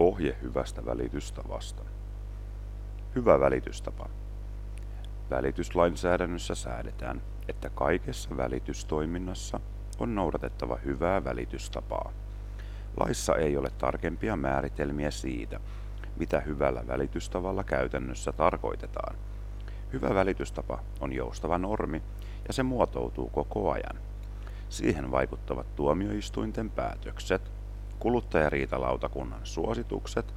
Ohje hyvästä välitystavasta. Hyvä välitystapa. Välityslainsäädännössä säädetään, että kaikessa välitystoiminnassa on noudatettava hyvää välitystapaa. Laissa ei ole tarkempia määritelmiä siitä, mitä hyvällä välitystavalla käytännössä tarkoitetaan. Hyvä välitystapa on joustava normi ja se muotoutuu koko ajan. Siihen vaikuttavat tuomioistuinten päätökset, kuluttajariitalautakunnan suositukset,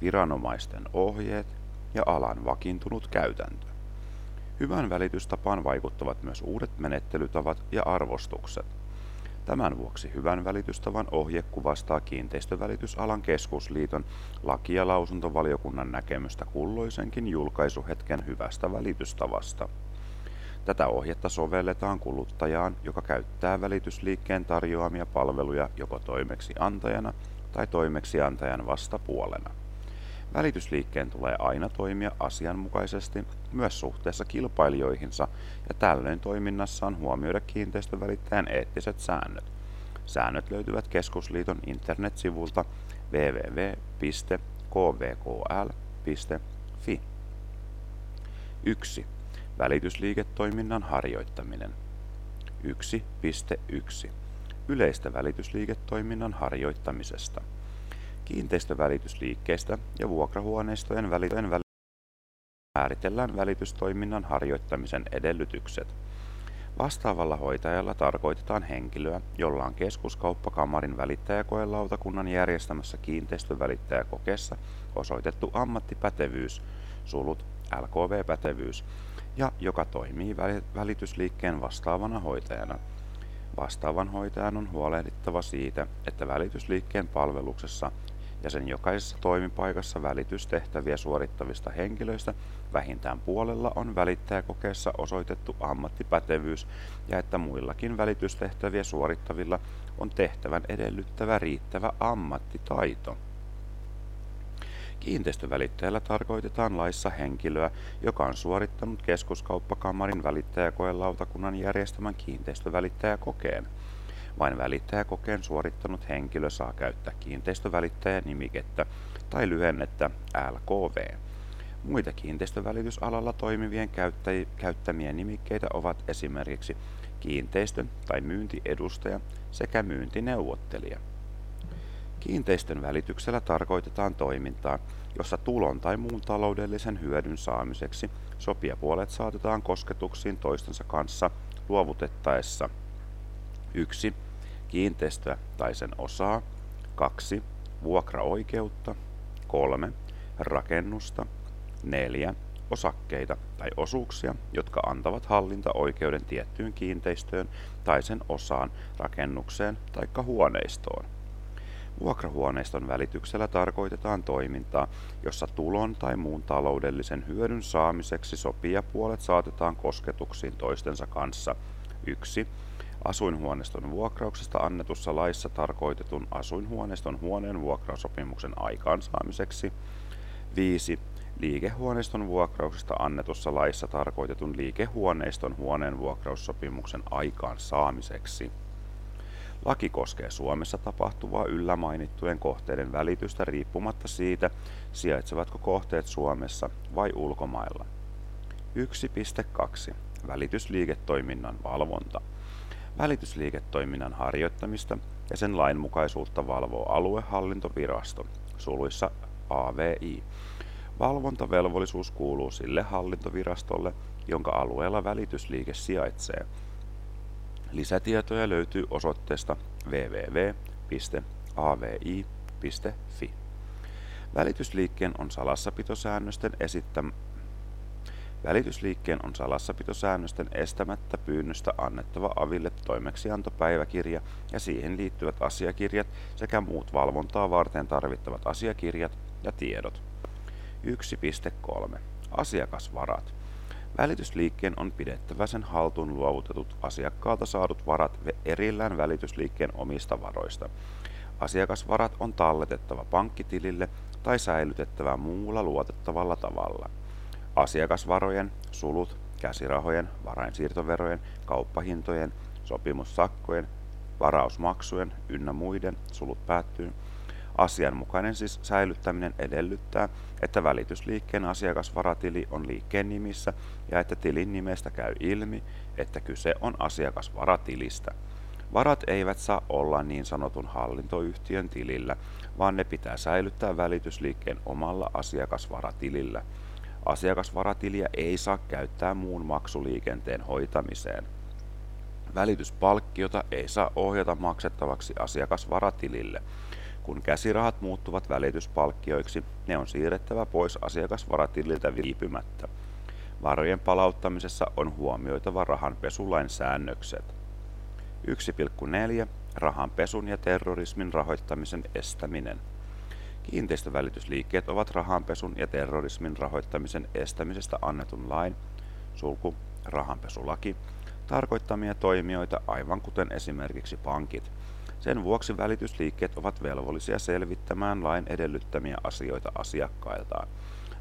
viranomaisten ohjeet ja alan vakiintunut käytäntö. Hyvän välitystapaan vaikuttavat myös uudet menettelytavat ja arvostukset. Tämän vuoksi hyvän välitystavan ohje kuvastaa kiinteistövälitysalan keskusliiton laki- ja lausuntovaliokunnan näkemystä kulloisenkin julkaisuhetken hyvästä välitystavasta. Tätä ohjetta sovelletaan kuluttajaan, joka käyttää välitysliikkeen tarjoamia palveluja joko toimeksiantajana tai toimeksiantajan vastapuolena. Välitysliikkeen tulee aina toimia asianmukaisesti myös suhteessa kilpailijoihinsa ja tällöin toiminnassaan huomioida kiinteistövälittäjän eettiset säännöt. Säännöt löytyvät Keskusliiton internetsivulta www.kvkl.fi. 1. Välitysliiketoiminnan harjoittaminen. 1.1. Yleistä välitysliiketoiminnan harjoittamisesta. Kiinteistövälitysliikkeestä ja vuokrahuoneistojen välitojen väl- määritellään välitystoiminnan harjoittamisen edellytykset. Vastaavalla hoitajalla tarkoitetaan henkilöä, jolla on keskuskauppakamarin välittäjäkoelautakunnan järjestämässä kiinteistövälittäjäkokeessa osoitettu ammattipätevyys, sulut LKV-pätevyys, ja joka toimii välitysliikkeen vastaavana hoitajana. Vastaavan hoitajan on huolehdittava siitä, että välitysliikkeen palveluksessa ja sen jokaisessa toimipaikassa välitystehtäviä suorittavista henkilöistä vähintään puolella on välittäjäkokeessa osoitettu ammattipätevyys ja että muillakin välitystehtäviä suorittavilla on tehtävän edellyttävä riittävä ammattitaito. Kiinteistövälittäjällä tarkoitetaan laissa henkilöä, joka on suorittanut keskuskauppakamarin välittäjäkoelautakunnan järjestämän kiinteistövälittäjäkokeen. Vain välittäjäkokeen suorittanut henkilö saa käyttää kiinteistövälittäjä-nimikettä tai lyhennettä LKV. Muita kiinteistövälitysalalla toimivien käyttämiä nimikkeitä ovat esimerkiksi kiinteistön tai myyntiedustaja sekä myyntineuvottelija. Kiinteistön välityksellä tarkoitetaan toimintaa, jossa tulon tai muun taloudellisen hyödyn saamiseksi sopijapuolet saatetaan kosketuksiin toistensa kanssa luovutettaessa 1. Kiinteistöä tai sen osaa 2. Vuokraoikeutta 3. Rakennusta 4. Osakkeita tai osuuksia, jotka antavat hallintaoikeuden tiettyyn kiinteistöön tai sen osaan, rakennukseen tai huoneistoon. Vuokrahuoneiston välityksellä tarkoitetaan toimintaa, jossa tulon tai muun taloudellisen hyödyn saamiseksi sopijapuolet saatetaan kosketuksiin toistensa kanssa. 1. Asuinhuoneiston vuokrauksesta annetussa laissa tarkoitetun asuinhuoneiston huoneen vuokrausopimuksen aikaansaamiseksi. 5. Liikehuoneiston vuokrauksesta annetussa laissa tarkoitetun liikehuoneiston huoneen vuokraussopimuksen aikaansaamiseksi. Laki koskee Suomessa tapahtuvaa yllä mainittujen kohteiden välitystä riippumatta siitä, sijaitsevatko kohteet Suomessa vai ulkomailla. 1.2. Välitysliiketoiminnan valvonta. Välitysliiketoiminnan harjoittamista ja sen lainmukaisuutta valvoo aluehallintovirasto, suluissa AVI. Valvontavelvollisuus kuuluu sille hallintovirastolle, jonka alueella välitysliike sijaitsee – Lisätietoja löytyy osoitteesta www.avi.fi. Välitysliikkeen on salassapitosäännösten esittäm... Välitysliikkeen on salassapitosäännösten estämättä pyynnöstä annettava aville toimeksiantopäiväkirja ja siihen liittyvät asiakirjat sekä muut valvontaa varten tarvittavat asiakirjat ja tiedot. 1.3. Asiakasvarat. Välitysliikkeen on pidettävä sen haltuun luovutetut asiakkaalta saadut varat erillään välitysliikkeen omista varoista. Asiakasvarat on talletettava pankkitilille tai säilytettävä muulla luotettavalla tavalla. Asiakasvarojen, sulut, käsirahojen, varainsiirtoverojen, kauppahintojen, sopimussakkojen, varausmaksujen ynnä muiden, sulut päättyy, Asianmukainen siis säilyttäminen edellyttää, että välitysliikkeen asiakasvaratili on liikkeen nimissä ja että tilin nimestä käy ilmi, että kyse on asiakasvaratilistä. Varat eivät saa olla niin sanotun hallintoyhtiön tilillä, vaan ne pitää säilyttää välitysliikkeen omalla asiakasvaratilillä. Asiakasvaratiliä ei saa käyttää muun maksuliikenteen hoitamiseen. Välityspalkkiota ei saa ohjata maksettavaksi asiakasvaratilille. Kun käsirahat muuttuvat välityspalkkioiksi, ne on siirrettävä pois asiakasvaratililtä viipymättä. Varojen palauttamisessa on huomioitava rahanpesulain säännökset. 1,4. Rahanpesun ja terrorismin rahoittamisen estäminen. Kiinteistövälitysliikkeet ovat rahanpesun ja terrorismin rahoittamisen estämisestä annetun lain, sulku, rahanpesulaki, tarkoittamia toimijoita aivan kuten esimerkiksi pankit. Sen vuoksi välitysliikkeet ovat velvollisia selvittämään lain edellyttämiä asioita asiakkailtaan.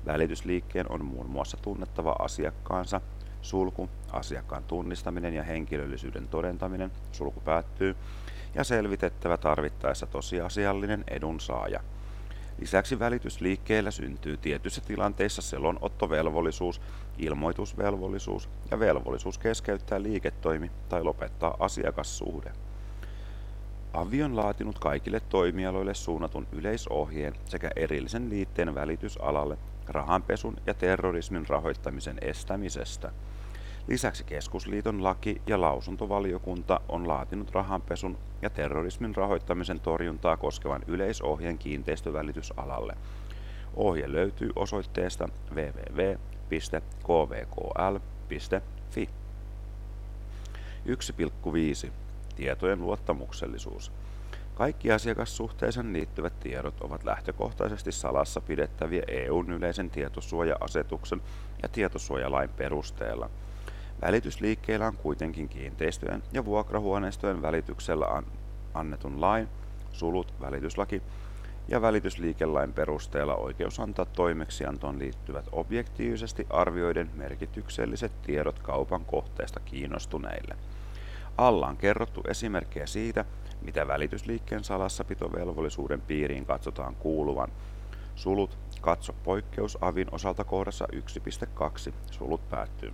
Välitysliikkeen on muun muassa tunnettava asiakkaansa, sulku, asiakkaan tunnistaminen ja henkilöllisyyden todentaminen, sulku päättyy, ja selvitettävä tarvittaessa tosiasiallinen edunsaaja. Lisäksi välitysliikkeellä syntyy tietyissä tilanteissa selonottovelvollisuus, ilmoitusvelvollisuus ja velvollisuus keskeyttää liiketoimi tai lopettaa asiakassuhde. Avi on laatinut kaikille toimialoille suunnatun yleisohjeen sekä erillisen liitteen välitysalalle rahanpesun ja terrorismin rahoittamisen estämisestä. Lisäksi Keskusliiton laki- ja lausuntovaliokunta on laatinut rahanpesun ja terrorismin rahoittamisen torjuntaa koskevan yleisohjeen kiinteistövälitysalalle. Ohje löytyy osoitteesta www.kvkl.fi. 1,5. Tietojen luottamuksellisuus. Kaikki asiakassuhteeseen liittyvät tiedot ovat lähtökohtaisesti salassa pidettäviä EUn yleisen tietosuoja-asetuksen ja tietosuojalain perusteella – Välitysliikkeillä on kuitenkin kiinteistöjen ja vuokrahuoneistojen välityksellä annetun lain, sulut, välityslaki ja välitysliikelain perusteella oikeus antaa toimeksiantoon liittyvät objektiivisesti arvioiden merkitykselliset tiedot kaupan kohteesta kiinnostuneille. Alla on kerrottu esimerkkejä siitä, mitä välitysliikkeen salassapitovelvollisuuden piiriin katsotaan kuuluvan. Sulut, katso poikkeus avin osalta kohdassa 1.2, sulut päättyy.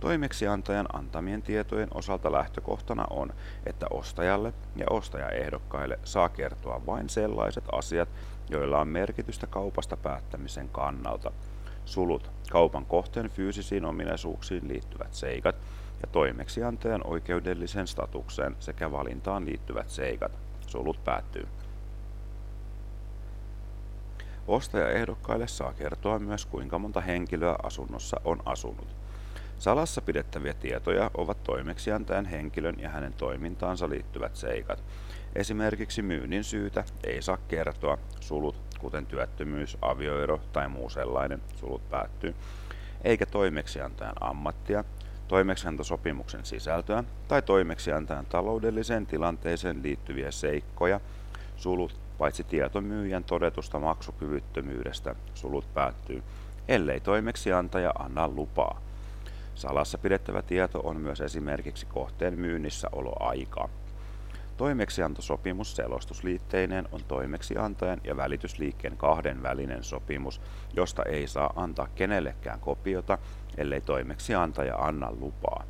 Toimeksiantajan antamien tietojen osalta lähtökohtana on, että ostajalle ja ostajaehdokkaille saa kertoa vain sellaiset asiat, joilla on merkitystä kaupasta päättämisen kannalta. Sulut, kaupan kohteen fyysisiin ominaisuuksiin liittyvät seikat ja toimeksiantajan oikeudelliseen statukseen sekä valintaan liittyvät seikat. Sulut päättyy. Ostajaehdokkaille saa kertoa myös kuinka monta henkilöä asunnossa on asunut. Salassa pidettäviä tietoja ovat toimeksiantajan henkilön ja hänen toimintaansa liittyvät seikat. Esimerkiksi myynnin syytä ei saa kertoa sulut, kuten työttömyys, avioero tai muu sellainen, sulut päättyy, eikä toimeksiantajan ammattia, toimeksiantosopimuksen sisältöä tai toimeksiantajan taloudelliseen tilanteeseen liittyviä seikkoja, sulut, paitsi tietomyyjän todetusta maksukyvyttömyydestä, sulut päättyy, ellei toimeksiantaja anna lupaa. Salassa pidettävä tieto on myös esimerkiksi kohteen myynnissä oloaika. Toimeksiantosopimus selostusliitteineen on toimeksiantajan ja välitysliikkeen kahden välinen sopimus, josta ei saa antaa kenellekään kopiota, ellei toimeksiantaja anna lupaa.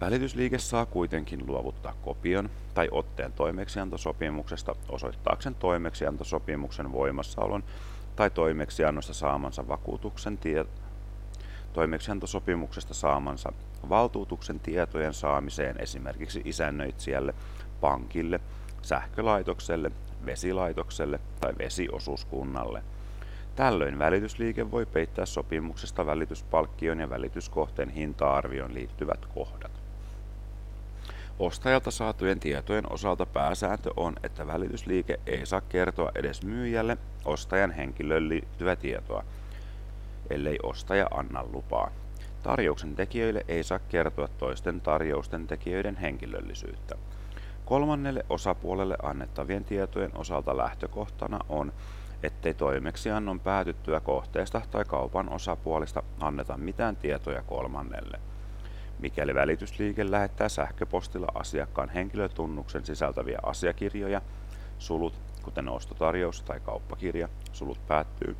Välitysliike saa kuitenkin luovuttaa kopion tai otteen toimeksiantosopimuksesta osoittaakseen toimeksiantosopimuksen voimassaolon tai toimeksiannosta saamansa vakuutuksen tie- toimeksiantosopimuksesta saamansa valtuutuksen tietojen saamiseen esimerkiksi isännöitsijälle, pankille, sähkölaitokselle, vesilaitokselle tai vesiosuuskunnalle. Tällöin välitysliike voi peittää sopimuksesta välityspalkkion ja välityskohteen hinta-arvioon liittyvät kohdat. Ostajalta saatujen tietojen osalta pääsääntö on, että välitysliike ei saa kertoa edes myyjälle ostajan henkilöön liittyvää tietoa – ellei ostaja anna lupaa. Tarjouksen tekijöille ei saa kertoa toisten tarjousten tekijöiden henkilöllisyyttä. Kolmannelle osapuolelle annettavien tietojen osalta lähtökohtana on, ettei toimeksiannon päätyttyä kohteesta tai kaupan osapuolista anneta mitään tietoja kolmannelle. Mikäli välitysliike lähettää sähköpostilla asiakkaan henkilötunnuksen sisältäviä asiakirjoja, sulut, kuten ostotarjous tai kauppakirja, sulut päättyy,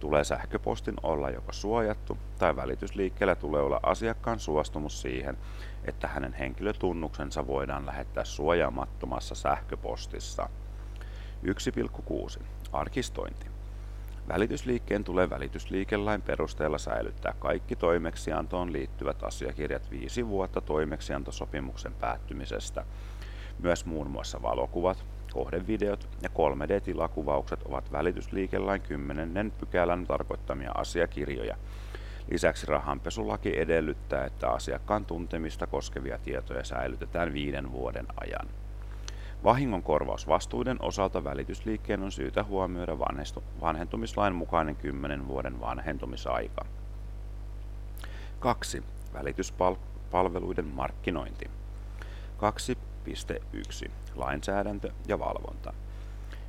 tulee sähköpostin olla joko suojattu tai välitysliikkeellä tulee olla asiakkaan suostumus siihen, että hänen henkilötunnuksensa voidaan lähettää suojaamattomassa sähköpostissa. 1,6. Arkistointi. Välitysliikkeen tulee välitysliikelain perusteella säilyttää kaikki toimeksiantoon liittyvät asiakirjat viisi vuotta toimeksiantosopimuksen päättymisestä. Myös muun muassa valokuvat, kohdevideot ja 3D-tilakuvaukset ovat välitysliikelain 10. pykälän tarkoittamia asiakirjoja. Lisäksi rahanpesulaki edellyttää, että asiakkaan tuntemista koskevia tietoja säilytetään viiden vuoden ajan. Vahingonkorvausvastuuden osalta välitysliikkeen on syytä huomioida vanhentumislain mukainen 10 vuoden vanhentumisaika. 2. Välityspalveluiden markkinointi. 2.1. Lainsäädäntö ja valvonta.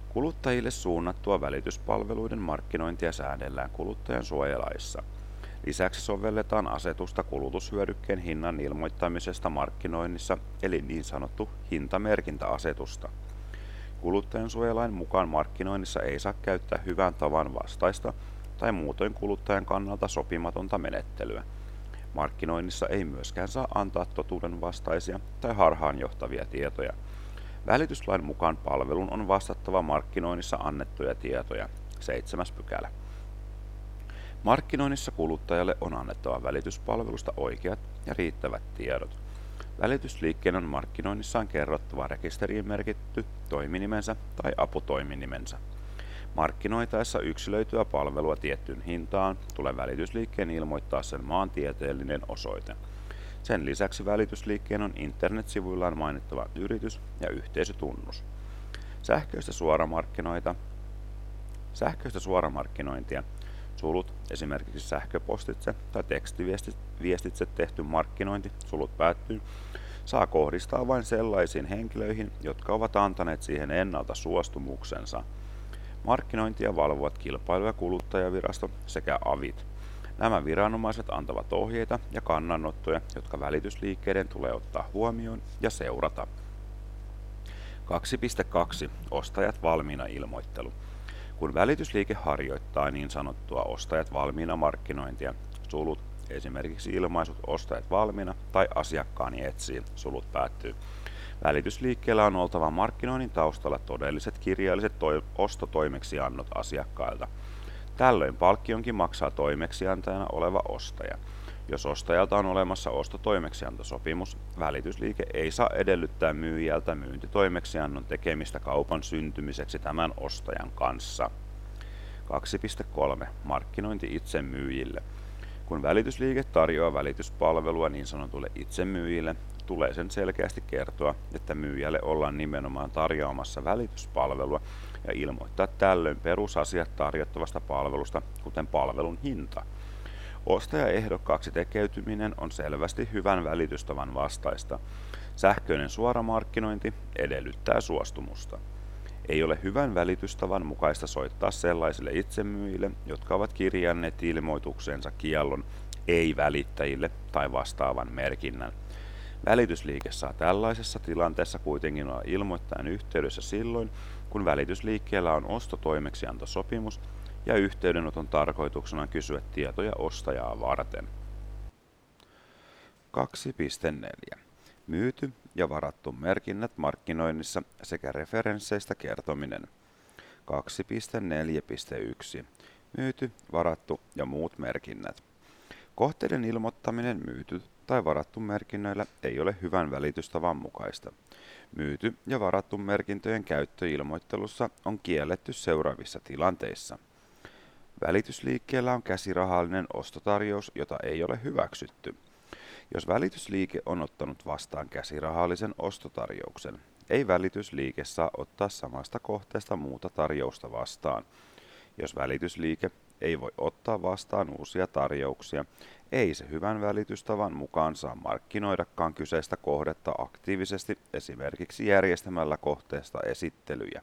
Kuluttajille suunnattua välityspalveluiden markkinointia säädellään kuluttajan suojalaissa – Lisäksi sovelletaan asetusta kulutushyödykkeen hinnan ilmoittamisesta markkinoinnissa eli niin sanottu hintamerkintäasetusta. Kuluttajansuojalain mukaan markkinoinnissa ei saa käyttää hyvän tavan vastaista tai muutoin kuluttajan kannalta sopimatonta menettelyä. Markkinoinnissa ei myöskään saa antaa totuuden vastaisia tai harhaanjohtavia tietoja. Välityslain mukaan palvelun on vastattava markkinoinnissa annettuja tietoja. 7. pykälä. Markkinoinnissa kuluttajalle on annettava välityspalvelusta oikeat ja riittävät tiedot. Välitysliikkeen on markkinoinnissaan kerrottava rekisteriin merkitty toiminimensä tai aputoiminimensä. Markkinoitaessa yksilöityä palvelua tiettyyn hintaan tulee välitysliikkeen ilmoittaa sen maantieteellinen osoite. Sen lisäksi välitysliikkeen on internetsivuillaan mainittava yritys- ja yhteisötunnus. Sähköistä suoramarkkinoita Sähköistä suoramarkkinointia sulut, esimerkiksi sähköpostitse tai tekstiviestitse tehty markkinointi, sulut päättyy, saa kohdistaa vain sellaisiin henkilöihin, jotka ovat antaneet siihen ennalta suostumuksensa. Markkinointia valvovat kilpailu- ja kuluttajavirasto sekä avit. Nämä viranomaiset antavat ohjeita ja kannanottoja, jotka välitysliikkeiden tulee ottaa huomioon ja seurata. 2.2. Ostajat valmiina ilmoittelu. Kun välitysliike harjoittaa niin sanottua ostajat valmiina markkinointia, sulut esimerkiksi ilmaisut ostajat valmiina tai asiakkaani etsii, sulut päättyy. Välitysliikkeellä on oltava markkinoinnin taustalla todelliset kirjalliset toi- ostotoimeksiannot asiakkailta. Tällöin palkkionkin maksaa toimeksiantajana oleva ostaja. Jos ostajalta on olemassa ostotoimeksiantosopimus, välitysliike ei saa edellyttää myyjältä myyntitoimeksiannon tekemistä kaupan syntymiseksi tämän ostajan kanssa. 2.3. Markkinointi itsemyyjille. Kun välitysliike tarjoaa välityspalvelua niin sanotulle itsemyyjille, tulee sen selkeästi kertoa, että myyjälle ollaan nimenomaan tarjoamassa välityspalvelua ja ilmoittaa tällöin perusasiat tarjottavasta palvelusta, kuten palvelun hinta – Ostajaehdokkaaksi tekeytyminen on selvästi hyvän välitystavan vastaista. Sähköinen suoramarkkinointi edellyttää suostumusta. Ei ole hyvän välitystavan mukaista soittaa sellaisille itsemyyjille, jotka ovat kirjanneet ilmoituksensa kiellon ei-välittäjille tai vastaavan merkinnän. Välitysliike saa tällaisessa tilanteessa kuitenkin olla ilmoittajan yhteydessä silloin, kun välitysliikkeellä on ostotoimeksiantosopimus ja yhteydenoton tarkoituksena kysyä tietoja ostajaa varten. 2.4. Myyty ja varattu merkinnät markkinoinnissa sekä referensseistä kertominen. 2.4.1. Myyty, varattu ja muut merkinnät. Kohteiden ilmoittaminen myyty tai varattu merkinnöillä ei ole hyvän välitystavan mukaista. Myyty ja varattu merkintöjen käyttö ilmoittelussa on kielletty seuraavissa tilanteissa – Välitysliikkeellä on käsirahallinen ostotarjous, jota ei ole hyväksytty. Jos välitysliike on ottanut vastaan käsirahallisen ostotarjouksen, ei välitysliike saa ottaa samasta kohteesta muuta tarjousta vastaan. Jos välitysliike ei voi ottaa vastaan uusia tarjouksia, ei se hyvän välitystavan mukaan saa markkinoidakaan kyseistä kohdetta aktiivisesti esimerkiksi järjestämällä kohteesta esittelyjä.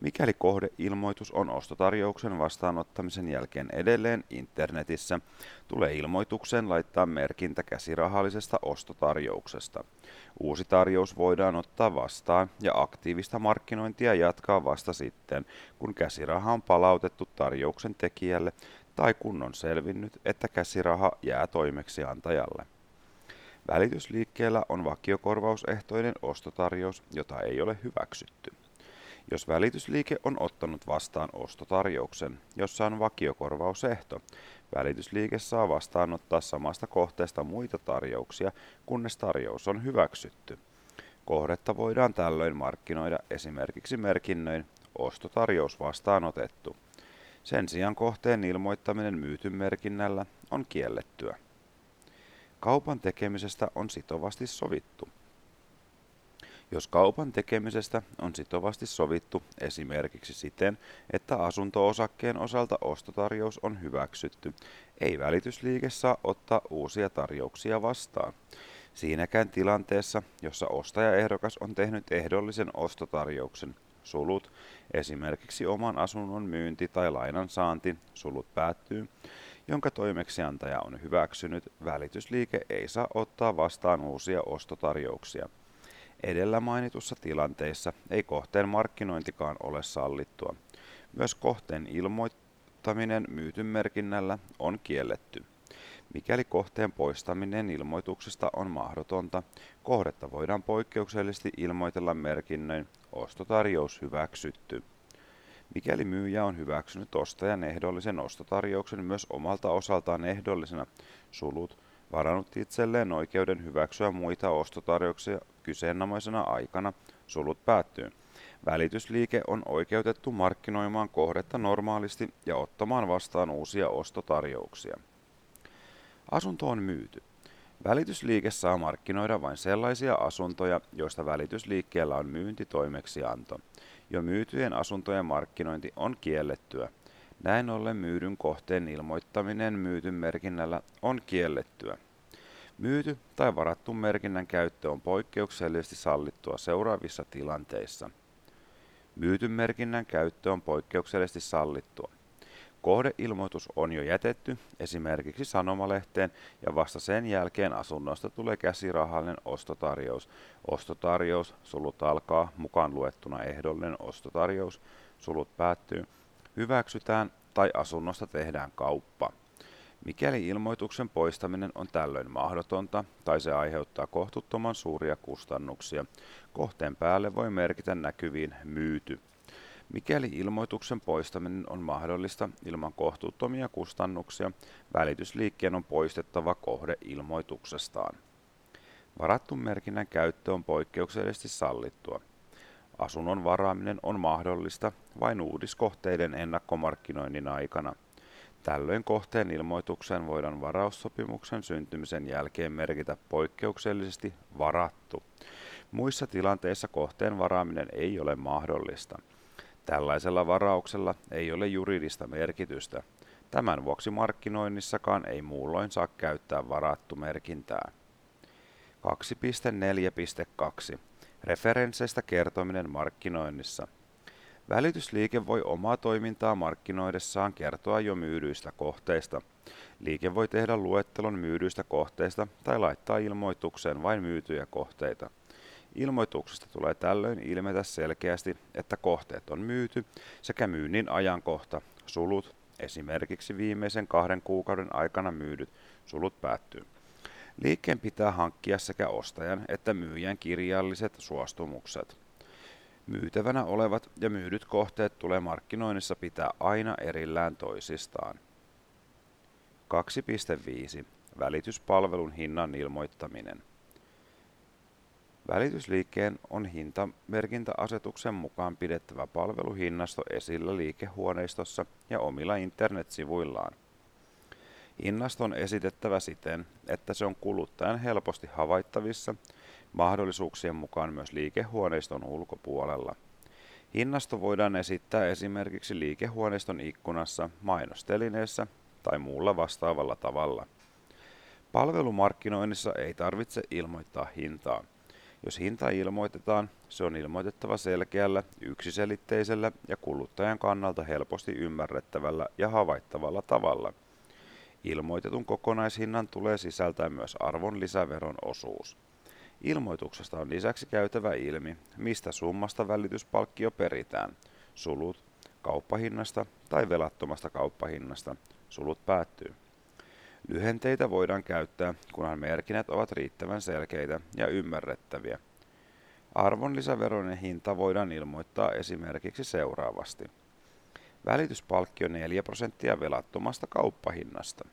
Mikäli kohdeilmoitus on ostotarjouksen vastaanottamisen jälkeen edelleen internetissä, tulee ilmoitukseen laittaa merkintä käsirahallisesta ostotarjouksesta. Uusi tarjous voidaan ottaa vastaan ja aktiivista markkinointia jatkaa vasta sitten, kun käsiraha on palautettu tarjouksen tekijälle tai kun on selvinnyt, että käsiraha jää toimeksiantajalle. Välitysliikkeellä on vakiokorvausehtoinen ostotarjous, jota ei ole hyväksytty. Jos välitysliike on ottanut vastaan ostotarjouksen, jossa on vakiokorvausehto, välitysliike saa vastaanottaa samasta kohteesta muita tarjouksia, kunnes tarjous on hyväksytty. Kohdetta voidaan tällöin markkinoida esimerkiksi merkinnöin ostotarjous vastaanotettu. Sen sijaan kohteen ilmoittaminen myytyn merkinnällä on kiellettyä. Kaupan tekemisestä on sitovasti sovittu. Jos kaupan tekemisestä on sitovasti sovittu esimerkiksi siten, että asunto-osakkeen osalta ostotarjous on hyväksytty, ei välitysliike saa ottaa uusia tarjouksia vastaan. Siinäkään tilanteessa, jossa ostajaehdokas on tehnyt ehdollisen ostotarjouksen, sulut, esimerkiksi oman asunnon myynti tai lainan saanti, sulut päättyy, jonka toimeksiantaja on hyväksynyt, välitysliike ei saa ottaa vastaan uusia ostotarjouksia. Edellä mainitussa tilanteissa ei kohteen markkinointikaan ole sallittua. Myös kohteen ilmoittaminen myytyn merkinnällä on kielletty. Mikäli kohteen poistaminen ilmoituksesta on mahdotonta, kohdetta voidaan poikkeuksellisesti ilmoitella merkinnöin ostotarjous hyväksytty. Mikäli myyjä on hyväksynyt ostajan ehdollisen ostotarjouksen myös omalta osaltaan ehdollisena, sulut, varannut itselleen oikeuden hyväksyä muita ostotarjouksia kyseenomaisena aikana, sulut päättyy. Välitysliike on oikeutettu markkinoimaan kohdetta normaalisti ja ottamaan vastaan uusia ostotarjouksia. Asunto on myyty. Välitysliike saa markkinoida vain sellaisia asuntoja, joista välitysliikkeellä on myyntitoimeksianto. Jo myytyjen asuntojen markkinointi on kiellettyä. Näin ollen myydyn kohteen ilmoittaminen myytyn merkinnällä on kiellettyä. Myyty tai varattu merkinnän käyttö on poikkeuksellisesti sallittua seuraavissa tilanteissa. Myytyn merkinnän käyttö on poikkeuksellisesti sallittua. Kohdeilmoitus on jo jätetty esimerkiksi sanomalehteen ja vasta sen jälkeen asunnosta tulee käsirahallinen ostotarjous. Ostotarjous, sulut alkaa, mukaan luettuna ehdollinen ostotarjous, sulut päättyy, hyväksytään tai asunnosta tehdään kauppa. Mikäli ilmoituksen poistaminen on tällöin mahdotonta tai se aiheuttaa kohtuuttoman suuria kustannuksia, kohteen päälle voi merkitä näkyviin myyty. Mikäli ilmoituksen poistaminen on mahdollista ilman kohtuuttomia kustannuksia, välitysliikkeen on poistettava kohde ilmoituksestaan. Varattun merkinnän käyttö on poikkeuksellisesti sallittua. Asunnon varaaminen on mahdollista vain uudiskohteiden ennakkomarkkinoinnin aikana. Tällöin kohteen ilmoitukseen voidaan varaussopimuksen syntymisen jälkeen merkitä poikkeuksellisesti varattu. Muissa tilanteissa kohteen varaaminen ei ole mahdollista. Tällaisella varauksella ei ole juridista merkitystä. Tämän vuoksi markkinoinnissakaan ei muulloin saa käyttää varattu merkintää. 2.4.2. Referensseistä kertominen markkinoinnissa. Välitysliike voi omaa toimintaa markkinoidessaan kertoa jo myydyistä kohteista. Liike voi tehdä luettelon myydyistä kohteista tai laittaa ilmoitukseen vain myytyjä kohteita. Ilmoituksesta tulee tällöin ilmetä selkeästi, että kohteet on myyty sekä myynnin ajankohta, sulut, esimerkiksi viimeisen kahden kuukauden aikana myydyt, sulut päättyy. Liikkeen pitää hankkia sekä ostajan että myyjän kirjalliset suostumukset. Myytävänä olevat ja myydyt kohteet tulee markkinoinnissa pitää aina erillään toisistaan. 2.5. Välityspalvelun hinnan ilmoittaminen. Välitysliikkeen on hintamerkintäasetuksen mukaan pidettävä palveluhinnasto esillä liikehuoneistossa ja omilla internetsivuillaan. Hinnasto on esitettävä siten, että se on kuluttajan helposti havaittavissa, mahdollisuuksien mukaan myös liikehuoneiston ulkopuolella. Hinnasto voidaan esittää esimerkiksi liikehuoneiston ikkunassa, mainostelineessä tai muulla vastaavalla tavalla. Palvelumarkkinoinnissa ei tarvitse ilmoittaa hintaa. Jos hinta ilmoitetaan, se on ilmoitettava selkeällä, yksiselitteisellä ja kuluttajan kannalta helposti ymmärrettävällä ja havaittavalla tavalla. Ilmoitetun kokonaishinnan tulee sisältää myös arvon lisäveron osuus. Ilmoituksesta on lisäksi käytävä ilmi, mistä summasta välityspalkkio peritään, sulut, kauppahinnasta tai velattomasta kauppahinnasta, sulut päättyy. Lyhenteitä voidaan käyttää, kunhan merkinnät ovat riittävän selkeitä ja ymmärrettäviä. Arvonlisäveroinen hinta voidaan ilmoittaa esimerkiksi seuraavasti. Välityspalkkio 4 prosenttia velattomasta kauppahinnasta.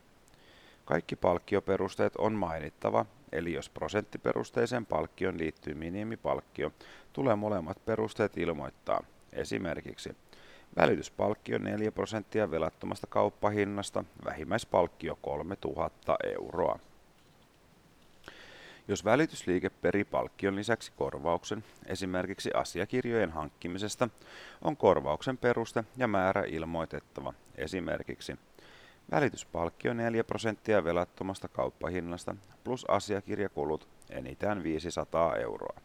Kaikki palkkioperusteet on mainittava, eli jos prosenttiperusteiseen palkkioon liittyy minimipalkkio, tulee molemmat perusteet ilmoittaa. Esimerkiksi Välityspalkkio 4 prosenttia velattomasta kauppahinnasta, vähimmäispalkkio 3000 euroa. Jos välitysliike peri palkkion lisäksi korvauksen, esimerkiksi asiakirjojen hankkimisesta, on korvauksen peruste ja määrä ilmoitettava, esimerkiksi Välityspalkkio 4 prosenttia velattomasta kauppahinnasta plus asiakirjakulut enintään 500 euroa.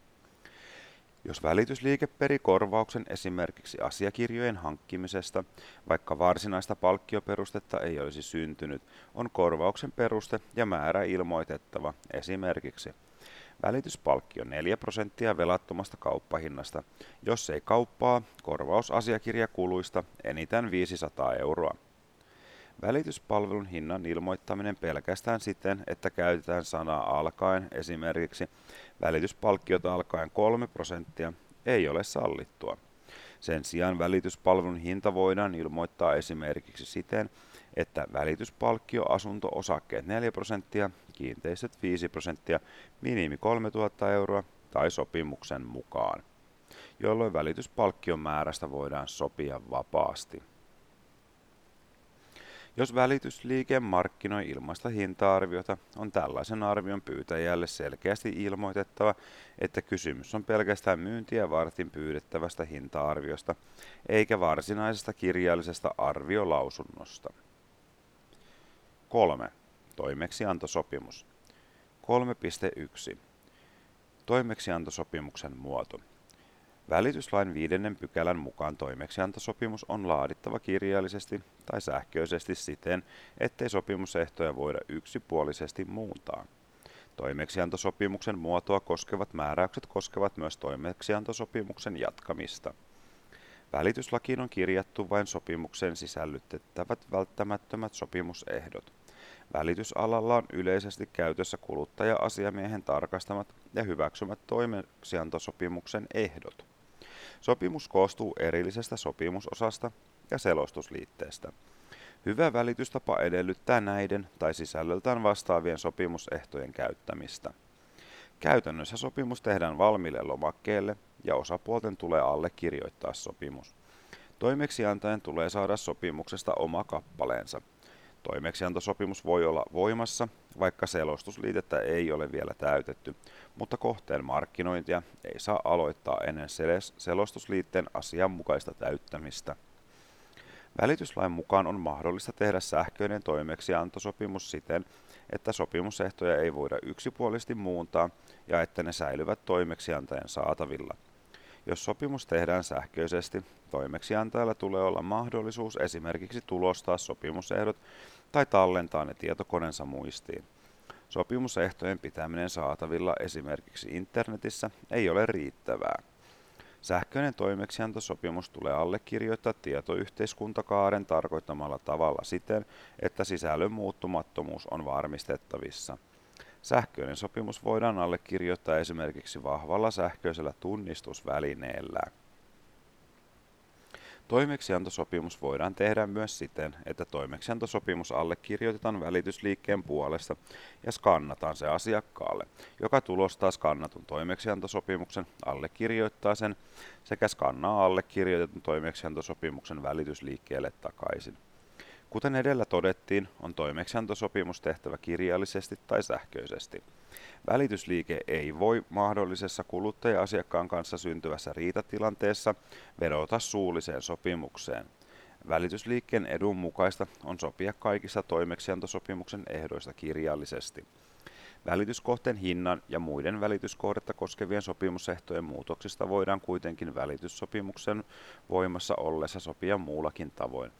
Jos välitysliike peri korvauksen esimerkiksi asiakirjojen hankkimisesta, vaikka varsinaista palkkioperustetta ei olisi syntynyt, on korvauksen peruste ja määrä ilmoitettava esimerkiksi Välityspalkkio 4 prosenttia velattomasta kauppahinnasta, jos ei kauppaa, korvaus asiakirjakuluista enintään 500 euroa. Välityspalvelun hinnan ilmoittaminen pelkästään siten, että käytetään sanaa alkaen, esimerkiksi välityspalkkiota alkaen 3 prosenttia, ei ole sallittua. Sen sijaan välityspalvelun hinta voidaan ilmoittaa esimerkiksi siten, että välityspalkkio asunto-osakkeet 4 prosenttia, kiinteistöt 5 prosenttia, minimi 3000 euroa tai sopimuksen mukaan, jolloin välityspalkkion määrästä voidaan sopia vapaasti. Jos välitysliike markkinoi ilmaista hinta-arviota, on tällaisen arvion pyytäjälle selkeästi ilmoitettava, että kysymys on pelkästään myyntiä vartin pyydettävästä hinta-arviosta, eikä varsinaisesta kirjallisesta arviolausunnosta. 3. Toimeksiantosopimus. 3.1. Toimeksiantosopimuksen muoto. Välityslain viidennen pykälän mukaan toimeksiantosopimus on laadittava kirjallisesti tai sähköisesti siten, ettei sopimusehtoja voida yksipuolisesti muuntaa. Toimeksiantosopimuksen muotoa koskevat määräykset koskevat myös toimeksiantosopimuksen jatkamista. Välityslakiin on kirjattu vain sopimukseen sisällytettävät välttämättömät sopimusehdot. Välitysalalla on yleisesti käytössä kuluttaja-asiamiehen tarkastamat ja hyväksymät toimeksiantosopimuksen ehdot. Sopimus koostuu erillisestä sopimusosasta ja selostusliitteestä. Hyvä välitystapa edellyttää näiden tai sisällöltään vastaavien sopimusehtojen käyttämistä. Käytännössä sopimus tehdään valmiille lomakkeelle ja osapuolten tulee allekirjoittaa sopimus. Toimeksiantajan tulee saada sopimuksesta oma kappaleensa. Toimeksiantosopimus voi olla voimassa, vaikka selostusliitettä ei ole vielä täytetty, mutta kohteen markkinointia ei saa aloittaa ennen selostusliitteen asianmukaista täyttämistä. Välityslain mukaan on mahdollista tehdä sähköinen toimeksiantosopimus siten, että sopimusehtoja ei voida yksipuolisesti muuntaa ja että ne säilyvät toimeksiantajan saatavilla. Jos sopimus tehdään sähköisesti, toimeksiantajalla tulee olla mahdollisuus esimerkiksi tulostaa sopimusehdot tai tallentaa ne tietokoneensa muistiin. Sopimusehtojen pitäminen saatavilla esimerkiksi internetissä ei ole riittävää. Sähköinen toimeksiantosopimus tulee allekirjoittaa tietoyhteiskuntakaaren tarkoittamalla tavalla siten, että sisällön muuttumattomuus on varmistettavissa. Sähköinen sopimus voidaan allekirjoittaa esimerkiksi vahvalla sähköisellä tunnistusvälineellä. Toimeksiantosopimus voidaan tehdä myös siten, että toimeksiantosopimus allekirjoitetaan välitysliikkeen puolesta ja skannataan se asiakkaalle, joka tulostaa skannatun toimeksiantosopimuksen, allekirjoittaa sen sekä skannaa allekirjoitetun toimeksiantosopimuksen välitysliikkeelle takaisin. Kuten edellä todettiin, on toimeksiantosopimus tehtävä kirjallisesti tai sähköisesti. Välitysliike ei voi mahdollisessa kuluttaja-asiakkaan kanssa syntyvässä riitatilanteessa vedota suulliseen sopimukseen. Välitysliikkeen edun mukaista on sopia kaikista toimeksiantosopimuksen ehdoista kirjallisesti. Välityskohteen hinnan ja muiden välityskohdetta koskevien sopimusehtojen muutoksista voidaan kuitenkin välityssopimuksen voimassa ollessa sopia muullakin tavoin.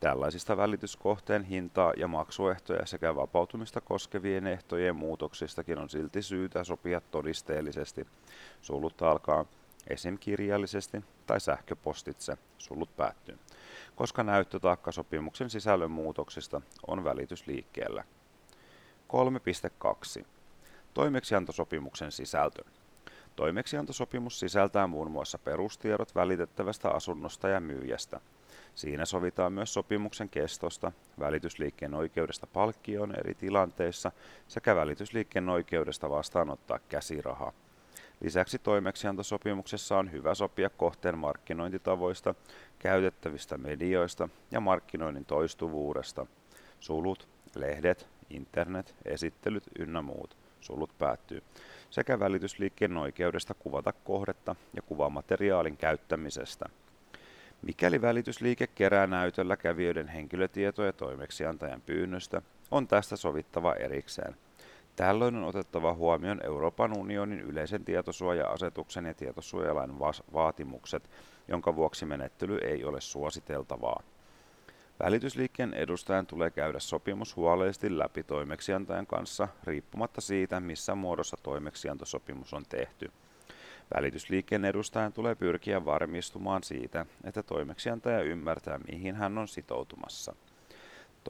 Tällaisista välityskohteen hintaa ja maksuehtoja sekä vapautumista koskevien ehtojen muutoksistakin on silti syytä sopia todisteellisesti. Sulut alkaa esim. kirjallisesti tai sähköpostitse, sulut päättyy, koska näyttötaakka sopimuksen sisällön muutoksista on välitysliikkeellä. 3.2. Toimeksiantosopimuksen sisältö. Toimeksiantosopimus sisältää muun muassa perustiedot välitettävästä asunnosta ja myyjästä. Siinä sovitaan myös sopimuksen kestosta, välitysliikkeen oikeudesta palkkioon eri tilanteissa sekä välitysliikkeen oikeudesta vastaanottaa käsiraha. Lisäksi toimeksiantosopimuksessa on hyvä sopia kohteen markkinointitavoista, käytettävistä medioista ja markkinoinnin toistuvuudesta. Sulut, lehdet, internet, esittelyt ynnä muut. Sulut päättyy. Sekä välitysliikkeen oikeudesta kuvata kohdetta ja kuvamateriaalin käyttämisestä. Mikäli välitysliike kerää näytöllä kävijöiden henkilötietoja toimeksiantajan pyynnöstä, on tästä sovittava erikseen. Tällöin on otettava huomioon Euroopan unionin yleisen tietosuoja-asetuksen ja tietosuojalain vaatimukset, jonka vuoksi menettely ei ole suositeltavaa. Välitysliikkeen edustajan tulee käydä sopimus huolellisesti läpi toimeksiantajan kanssa, riippumatta siitä, missä muodossa toimeksiantosopimus on tehty. Välitysliikkeen edustajan tulee pyrkiä varmistumaan siitä, että toimeksiantaja ymmärtää, mihin hän on sitoutumassa.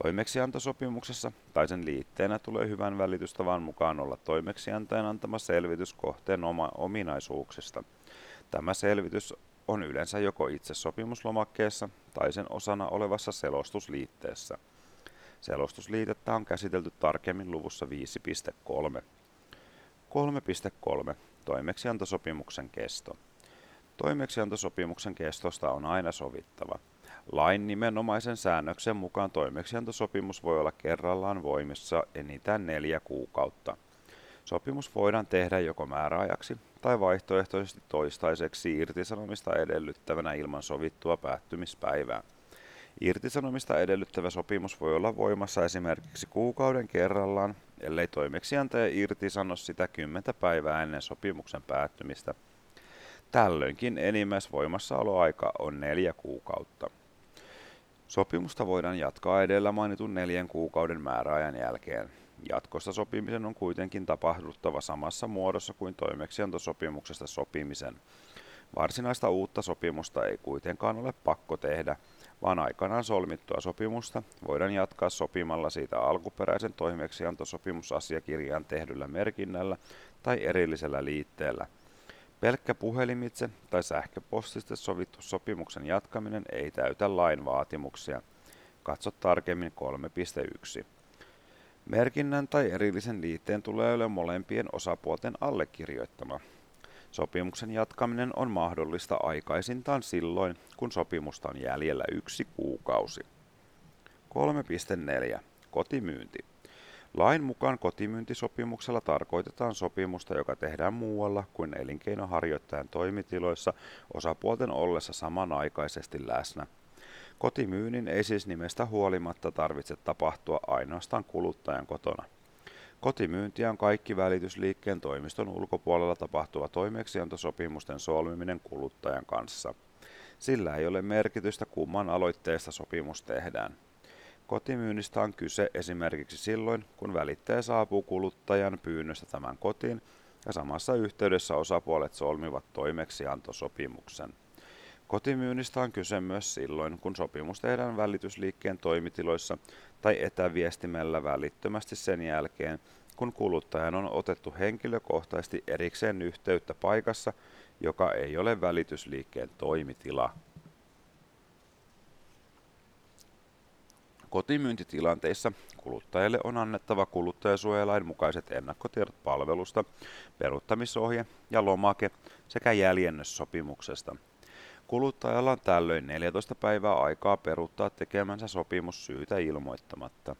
Toimeksiantosopimuksessa tai sen liitteenä tulee hyvän välitystavan mukaan olla toimeksiantajan antama selvitys kohteen oma ominaisuuksista. Tämä selvitys on yleensä joko itse sopimuslomakkeessa tai sen osana olevassa selostusliitteessä. Selostusliitettä on käsitelty tarkemmin luvussa 5.3. 3.3. Toimeksiantosopimuksen kesto. Toimeksiantosopimuksen kestosta on aina sovittava. Lain nimenomaisen säännöksen mukaan toimeksiantosopimus voi olla kerrallaan voimissa enintään neljä kuukautta. Sopimus voidaan tehdä joko määräajaksi tai vaihtoehtoisesti toistaiseksi irtisanomista edellyttävänä ilman sovittua päättymispäivää. Irtisanomista edellyttävä sopimus voi olla voimassa esimerkiksi kuukauden kerrallaan, ellei toimeksiantaja irtisano sitä kymmentä päivää ennen sopimuksen päättymistä. Tällöinkin enimmäisvoimassaoloaika on neljä kuukautta. Sopimusta voidaan jatkaa edellä mainitun neljän kuukauden määräajan jälkeen. Jatkossa sopimisen on kuitenkin tapahduttava samassa muodossa kuin toimeksiantosopimuksesta sopimisen. Varsinaista uutta sopimusta ei kuitenkaan ole pakko tehdä, vaan aikanaan solmittua sopimusta voidaan jatkaa sopimalla siitä alkuperäisen toimeksiantosopimusasiakirjaan tehdyllä merkinnällä tai erillisellä liitteellä. Pelkkä puhelimitse tai sähköpostista sovittu sopimuksen jatkaminen ei täytä lain vaatimuksia. Katso tarkemmin 3.1. Merkinnän tai erillisen liitteen tulee olla molempien osapuolten allekirjoittama. Sopimuksen jatkaminen on mahdollista aikaisintaan silloin, kun sopimusta on jäljellä yksi kuukausi. 3.4. Kotimyynti. Lain mukaan kotimyyntisopimuksella tarkoitetaan sopimusta, joka tehdään muualla kuin elinkeinoharjoittajan toimitiloissa osapuolten ollessa samanaikaisesti läsnä – Kotimyynnin ei siis nimestä huolimatta tarvitse tapahtua ainoastaan kuluttajan kotona. Kotimyyntiä on kaikki välitysliikkeen toimiston ulkopuolella tapahtuva toimeksiantosopimusten solmiminen kuluttajan kanssa. Sillä ei ole merkitystä kumman aloitteesta sopimus tehdään. Kotimyynnistä on kyse esimerkiksi silloin, kun välittäjä saapuu kuluttajan pyynnöstä tämän kotiin ja samassa yhteydessä osapuolet solmivat toimeksiantosopimuksen. Kotimyynnistä on kyse myös silloin, kun sopimus tehdään välitysliikkeen toimitiloissa tai etäviestimellä välittömästi sen jälkeen, kun kuluttajan on otettu henkilökohtaisesti erikseen yhteyttä paikassa, joka ei ole välitysliikkeen toimitila. Kotimyyntitilanteissa kuluttajalle on annettava kuluttajasuojalain mukaiset ennakkotiedot palvelusta, peruuttamisohje ja lomake sekä jäljennössopimuksesta – Kuluttajalla on tällöin 14 päivää aikaa peruuttaa tekemänsä sopimus syytä ilmoittamatta.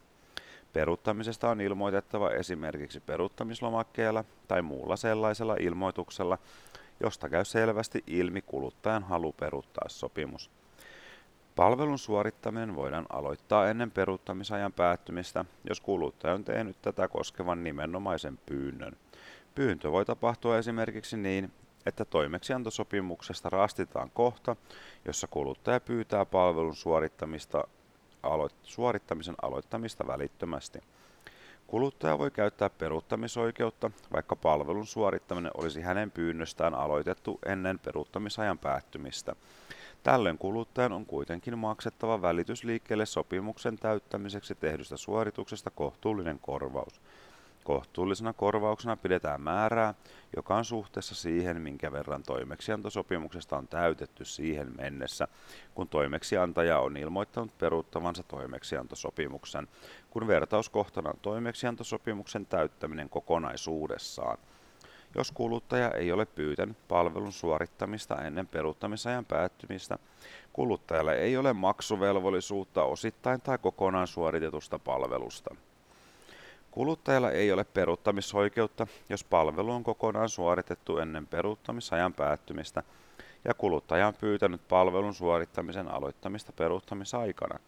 Peruuttamisesta on ilmoitettava esimerkiksi peruuttamislomakkeella tai muulla sellaisella ilmoituksella, josta käy selvästi ilmi kuluttajan halu peruuttaa sopimus. Palvelun suorittaminen voidaan aloittaa ennen peruuttamisajan päättymistä, jos kuluttaja on tehnyt tätä koskevan nimenomaisen pyynnön. Pyyntö voi tapahtua esimerkiksi niin, että toimeksiantosopimuksesta rastitaan kohta, jossa kuluttaja pyytää palvelun suorittamista, aloit, suorittamisen aloittamista välittömästi. Kuluttaja voi käyttää peruuttamisoikeutta, vaikka palvelun suorittaminen olisi hänen pyynnöstään aloitettu ennen peruuttamisajan päättymistä. Tällöin kuluttajan on kuitenkin maksettava välitysliikkeelle sopimuksen täyttämiseksi tehdystä suorituksesta kohtuullinen korvaus. Kohtuullisena korvauksena pidetään määrää, joka on suhteessa siihen, minkä verran toimeksiantosopimuksesta on täytetty siihen mennessä, kun toimeksiantaja on ilmoittanut peruuttavansa toimeksiantosopimuksen, kun vertauskohtana on toimeksiantosopimuksen täyttäminen kokonaisuudessaan. Jos kuluttaja ei ole pyytänyt palvelun suorittamista ennen peruuttamisajan päättymistä, kuluttajalle ei ole maksuvelvollisuutta osittain tai kokonaan suoritetusta palvelusta. Kuluttajalla ei ole peruuttamisoikeutta, jos palvelu on kokonaan suoritettu ennen peruuttamisajan päättymistä ja kuluttaja on pyytänyt palvelun suorittamisen aloittamista peruuttamisaikana.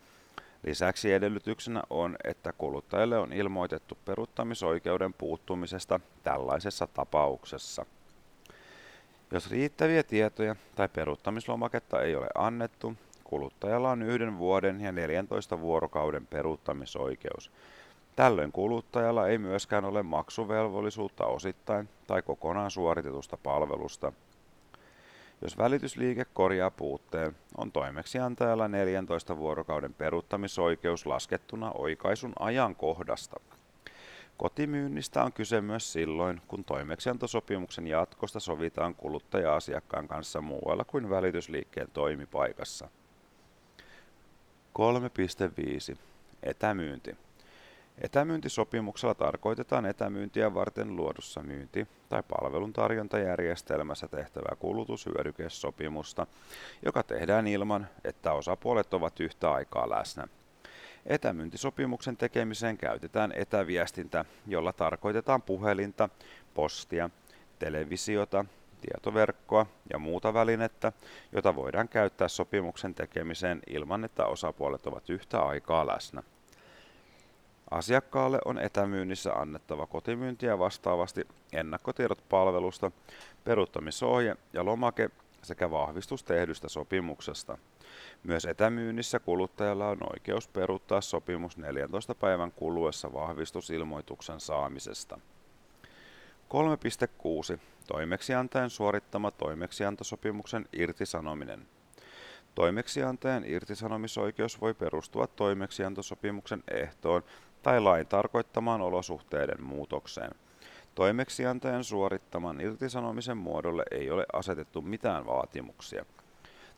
Lisäksi edellytyksenä on, että kuluttajalle on ilmoitettu peruuttamisoikeuden puuttumisesta tällaisessa tapauksessa. Jos riittäviä tietoja tai peruuttamislomaketta ei ole annettu, kuluttajalla on yhden vuoden ja 14 vuorokauden peruuttamisoikeus. Tällöin kuluttajalla ei myöskään ole maksuvelvollisuutta osittain tai kokonaan suoritetusta palvelusta. Jos välitysliike korjaa puutteen, on toimeksiantajalla 14 vuorokauden peruuttamisoikeus laskettuna oikaisun ajankohdasta. Kotimyynnistä on kyse myös silloin, kun toimeksiantosopimuksen jatkosta sovitaan kuluttaja-asiakkaan kanssa muualla kuin välitysliikkeen toimipaikassa. 3.5. Etämyynti. Etämyyntisopimuksella tarkoitetaan etämyyntiä varten luodussa myynti- tai palveluntarjontajärjestelmässä tehtävää kulutushyödykesopimusta, joka tehdään ilman, että osapuolet ovat yhtä aikaa läsnä. Etämyyntisopimuksen tekemiseen käytetään etäviestintä, jolla tarkoitetaan puhelinta, postia, televisiota, tietoverkkoa ja muuta välinettä, jota voidaan käyttää sopimuksen tekemiseen ilman, että osapuolet ovat yhtä aikaa läsnä. Asiakkaalle on etämyynnissä annettava kotimyyntiä vastaavasti ennakkotiedot palvelusta, peruuttamisohje ja lomake sekä vahvistus tehdystä sopimuksesta. Myös etämyynnissä kuluttajalla on oikeus peruuttaa sopimus 14 päivän kuluessa vahvistusilmoituksen saamisesta. 3.6. Toimeksiantajan suorittama toimeksiantosopimuksen irtisanominen. Toimeksiantajan irtisanomisoikeus voi perustua toimeksiantosopimuksen ehtoon tai lain tarkoittamaan olosuhteiden muutokseen. Toimeksiantajan suorittaman irtisanomisen muodolle ei ole asetettu mitään vaatimuksia.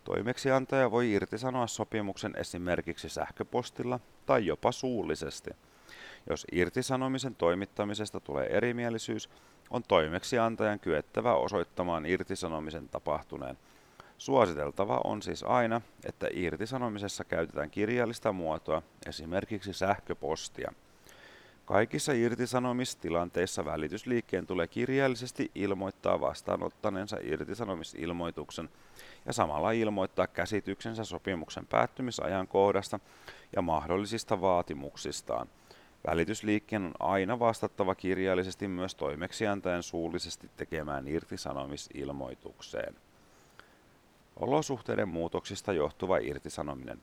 Toimeksiantaja voi irtisanoa sopimuksen esimerkiksi sähköpostilla tai jopa suullisesti. Jos irtisanomisen toimittamisesta tulee erimielisyys, on toimeksiantajan kyettävä osoittamaan irtisanomisen tapahtuneen – Suositeltava on siis aina, että irtisanomisessa käytetään kirjallista muotoa, esimerkiksi sähköpostia. Kaikissa irtisanomistilanteissa välitysliikkeen tulee kirjallisesti ilmoittaa vastaanottaneensa irtisanomisilmoituksen ja samalla ilmoittaa käsityksensä sopimuksen päättymisajankohdasta ja mahdollisista vaatimuksistaan. Välitysliikkeen on aina vastattava kirjallisesti myös toimeksiantajan suullisesti tekemään irtisanomisilmoitukseen. Olosuhteiden muutoksista johtuva irtisanominen.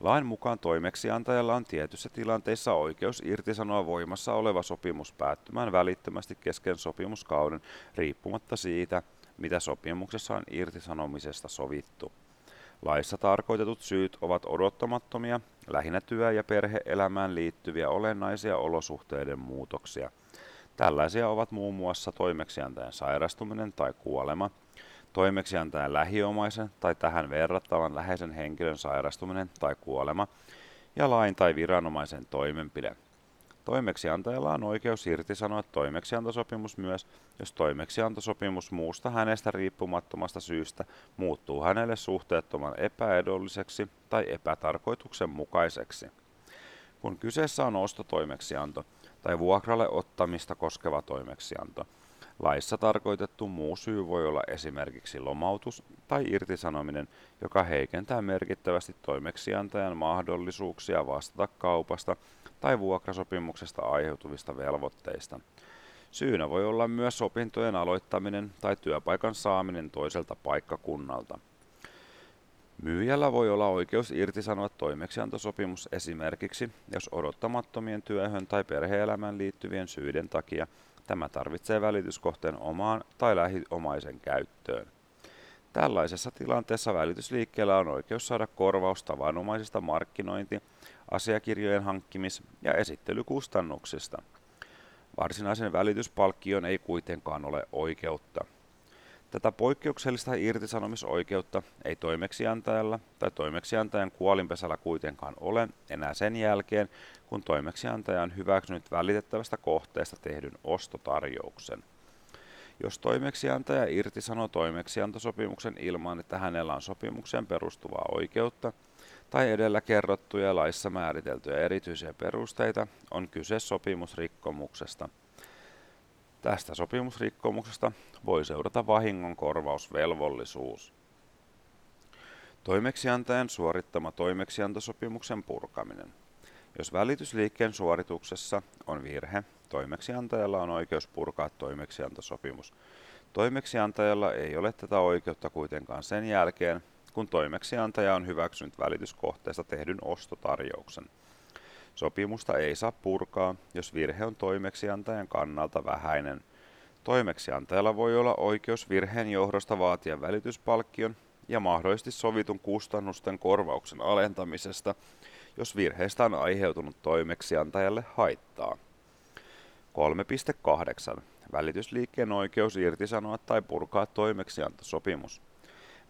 Lain mukaan toimeksiantajalla on tietyissä tilanteissa oikeus irtisanoa voimassa oleva sopimus päättymään välittömästi kesken sopimuskauden riippumatta siitä, mitä sopimuksessa on irtisanomisesta sovittu. Laissa tarkoitetut syyt ovat odottamattomia, lähinnä työ- ja perheelämään liittyviä olennaisia olosuhteiden muutoksia. Tällaisia ovat muun muassa toimeksiantajan sairastuminen tai kuolema – toimeksiantajan lähiomaisen tai tähän verrattavan läheisen henkilön sairastuminen tai kuolema ja lain tai viranomaisen toimenpide. Toimeksiantajalla on oikeus irtisanoa toimeksiantosopimus myös, jos toimeksiantosopimus muusta hänestä riippumattomasta syystä muuttuu hänelle suhteettoman epäedulliseksi tai epätarkoituksenmukaiseksi. Kun kyseessä on ostotoimeksianto tai vuokralle ottamista koskeva toimeksianto, Laissa tarkoitettu muu syy voi olla esimerkiksi lomautus tai irtisanominen, joka heikentää merkittävästi toimeksiantajan mahdollisuuksia vastata kaupasta tai vuokrasopimuksesta aiheutuvista velvoitteista. Syynä voi olla myös opintojen aloittaminen tai työpaikan saaminen toiselta paikkakunnalta. Myyjällä voi olla oikeus irtisanoa toimeksiantosopimus esimerkiksi, jos odottamattomien työhön tai perheelämään liittyvien syiden takia tämä tarvitsee välityskohteen omaan tai lähiomaisen käyttöön. Tällaisessa tilanteessa välitysliikkeellä on oikeus saada korvaus tavanomaisista markkinointi, asiakirjojen hankkimis- ja esittelykustannuksista. Varsinaisen välityspalkkion ei kuitenkaan ole oikeutta. Tätä poikkeuksellista irtisanomisoikeutta ei toimeksiantajalla tai toimeksiantajan kuolinpesällä kuitenkaan ole enää sen jälkeen, kun toimeksiantaja on hyväksynyt välitettävästä kohteesta tehdyn ostotarjouksen. Jos toimeksiantaja irtisanoo toimeksiantosopimuksen ilman, että hänellä on sopimukseen perustuvaa oikeutta tai edellä kerrottuja laissa määriteltyjä erityisiä perusteita, on kyse sopimusrikkomuksesta – Tästä sopimusrikkomuksesta voi seurata vahingonkorvausvelvollisuus. Toimeksiantajan suorittama toimeksiantosopimuksen purkaminen. Jos välitysliikkeen suorituksessa on virhe, toimeksiantajalla on oikeus purkaa toimeksiantosopimus. Toimeksiantajalla ei ole tätä oikeutta kuitenkaan sen jälkeen, kun toimeksiantaja on hyväksynyt välityskohteesta tehdyn ostotarjouksen. Sopimusta ei saa purkaa, jos virhe on toimeksiantajan kannalta vähäinen. Toimeksiantajalla voi olla oikeus virheen johdosta vaatia välityspalkkion ja mahdollisesti sovitun kustannusten korvauksen alentamisesta, jos virheestä on aiheutunut toimeksiantajalle haittaa. 3.8. Välitysliikkeen oikeus irtisanoa tai purkaa toimeksiantosopimus.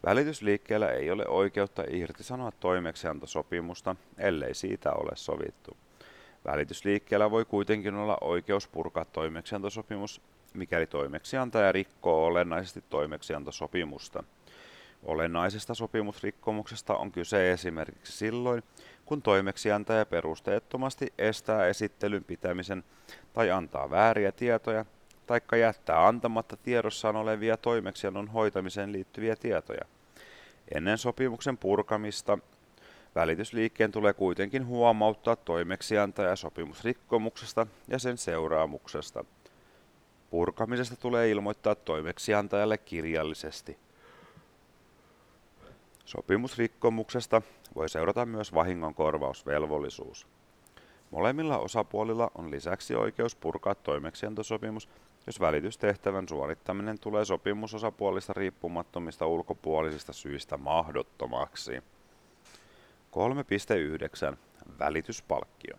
Välitysliikkeellä ei ole oikeutta irtisanoa toimeksiantosopimusta, ellei siitä ole sovittu. Välitysliikkeellä voi kuitenkin olla oikeus purkaa toimeksiantosopimus, mikäli toimeksiantaja rikkoo olennaisesti toimeksiantosopimusta. Olennaisesta sopimusrikkomuksesta on kyse esimerkiksi silloin, kun toimeksiantaja perusteettomasti estää esittelyn pitämisen tai antaa vääriä tietoja taikka jättää antamatta tiedossaan olevia toimeksiannon hoitamiseen liittyviä tietoja. Ennen sopimuksen purkamista välitysliikkeen tulee kuitenkin huomauttaa toimeksiantaja sopimusrikkomuksesta ja sen seuraamuksesta. Purkamisesta tulee ilmoittaa toimeksiantajalle kirjallisesti. Sopimusrikkomuksesta voi seurata myös vahingonkorvausvelvollisuus. Molemmilla osapuolilla on lisäksi oikeus purkaa toimeksiantosopimus jos välitystehtävän suorittaminen tulee sopimusosapuolista riippumattomista ulkopuolisista syistä mahdottomaksi. 3.9. Välityspalkkio.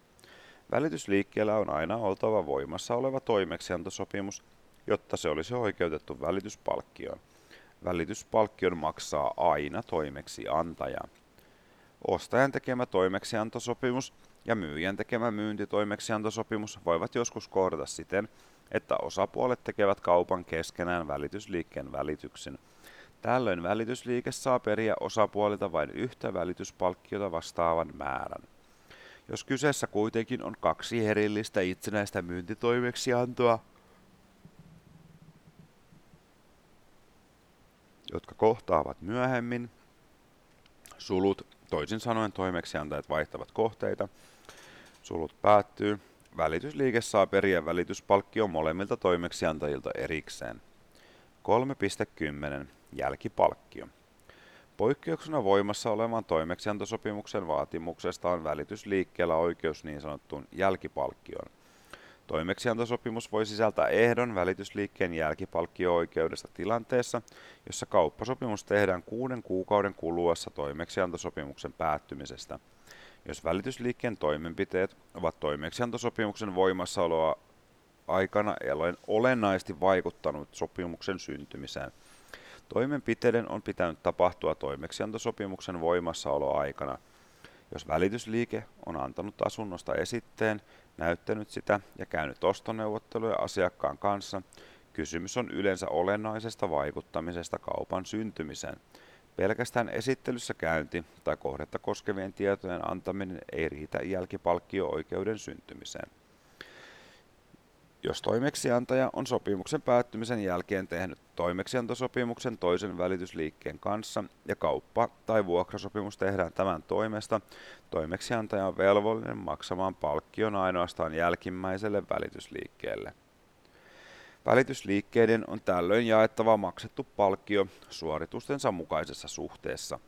Välitysliikkeellä on aina oltava voimassa oleva toimeksiantosopimus, jotta se olisi oikeutettu välityspalkkioon. Välityspalkkion maksaa aina toimeksiantaja. Ostajan tekemä toimeksiantosopimus ja myyjän tekemä myyntitoimeksiantosopimus voivat joskus kohdata siten, että osapuolet tekevät kaupan keskenään välitysliikkeen välityksin. Tällöin välitysliike saa periä osapuolilta vain yhtä välityspalkkiota vastaavan määrän. Jos kyseessä kuitenkin on kaksi erillistä itsenäistä myyntitoimeksiantoa, jotka kohtaavat myöhemmin, sulut, toisin sanoen toimeksiantajat vaihtavat kohteita, sulut päättyy, Välitysliike saa periä välityspalkkion molemmilta toimeksiantajilta erikseen. 3.10. Jälkipalkkio. Poikkeuksena voimassa olevan toimeksiantosopimuksen vaatimuksesta on välitysliikkeellä oikeus niin sanottuun jälkipalkkioon. Toimeksiantosopimus voi sisältää ehdon välitysliikkeen jälkipalkkio-oikeudesta tilanteessa, jossa kauppasopimus tehdään kuuden kuukauden kuluessa toimeksiantosopimuksen päättymisestä – jos välitysliikkeen toimenpiteet ovat toimeksiantosopimuksen voimassaoloa aikana olennaisesti vaikuttanut sopimuksen syntymiseen. Toimenpiteiden on pitänyt tapahtua toimeksiantosopimuksen voimassaoloaikana. Jos välitysliike on antanut asunnosta esitteen, näyttänyt sitä ja käynyt ostoneuvotteluja asiakkaan kanssa, kysymys on yleensä olennaisesta vaikuttamisesta kaupan syntymiseen. Pelkästään esittelyssä käynti tai kohdetta koskevien tietojen antaminen ei riitä jälkipalkkio-oikeuden syntymiseen. Jos toimeksiantaja on sopimuksen päättymisen jälkeen tehnyt toimeksiantosopimuksen toisen välitysliikkeen kanssa ja kauppa- tai vuokrasopimus tehdään tämän toimesta, toimeksiantaja on velvollinen maksamaan palkkion ainoastaan jälkimmäiselle välitysliikkeelle. Välitysliikkeiden on tällöin jaettava maksettu palkkio suoritustensa mukaisessa suhteessa.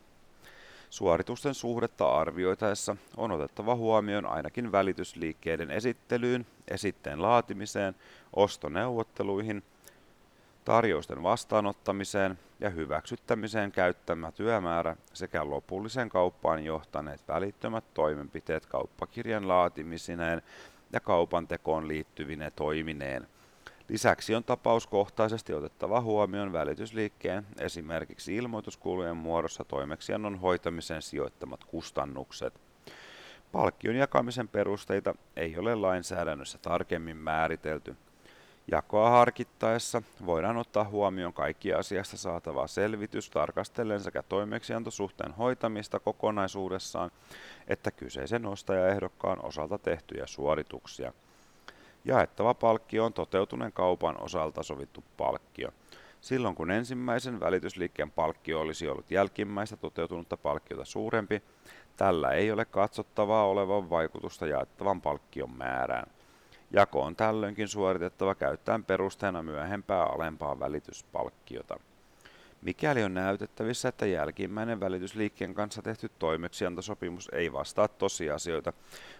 Suoritusten suhdetta arvioitaessa on otettava huomioon ainakin välitysliikkeiden esittelyyn, esitteen laatimiseen, ostoneuvotteluihin, tarjousten vastaanottamiseen ja hyväksyttämiseen käyttämä työmäärä sekä lopulliseen kauppaan johtaneet välittömät toimenpiteet kauppakirjan laatimisineen ja kaupan tekoon liittyvine toimineen – Lisäksi on tapauskohtaisesti otettava huomioon välitysliikkeen esimerkiksi ilmoituskulujen muodossa toimeksiannon hoitamisen sijoittamat kustannukset. Palkkion jakamisen perusteita ei ole lainsäädännössä tarkemmin määritelty. Jakoa harkittaessa voidaan ottaa huomioon kaikki asiasta saatava selvitys tarkastellen sekä toimeksiantosuhteen hoitamista kokonaisuudessaan että kyseisen ostajaehdokkaan osalta tehtyjä suorituksia – Jaettava palkkio on toteutuneen kaupan osalta sovittu palkkio. Silloin kun ensimmäisen välitysliikkeen palkkio olisi ollut jälkimmäistä toteutunutta palkkiota suurempi, tällä ei ole katsottavaa olevan vaikutusta jaettavan palkkion määrään. Jako on tällöinkin suoritettava käyttäen perusteena myöhempää alempaa välityspalkkiota. Mikäli on näytettävissä, että jälkimmäinen välitysliikkeen kanssa tehty toimeksiantosopimus ei vastaa tosiasioita,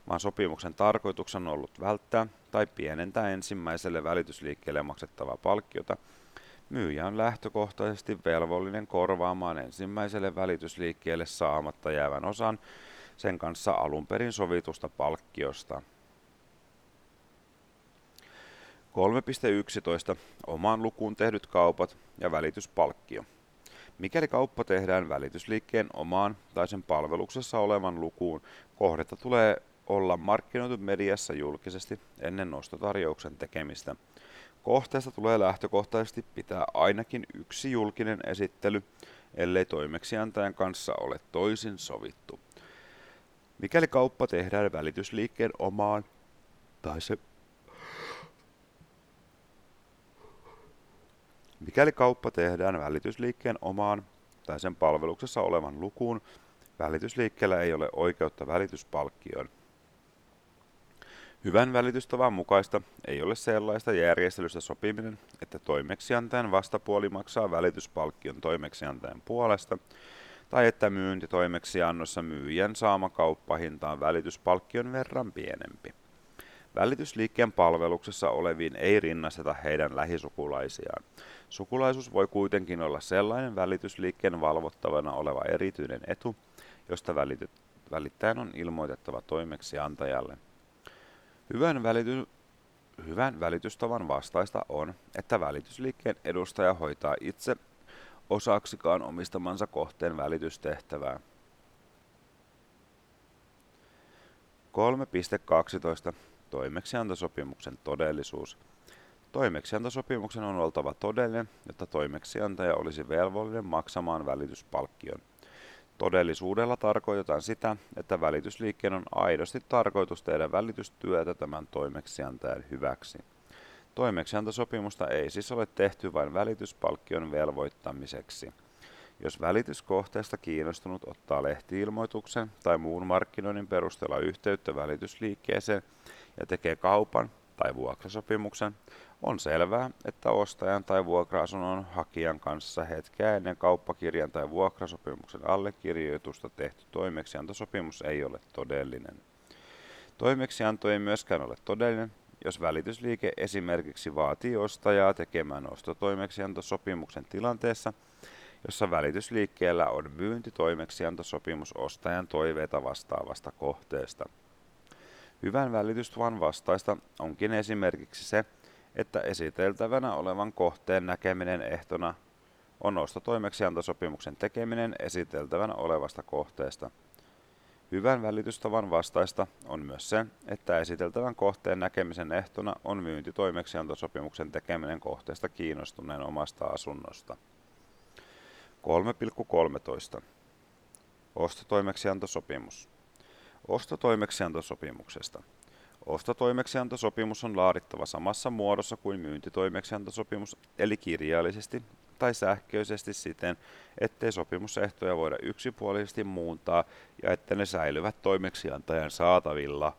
vaan sopimuksen tarkoituksena on ollut välttää tai pienentää ensimmäiselle välitysliikkeelle maksettavaa palkkiota, myyjä on lähtökohtaisesti velvollinen korvaamaan ensimmäiselle välitysliikkeelle saamatta jäävän osan sen kanssa alun perin sovitusta palkkiosta. 3.11. Omaan lukuun tehdyt kaupat ja välityspalkkio. Mikäli kauppa tehdään välitysliikkeen omaan tai sen palveluksessa olevan lukuun, kohdetta tulee olla markkinoitu mediassa julkisesti ennen nostotarjouksen tekemistä. Kohteesta tulee lähtökohtaisesti pitää ainakin yksi julkinen esittely, ellei toimeksiantajan kanssa ole toisin sovittu. Mikäli kauppa tehdään välitysliikkeen omaan tai se Mikäli kauppa tehdään välitysliikkeen omaan tai sen palveluksessa olevan lukuun, välitysliikkeellä ei ole oikeutta välityspalkkioon. Hyvän välitystavan mukaista ei ole sellaista järjestelystä sopiminen, että toimeksiantajan vastapuoli maksaa välityspalkkion toimeksiantajan puolesta, tai että myynti toimeksiannossa myyjän saama kauppahinta on välityspalkkion verran pienempi. Välitysliikkeen palveluksessa oleviin ei rinnasteta heidän lähisukulaisiaan. Sukulaisuus voi kuitenkin olla sellainen välitysliikkeen valvottavana oleva erityinen etu, josta välittäjän on ilmoitettava toimeksiantajalle. Hyvän, välity, hyvän välitystavan vastaista on, että välitysliikkeen edustaja hoitaa itse osaksikaan omistamansa kohteen välitystehtävää. 3.12. Toimeksiantosopimuksen todellisuus. Toimeksiantosopimuksen on oltava todellinen, jotta toimeksiantaja olisi velvollinen maksamaan välityspalkkion. Todellisuudella tarkoitetaan sitä, että välitysliikkeen on aidosti tarkoitus tehdä välitystyötä tämän toimeksiantajan hyväksi. Toimeksiantosopimusta ei siis ole tehty vain välityspalkkion velvoittamiseksi. Jos välityskohteesta kiinnostunut ottaa lehtiilmoituksen tai muun markkinoinnin perusteella yhteyttä välitysliikkeeseen ja tekee kaupan tai vuokrasopimuksen, on selvää, että ostajan tai vuokra-asunnon hakijan kanssa hetkeä ennen kauppakirjan tai vuokrasopimuksen allekirjoitusta tehty toimeksiantosopimus ei ole todellinen. Toimeksianto ei myöskään ole todellinen, jos välitysliike esimerkiksi vaatii ostajaa tekemään ostotoimeksiantosopimuksen tilanteessa, jossa välitysliikkeellä on myyntitoimeksiantosopimus ostajan toiveita vastaavasta kohteesta. Hyvän välitystuvan vastaista onkin esimerkiksi se, että esiteltävänä olevan kohteen näkeminen ehtona on ostotoimeksiantosopimuksen tekeminen esiteltävänä olevasta kohteesta. Hyvän välitystavan vastaista on myös se, että esiteltävän kohteen näkemisen ehtona on myyntitoimeksiantosopimuksen tekeminen kohteesta kiinnostuneen omasta asunnosta. 3,13. Ostotoimeksiantosopimus. Ostotoimeksiantosopimuksesta. Ostotoimeksiantosopimus on laadittava samassa muodossa kuin myyntitoimeksiantosopimus, eli kirjallisesti tai sähköisesti siten, ettei sopimusehtoja voida yksipuolisesti muuntaa ja että ne säilyvät toimeksiantajan saatavilla.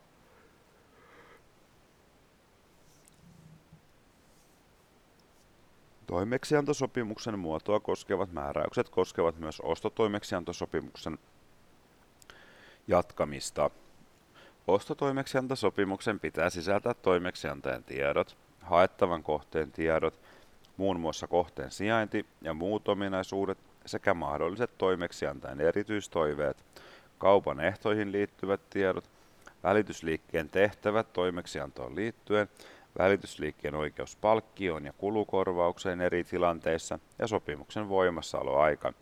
Toimeksiantosopimuksen muotoa koskevat määräykset koskevat myös ostotoimeksiantosopimuksen jatkamista. Ostotoimeksiantosopimuksen pitää sisältää toimeksiantajan tiedot, haettavan kohteen tiedot, muun muassa kohteen sijainti ja muut ominaisuudet sekä mahdolliset toimeksiantajan erityistoiveet, kaupan ehtoihin liittyvät tiedot, välitysliikkeen tehtävät toimeksiantoon liittyen, välitysliikkeen oikeus palkkioon ja kulukorvaukseen eri tilanteissa ja sopimuksen voimassaoloaika.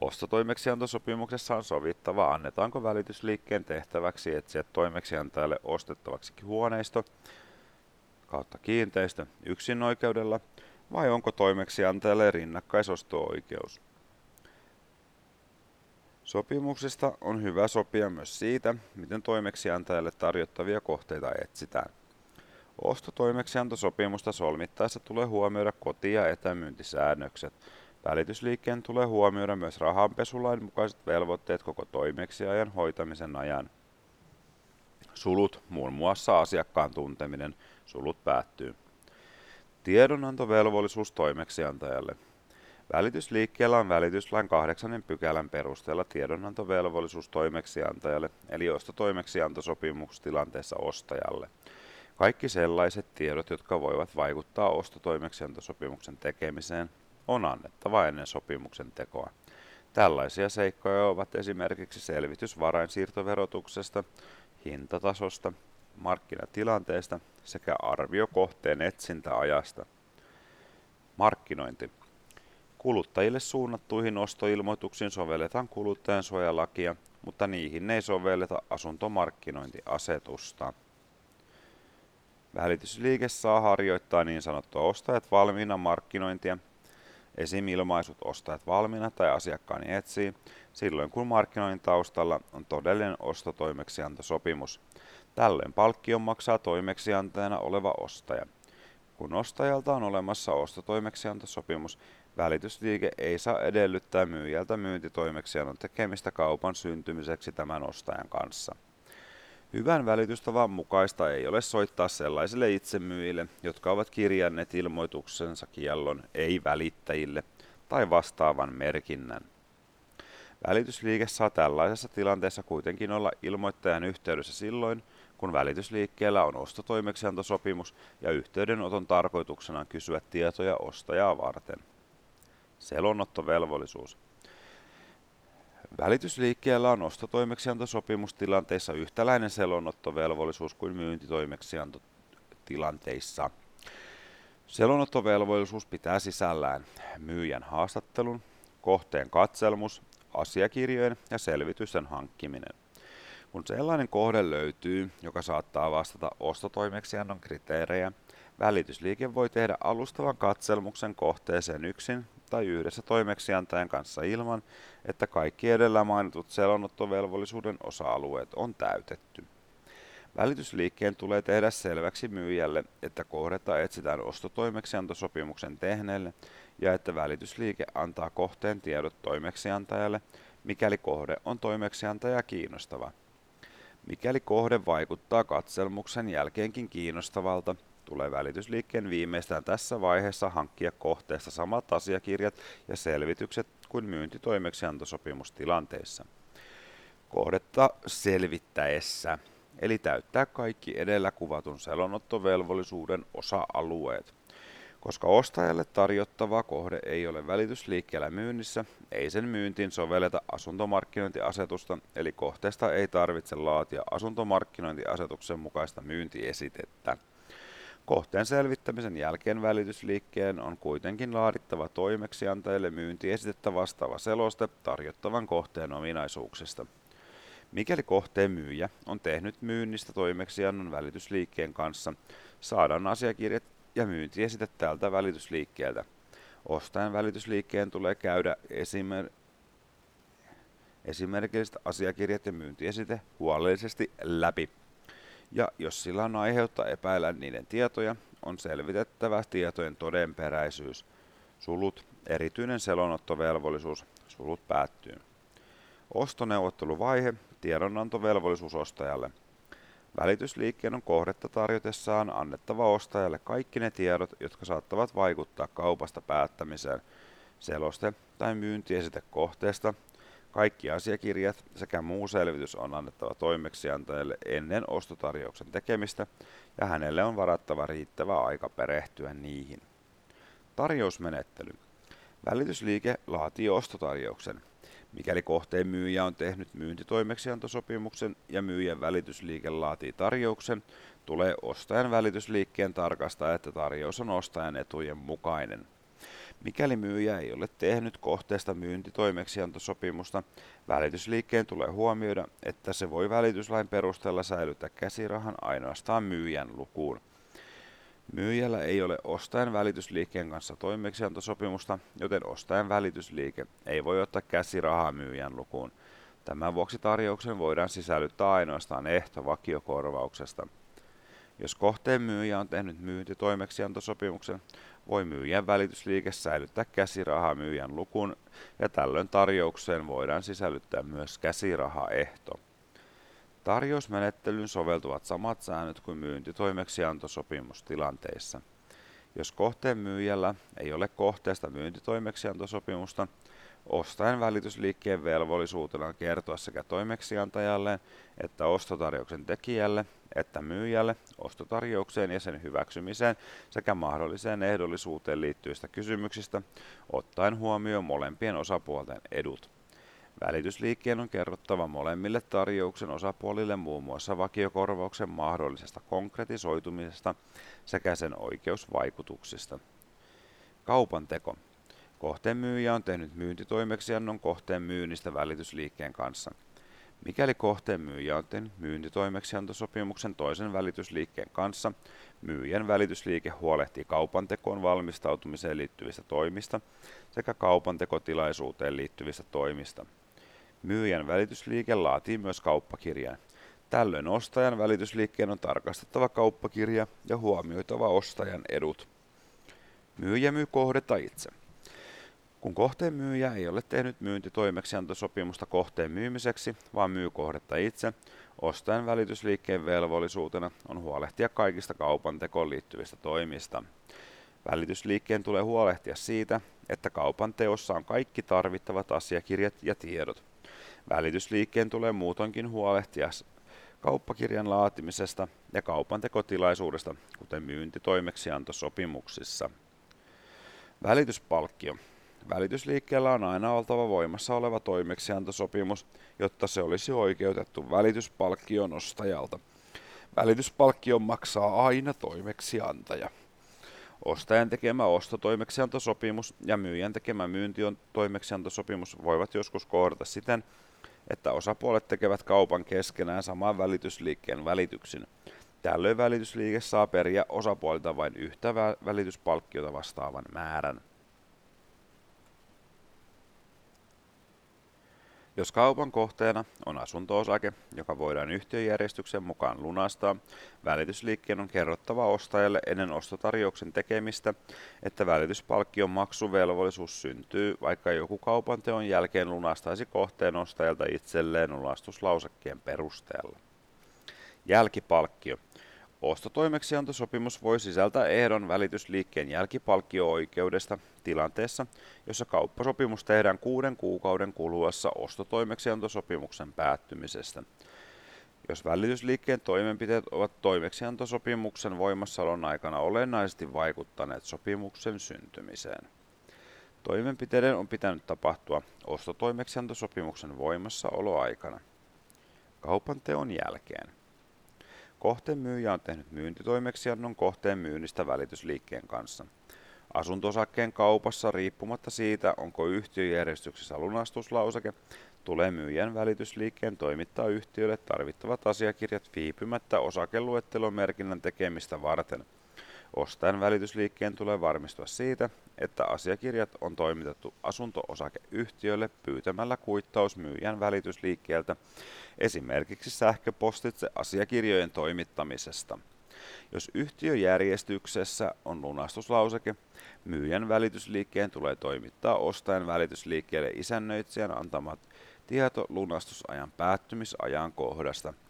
Ostotoimeksiantosopimuksessa on sovittava, annetaanko välitysliikkeen tehtäväksi etsiä toimeksiantajalle ostettavaksi huoneisto kautta kiinteistö yksin oikeudella vai onko toimeksiantajalle rinnakkaisosto-oikeus. Sopimuksesta on hyvä sopia myös siitä, miten toimeksiantajalle tarjottavia kohteita etsitään. Ostotoimeksiantosopimusta solmittaessa tulee huomioida koti- ja etämyyntisäännökset. Välitysliikkeen tulee huomioida myös rahanpesulain mukaiset velvoitteet koko toimeksiajan hoitamisen ajan. Sulut, muun muassa asiakkaan tunteminen, sulut päättyy. Tiedonantovelvollisuus toimeksiantajalle. Välitysliikkeellä on välityslain kahdeksannen pykälän perusteella tiedonantovelvollisuus toimeksiantajalle, eli ostotoimeksiantosopimustilanteessa ostajalle. Kaikki sellaiset tiedot, jotka voivat vaikuttaa ostotoimeksiantosopimuksen tekemiseen, on annettava ennen sopimuksen tekoa. Tällaisia seikkoja ovat esimerkiksi selvitys varainsiirtoverotuksesta, hintatasosta, markkinatilanteesta sekä arvio kohteen etsintäajasta. Markkinointi. Kuluttajille suunnattuihin ostoilmoituksiin sovelletaan kuluttajan suojalakia, mutta niihin ei sovelleta asuntomarkkinointiasetusta. Välitysliike saa harjoittaa niin sanottua ostajat valmiina markkinointia, esim. ilmaisut ostajat valmiina tai asiakkaani etsii, silloin kun markkinoinnin taustalla on todellinen ostotoimeksiantosopimus. Tällöin palkkion maksaa toimeksiantajana oleva ostaja. Kun ostajalta on olemassa ostotoimeksiantosopimus, välitysliike ei saa edellyttää myyjältä myyntitoimeksiannon tekemistä kaupan syntymiseksi tämän ostajan kanssa. Hyvän välitystavan mukaista ei ole soittaa sellaisille itsemyyjille, jotka ovat kirjanneet ilmoituksensa kiellon ei-välittäjille tai vastaavan merkinnän. Välitysliike saa tällaisessa tilanteessa kuitenkin olla ilmoittajan yhteydessä silloin, kun välitysliikkeellä on ostotoimeksiantosopimus ja yhteydenoton tarkoituksena on kysyä tietoja ostajaa varten. Selonottovelvollisuus. Välitysliikkeellä on ostotoimeksiantosopimustilanteissa yhtäläinen selonottovelvollisuus kuin myyntitoimeksiantotilanteissa. Selonottovelvollisuus pitää sisällään myyjän haastattelun, kohteen katselmus, asiakirjojen ja selvitysten hankkiminen. Kun sellainen kohde löytyy, joka saattaa vastata ostotoimeksiannon kriteerejä, välitysliike voi tehdä alustavan katselmuksen kohteeseen yksin tai yhdessä toimeksiantajan kanssa ilman, että kaikki edellä mainitut selonottovelvollisuuden osa-alueet on täytetty. Välitysliikkeen tulee tehdä selväksi myyjälle, että kohdetta etsitään ostotoimeksiantosopimuksen tehneelle ja että välitysliike antaa kohteen tiedot toimeksiantajalle, mikäli kohde on toimeksiantaja kiinnostava. Mikäli kohde vaikuttaa katselmuksen jälkeenkin kiinnostavalta, tulee välitysliikkeen viimeistään tässä vaiheessa hankkia kohteesta samat asiakirjat ja selvitykset kuin myyntitoimeksiantosopimustilanteissa. Kohdetta selvittäessä, eli täyttää kaikki edellä kuvatun selonottovelvollisuuden osa-alueet. Koska ostajalle tarjottava kohde ei ole välitysliikkeellä myynnissä, ei sen myyntiin sovelleta asuntomarkkinointiasetusta, eli kohteesta ei tarvitse laatia asuntomarkkinointiasetuksen mukaista myyntiesitettä. Kohteen selvittämisen jälkeen välitysliikkeen on kuitenkin laadittava toimeksiantajille myyntiesitettä vastaava seloste tarjottavan kohteen ominaisuuksista. Mikäli kohteen myyjä on tehnyt myynnistä toimeksiannon välitysliikkeen kanssa, saadaan asiakirjat ja myyntiesite tältä välitysliikkeeltä. Ostajan välitysliikkeen tulee käydä esimer- esimerkilliset asiakirjat ja myyntiesite huolellisesti läpi. Ja jos sillä on aiheutta epäillä niiden tietoja, on selvitettävä tietojen todenperäisyys. Sulut, erityinen selonottovelvollisuus, sulut päättyy. Ostoneuvotteluvaihe, tiedonantovelvollisuus ostajalle. Välitysliikkeen on kohdetta tarjotessaan annettava ostajalle kaikki ne tiedot, jotka saattavat vaikuttaa kaupasta päättämiseen, seloste tai myyntiesite kohteesta, kaikki asiakirjat sekä muu selvitys on annettava toimeksiantajalle ennen ostotarjouksen tekemistä ja hänelle on varattava riittävä aika perehtyä niihin. Tarjousmenettely. Välitysliike laatii ostotarjouksen. Mikäli kohteen myyjä on tehnyt myyntitoimeksiantosopimuksen ja myyjän välitysliike laatii tarjouksen, tulee ostajan välitysliikkeen tarkastaa, että tarjous on ostajan etujen mukainen. Mikäli myyjä ei ole tehnyt kohteesta myyntitoimeksiantosopimusta, välitysliikkeen tulee huomioida, että se voi välityslain perusteella säilyttää käsirahan ainoastaan myyjän lukuun. Myyjällä ei ole ostajan välitysliikkeen kanssa toimeksiantosopimusta, joten ostajan välitysliike ei voi ottaa käsirahaa myyjän lukuun. Tämän vuoksi tarjouksen voidaan sisällyttää ainoastaan ehto vakiokorvauksesta. Jos kohteen myyjä on tehnyt myyntitoimeksiantosopimuksen, voi myyjän välitysliike säilyttää käsirahaa myyjän lukuun ja tällöin tarjoukseen voidaan sisällyttää myös käsirahaehto. Tarjousmenettelyyn soveltuvat samat säännöt kuin myyntitoimeksiantosopimustilanteissa. Jos kohteen myyjällä ei ole kohteesta myyntitoimeksiantosopimusta, ostajan välitysliikkeen velvollisuutena kertoa sekä toimeksiantajalle että ostotarjouksen tekijälle että myyjälle ostotarjoukseen ja sen hyväksymiseen sekä mahdolliseen ehdollisuuteen liittyvistä kysymyksistä, ottaen huomioon molempien osapuolten edut. Välitysliikkeen on kerrottava molemmille tarjouksen osapuolille muun muassa vakiokorvauksen mahdollisesta konkretisoitumisesta sekä sen oikeusvaikutuksista. Kaupan teko. Kohteen myyjä on tehnyt myyntitoimeksiannon kohteen myynnistä välitysliikkeen kanssa. Mikäli kohteen myyjä on tehnyt myyntitoimeksiantosopimuksen toisen välitysliikkeen kanssa, myyjän välitysliike huolehtii kaupantekoon valmistautumiseen liittyvistä toimista sekä kaupantekotilaisuuteen liittyvistä toimista. Myyjän välitysliike laatii myös kauppakirjan. Tällöin ostajan välitysliikkeen on tarkastettava kauppakirja ja huomioitava ostajan edut. Myyjä myy kohdetta itse. Kun kohteen myyjä ei ole tehnyt myyntitoimeksiantosopimusta kohteen myymiseksi, vaan myy kohdetta itse, ostajan välitysliikkeen velvollisuutena on huolehtia kaikista kaupan tekoon liittyvistä toimista. Välitysliikkeen tulee huolehtia siitä, että kaupan teossa on kaikki tarvittavat asiakirjat ja tiedot. Välitysliikkeen tulee muutonkin huolehtia kauppakirjan laatimisesta ja kaupantekotilaisuudesta, kuten myyntitoimeksiantosopimuksissa. Välityspalkkio Välitysliikkeellä on aina oltava voimassa oleva toimeksiantosopimus, jotta se olisi oikeutettu välityspalkkion ostajalta. Välityspalkkion maksaa aina toimeksiantaja. Ostajan tekemä ostotoimeksiantosopimus ja myyjän tekemä myyntion toimeksiantosopimus voivat joskus kohdata siten, että osapuolet tekevät kaupan keskenään saman välitysliikkeen välityksin. Tällöin välitysliike saa periä osapuolilta vain yhtä välityspalkkiota vastaavan määrän. Jos kaupan kohteena on asunto-osake, joka voidaan yhtiöjärjestyksen mukaan lunastaa, välitysliikkeen on kerrottava ostajalle ennen ostotarjouksen tekemistä, että välityspalkkion maksuvelvollisuus syntyy, vaikka joku kaupan teon jälkeen lunastaisi kohteen ostajalta itselleen lunastuslausekkeen perusteella. Jälkipalkkio – Ostotoimeksiantosopimus voi sisältää ehdon välitysliikkeen jälkipalkkio-oikeudesta tilanteessa, jossa kauppasopimus tehdään kuuden kuukauden kuluessa ostotoimeksiantosopimuksen päättymisestä. Jos välitysliikkeen toimenpiteet ovat toimeksiantosopimuksen voimassaolon aikana olennaisesti vaikuttaneet sopimuksen syntymiseen. Toimenpiteiden on pitänyt tapahtua ostotoimeksiantosopimuksen voimassaoloaikana. Kaupan teon jälkeen. Kohteen myyjä on tehnyt myyntitoimeksiannon kohteen myynnistä välitysliikkeen kanssa. Asuntosakkeen kaupassa riippumatta siitä, onko yhtiöjärjestyksessä lunastuslauseke, tulee myyjän välitysliikkeen toimittaa yhtiölle tarvittavat asiakirjat viipymättä osakeluettelon merkinnän tekemistä varten. Ostajan välitysliikkeen tulee varmistua siitä, että asiakirjat on toimitettu asunto-osakeyhtiölle pyytämällä kuittaus myyjän välitysliikkeeltä, esimerkiksi sähköpostitse asiakirjojen toimittamisesta. Jos yhtiöjärjestyksessä on lunastuslauseke, myyjän välitysliikkeen tulee toimittaa ostajan välitysliikkeelle isännöitsijän antamat tieto lunastusajan päättymisajan kohdasta –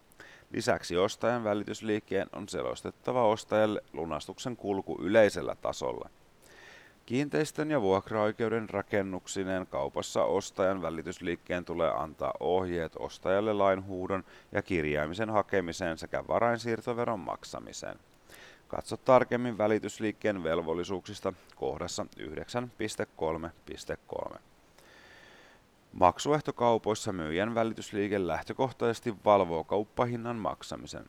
Lisäksi ostajan välitysliikkeen on selostettava ostajalle lunastuksen kulku yleisellä tasolla. Kiinteistön ja vuokraoikeuden rakennuksineen kaupassa ostajan välitysliikkeen tulee antaa ohjeet ostajalle lainhuudon ja kirjaamisen hakemiseen sekä varainsiirtoveron maksamiseen. Katso tarkemmin välitysliikkeen velvollisuuksista kohdassa 9.3.3. Maksuehtokaupoissa myyjän välitysliike lähtökohtaisesti valvoo kauppahinnan maksamisen.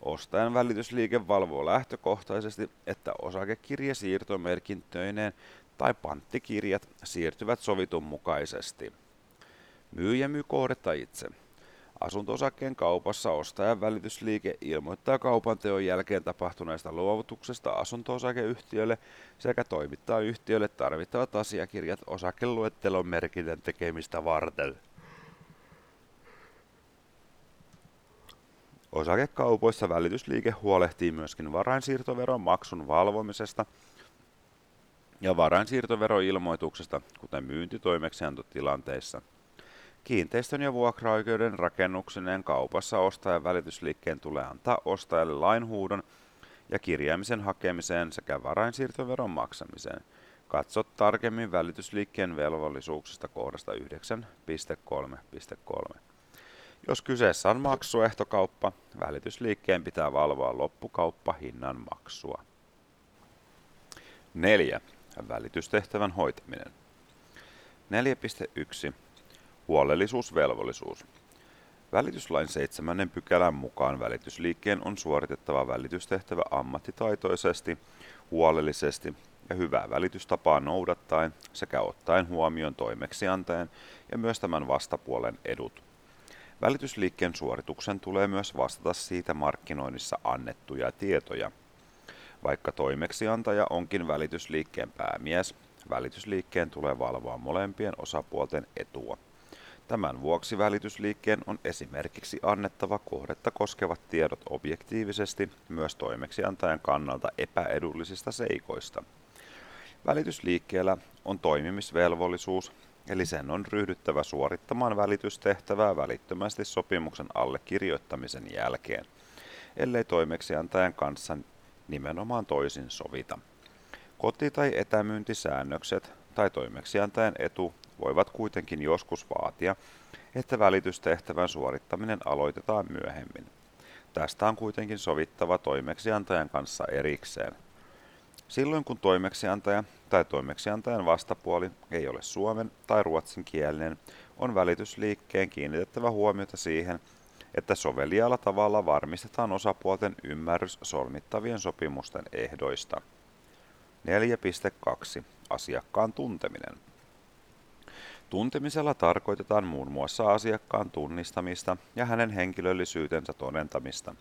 Ostajan välitysliike valvoo lähtökohtaisesti, että osakekirjasiirtomerkintöineen tai panttikirjat siirtyvät sovitun mukaisesti. Myyjä myy kohdetta itse. Asuntosakkeen kaupassa ostajan välitysliike ilmoittaa kaupan teon jälkeen tapahtuneesta luovutuksesta asunto-osakeyhtiölle sekä toimittaa yhtiölle tarvittavat asiakirjat osakeluettelon merkintän tekemistä varten. Osakekaupoissa välitysliike huolehtii myöskin varainsiirtoveron maksun valvomisesta ja varainsiirtoveroilmoituksesta, kuten myyntitoimeksiantotilanteissa – Kiinteistön ja vuokraoikeuden rakennuksineen kaupassa ostajan välitysliikkeen tulee antaa ostajalle lainhuudon ja kirjaamisen hakemiseen sekä varainsiirtoveron maksamiseen. Katso tarkemmin välitysliikkeen velvollisuuksista kohdasta 9.3.3. Jos kyseessä on maksuehtokauppa, välitysliikkeen pitää valvoa loppukauppa hinnan maksua. 4. Välitystehtävän hoitaminen. 4.1. Huolellisuusvelvollisuus. Välityslain seitsemännen pykälän mukaan välitysliikkeen on suoritettava välitystehtävä ammattitaitoisesti, huolellisesti ja hyvää välitystapaa noudattaen sekä ottaen huomioon toimeksiantajan ja myös tämän vastapuolen edut. Välitysliikkeen suorituksen tulee myös vastata siitä markkinoinnissa annettuja tietoja. Vaikka toimeksiantaja onkin välitysliikkeen päämies, välitysliikkeen tulee valvoa molempien osapuolten etua. Tämän vuoksi välitysliikkeen on esimerkiksi annettava kohdetta koskevat tiedot objektiivisesti myös toimeksiantajan kannalta epäedullisista seikoista. Välitysliikkeellä on toimimisvelvollisuus, eli sen on ryhdyttävä suorittamaan välitystehtävää välittömästi sopimuksen allekirjoittamisen jälkeen, ellei toimeksiantajan kanssa nimenomaan toisin sovita. Koti- tai etämyyntisäännökset tai toimeksiantajan etu voivat kuitenkin joskus vaatia, että välitystehtävän suorittaminen aloitetaan myöhemmin. Tästä on kuitenkin sovittava toimeksiantajan kanssa erikseen. Silloin kun toimeksiantaja tai toimeksiantajan vastapuoli ei ole suomen tai ruotsin kielinen, on välitysliikkeen kiinnitettävä huomiota siihen, että soveliaalla tavalla varmistetaan osapuolten ymmärrys solmittavien sopimusten ehdoista. 4.2. Asiakkaan tunteminen. Tuntemisella tarkoitetaan muun muassa asiakkaan tunnistamista ja hänen henkilöllisyytensä todentamista.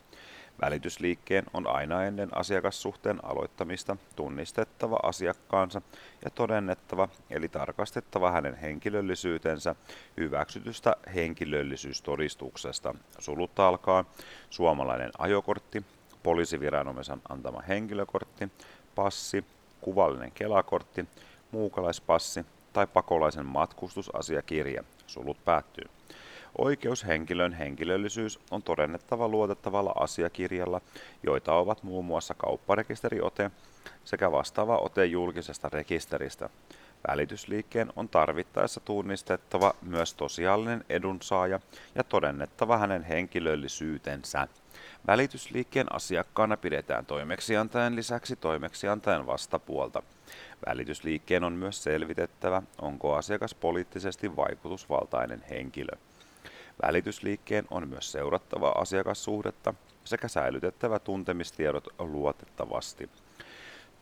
Välitysliikkeen on aina ennen asiakassuhteen aloittamista tunnistettava asiakkaansa ja todennettava eli tarkastettava hänen henkilöllisyytensä hyväksytystä henkilöllisyystodistuksesta. Sulut alkaa suomalainen ajokortti, poliisiviranomaisen antama henkilökortti, passi, kuvallinen kelakortti, muukalaispassi tai pakolaisen matkustusasiakirja. Sulut päättyy. Oikeushenkilön henkilöllisyys on todennettava luotettavalla asiakirjalla, joita ovat muun muassa kaupparekisteriote sekä vastaava ote julkisesta rekisteristä. Välitysliikkeen on tarvittaessa tunnistettava myös tosiaalinen edunsaaja ja todennettava hänen henkilöllisyytensä. Välitysliikkeen asiakkaana pidetään toimeksiantajan lisäksi toimeksiantajan vastapuolta. Välitysliikkeen on myös selvitettävä, onko asiakas poliittisesti vaikutusvaltainen henkilö. Välitysliikkeen on myös seurattava asiakassuhdetta sekä säilytettävä tuntemistiedot luotettavasti.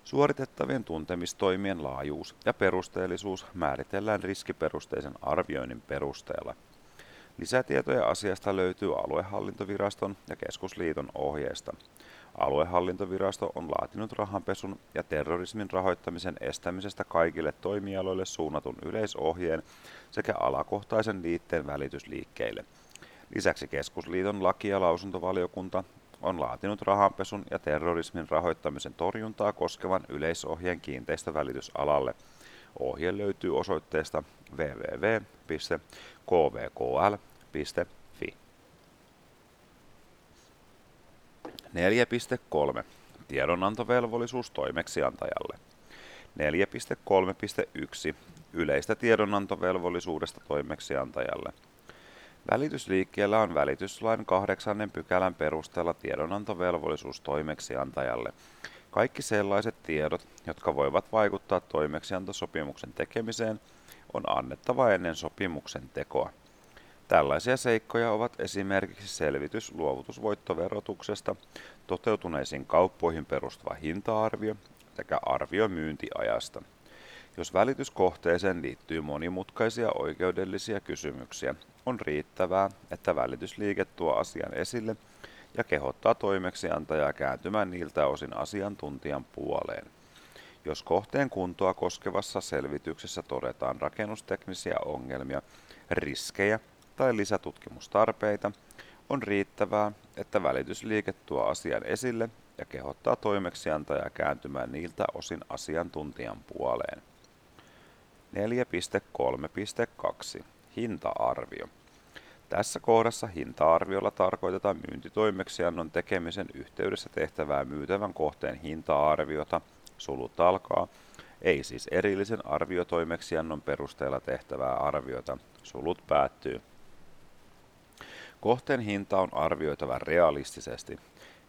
Suoritettavien tuntemistoimien laajuus ja perusteellisuus määritellään riskiperusteisen arvioinnin perusteella. Lisätietoja asiasta löytyy aluehallintoviraston ja keskusliiton ohjeesta. Aluehallintovirasto on laatinut rahanpesun ja terrorismin rahoittamisen estämisestä kaikille toimialoille suunnatun yleisohjeen sekä alakohtaisen liitteen välitysliikkeille. Lisäksi Keskusliiton laki- ja lausuntovaliokunta on laatinut rahanpesun ja terrorismin rahoittamisen torjuntaa koskevan yleisohjeen kiinteistövälitysalalle. Ohje löytyy osoitteesta www.kvkl.fi. 4.3. Tiedonantovelvollisuus toimeksiantajalle. 4.3.1. Yleistä tiedonantovelvollisuudesta toimeksiantajalle. Välitysliikkeellä on välityslain kahdeksannen pykälän perusteella tiedonantovelvollisuus toimeksiantajalle. Kaikki sellaiset tiedot, jotka voivat vaikuttaa toimeksiantosopimuksen tekemiseen, on annettava ennen sopimuksen tekoa. Tällaisia seikkoja ovat esimerkiksi selvitys luovutusvoittoverotuksesta, toteutuneisiin kauppoihin perustuva hinta-arvio sekä arvio myyntiajasta. Jos välityskohteeseen liittyy monimutkaisia oikeudellisia kysymyksiä, on riittävää, että välitysliike tuo asian esille ja kehottaa toimeksiantajaa kääntymään niiltä osin asiantuntijan puoleen. Jos kohteen kuntoa koskevassa selvityksessä todetaan rakennusteknisiä ongelmia, riskejä tai lisätutkimustarpeita, on riittävää, että välitysliike tuo asian esille ja kehottaa toimeksiantajaa kääntymään niiltä osin asiantuntijan puoleen. 4.3.2 Hinta-arvio. Tässä kohdassa hinta-arviolla tarkoitetaan myyntitoimeksiannon tekemisen yhteydessä tehtävää myytävän kohteen hinta-arviota, sulut alkaa, ei siis erillisen arviotoimeksiannon perusteella tehtävää arviota, sulut päättyy. Kohteen hinta on arvioitava realistisesti.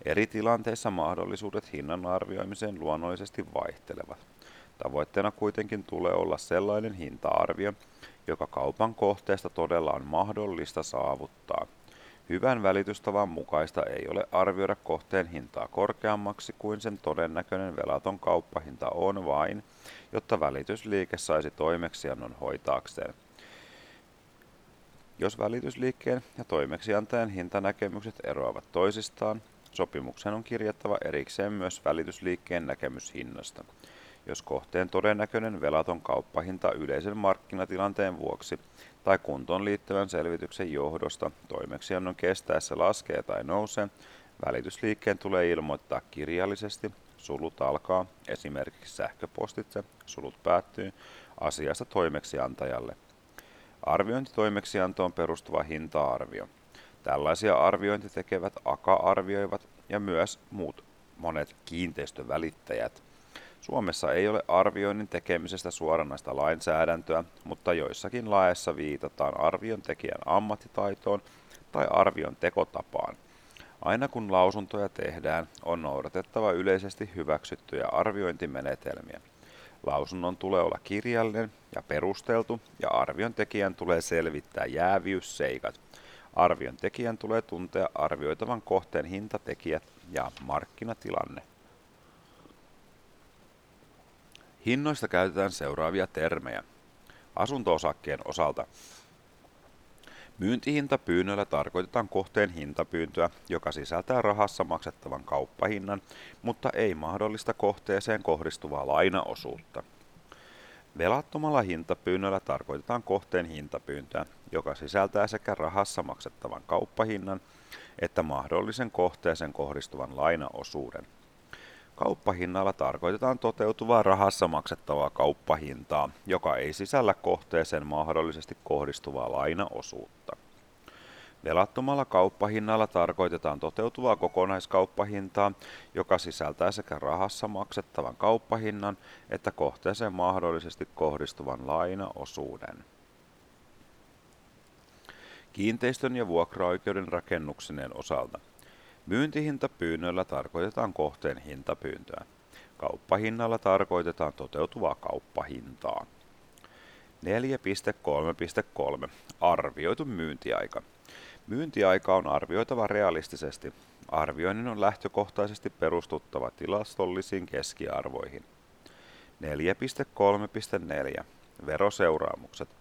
Eri tilanteissa mahdollisuudet hinnan arvioimiseen luonnollisesti vaihtelevat. Tavoitteena kuitenkin tulee olla sellainen hinta-arvio, joka kaupan kohteesta todella on mahdollista saavuttaa. Hyvän välitystavan mukaista ei ole arvioida kohteen hintaa korkeammaksi kuin sen todennäköinen velaton kauppahinta on vain, jotta välitysliike saisi toimeksiannon hoitaakseen. Jos välitysliikkeen ja toimeksiantajan hintanäkemykset eroavat toisistaan, sopimuksen on kirjattava erikseen myös välitysliikkeen näkemys hinnasta. Jos kohteen todennäköinen velaton kauppahinta yleisen markkinatilanteen vuoksi tai kuntoon liittyvän selvityksen johdosta toimeksiannon kestäessä laskee tai nousee, välitysliikkeen tulee ilmoittaa kirjallisesti, sulut alkaa, esimerkiksi sähköpostitse, sulut päättyy, asiasta toimeksiantajalle. Arviointitoimeksiantoon perustuva hinta-arvio. Tällaisia arviointi tekevät AKA-arvioivat ja myös muut monet kiinteistövälittäjät – Suomessa ei ole arvioinnin tekemisestä suoranaista lainsäädäntöä, mutta joissakin laeissa viitataan arvion tekijän ammattitaitoon tai arvion tekotapaan. Aina kun lausuntoja tehdään, on noudatettava yleisesti hyväksyttyjä arviointimenetelmiä. Lausunnon tulee olla kirjallinen ja perusteltu, ja arvion tekijän tulee selvittää jäävyysseikat. Arvion tekijän tulee tuntea arvioitavan kohteen hintatekijät ja markkinatilanne. Hinnoista käytetään seuraavia termejä. Asunto-osakkeen osalta Myyntihintapyynnöllä tarkoitetaan kohteen hintapyyntöä, joka sisältää rahassa maksettavan kauppahinnan, mutta ei mahdollista kohteeseen kohdistuvaa lainaosuutta. Velattomalla hintapyynnöllä tarkoitetaan kohteen hintapyyntöä, joka sisältää sekä rahassa maksettavan kauppahinnan että mahdollisen kohteeseen kohdistuvan lainaosuuden. Kauppahinnalla tarkoitetaan toteutuvaa rahassa maksettavaa kauppahintaa, joka ei sisällä kohteeseen mahdollisesti kohdistuvaa lainaosuutta. Velattomalla kauppahinnalla tarkoitetaan toteutuvaa kokonaiskauppahintaa, joka sisältää sekä rahassa maksettavan kauppahinnan että kohteeseen mahdollisesti kohdistuvan lainaosuuden. Kiinteistön ja vuokraoikeuden rakennuksineen osalta – Myyntihintapyynnöllä tarkoitetaan kohteen hintapyyntöä. Kauppahinnalla tarkoitetaan toteutuvaa kauppahintaa. 4.3.3. Arvioitu myyntiaika. Myyntiaika on arvioitava realistisesti. Arvioinnin on lähtökohtaisesti perustuttava tilastollisiin keskiarvoihin. 4.3.4. Veroseuraamukset.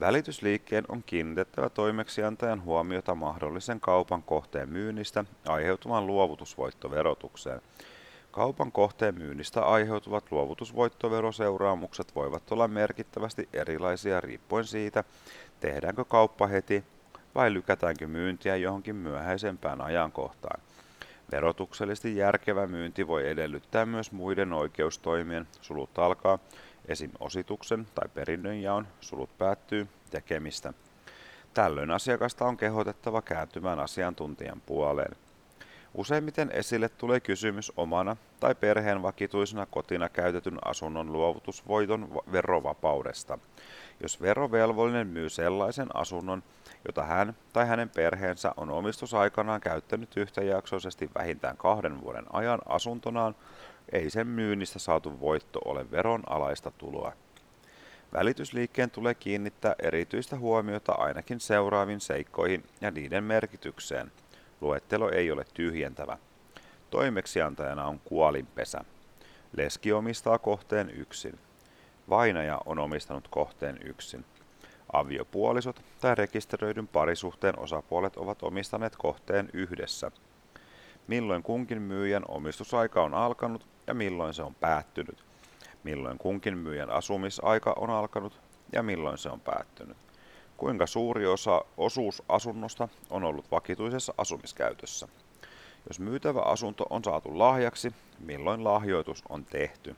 Välitysliikkeen on kiinnitettävä toimeksiantajan huomiota mahdollisen kaupan kohteen myynnistä aiheutuvan luovutusvoittoverotukseen. Kaupan kohteen myynnistä aiheutuvat luovutusvoittoveroseuraamukset voivat olla merkittävästi erilaisia riippuen siitä, tehdäänkö kauppa heti vai lykätäänkö myyntiä johonkin myöhäisempään ajankohtaan. Verotuksellisesti järkevä myynti voi edellyttää myös muiden oikeustoimien, sulut alkaa, esim. osituksen tai perinnönjaon, sulut päättyy, tekemistä. Tällöin asiakasta on kehotettava kääntymään asiantuntijan puoleen. Useimmiten esille tulee kysymys omana tai perheen vakituisena kotina käytetyn asunnon luovutusvoiton verovapaudesta. Jos verovelvollinen myy sellaisen asunnon, jota hän tai hänen perheensä on omistusaikanaan käyttänyt yhtäjaksoisesti vähintään kahden vuoden ajan asuntonaan, ei sen myynnistä saatu voitto ole veron alaista tuloa. Välitysliikkeen tulee kiinnittää erityistä huomiota ainakin seuraaviin seikkoihin ja niiden merkitykseen. Luettelo ei ole tyhjentävä. Toimeksiantajana on kuolinpesä. Leski omistaa kohteen yksin. Vainaja on omistanut kohteen yksin. Aviopuolisot tai rekisteröidyn parisuhteen osapuolet ovat omistaneet kohteen yhdessä. Milloin kunkin myyjän omistusaika on alkanut ja milloin se on päättynyt. Milloin kunkin myyjän asumisaika on alkanut ja milloin se on päättynyt. Kuinka suuri osa osuus asunnosta on ollut vakituisessa asumiskäytössä. Jos myytävä asunto on saatu lahjaksi, milloin lahjoitus on tehty.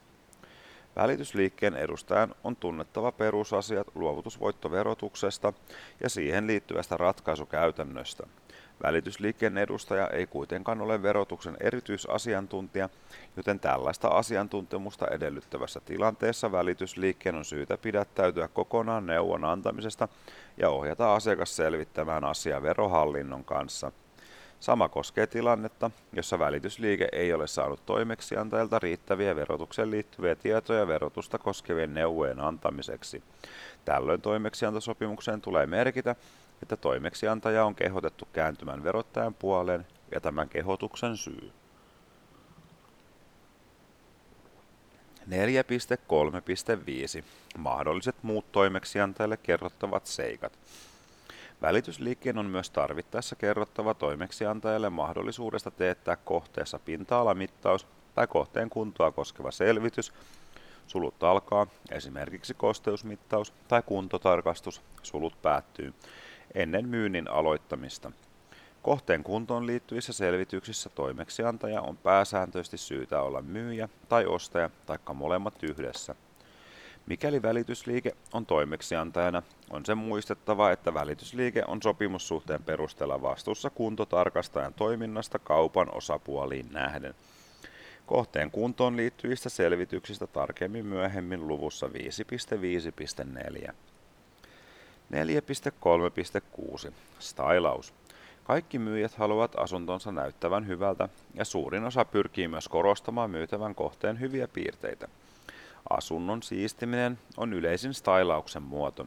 Välitysliikkeen edustajan on tunnettava perusasiat luovutusvoittoverotuksesta ja siihen liittyvästä ratkaisukäytännöstä. Välitysliikkeen edustaja ei kuitenkaan ole verotuksen erityisasiantuntija, joten tällaista asiantuntemusta edellyttävässä tilanteessa välitysliikkeen on syytä pidättäytyä kokonaan neuvon antamisesta ja ohjata asiakas selvittämään asia verohallinnon kanssa – Sama koskee tilannetta, jossa välitysliike ei ole saanut toimeksiantajalta riittäviä verotukseen liittyviä tietoja verotusta koskevien neuvojen antamiseksi. Tällöin toimeksiantosopimukseen tulee merkitä, että toimeksiantaja on kehotettu kääntymään verottajan puoleen ja tämän kehotuksen syy. 4.3.5. Mahdolliset muut toimeksiantajalle kerrottavat seikat. Välitysliikkeen on myös tarvittaessa kerrottava toimeksiantajalle mahdollisuudesta teettää kohteessa pinta-alamittaus tai kohteen kuntoa koskeva selvitys, sulut alkaa, esimerkiksi kosteusmittaus tai kuntotarkastus, sulut päättyy, ennen myynnin aloittamista. Kohteen kuntoon liittyvissä selvityksissä toimeksiantaja on pääsääntöisesti syytä olla myyjä tai ostaja taikka molemmat yhdessä – Mikäli välitysliike on toimeksiantajana, on se muistettava, että välitysliike on sopimussuhteen perusteella vastuussa kuntotarkastajan toiminnasta kaupan osapuoliin nähden. Kohteen kuntoon liittyvistä selvityksistä tarkemmin myöhemmin luvussa 5.5.4. 4.3.6. Stylaus. Kaikki myyjät haluavat asuntonsa näyttävän hyvältä ja suurin osa pyrkii myös korostamaan myytävän kohteen hyviä piirteitä. Asunnon siistiminen on yleisin stylauksen muoto.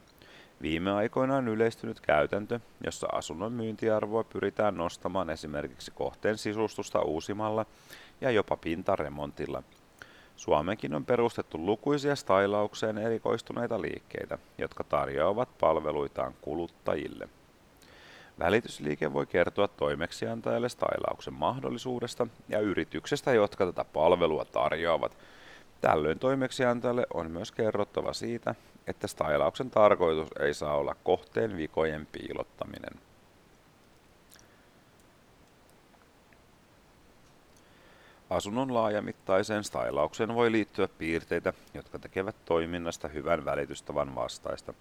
Viime aikoina on yleistynyt käytäntö, jossa asunnon myyntiarvoa pyritään nostamaan esimerkiksi kohteen sisustusta uusimalla ja jopa pintaremontilla. Suomenkin on perustettu lukuisia stylaukseen erikoistuneita liikkeitä, jotka tarjoavat palveluitaan kuluttajille. Välitysliike voi kertoa toimeksiantajalle stylauksen mahdollisuudesta ja yrityksestä, jotka tätä palvelua tarjoavat – Tällöin toimeksiantajalle on myös kerrottava siitä, että stylauksen tarkoitus ei saa olla kohteen vikojen piilottaminen. Asunnon laajamittaiseen stylaukseen voi liittyä piirteitä, jotka tekevät toiminnasta hyvän välitystavan vastaista.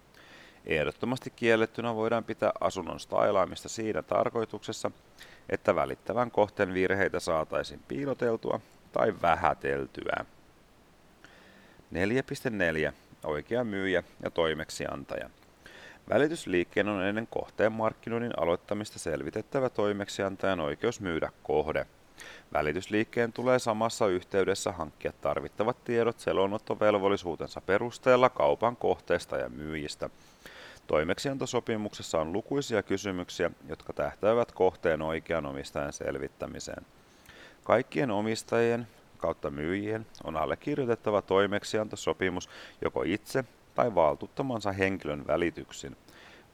Ehdottomasti kiellettynä voidaan pitää asunnon stylaamista siinä tarkoituksessa, että välittävän kohteen virheitä saataisiin piiloteltua tai vähäteltyä. 4.4. Oikea myyjä ja toimeksiantaja. Välitysliikkeen on ennen kohteen markkinoinnin aloittamista selvitettävä toimeksiantajan oikeus myydä kohde. Välitysliikkeen tulee samassa yhteydessä hankkia tarvittavat tiedot selonottovelvollisuutensa perusteella kaupan kohteesta ja myyjistä. Toimeksiantosopimuksessa on lukuisia kysymyksiä, jotka tähtäävät kohteen oikean omistajan selvittämiseen. Kaikkien omistajien kautta myyjien on allekirjoitettava toimeksiantosopimus joko itse tai valtuuttamansa henkilön välityksin.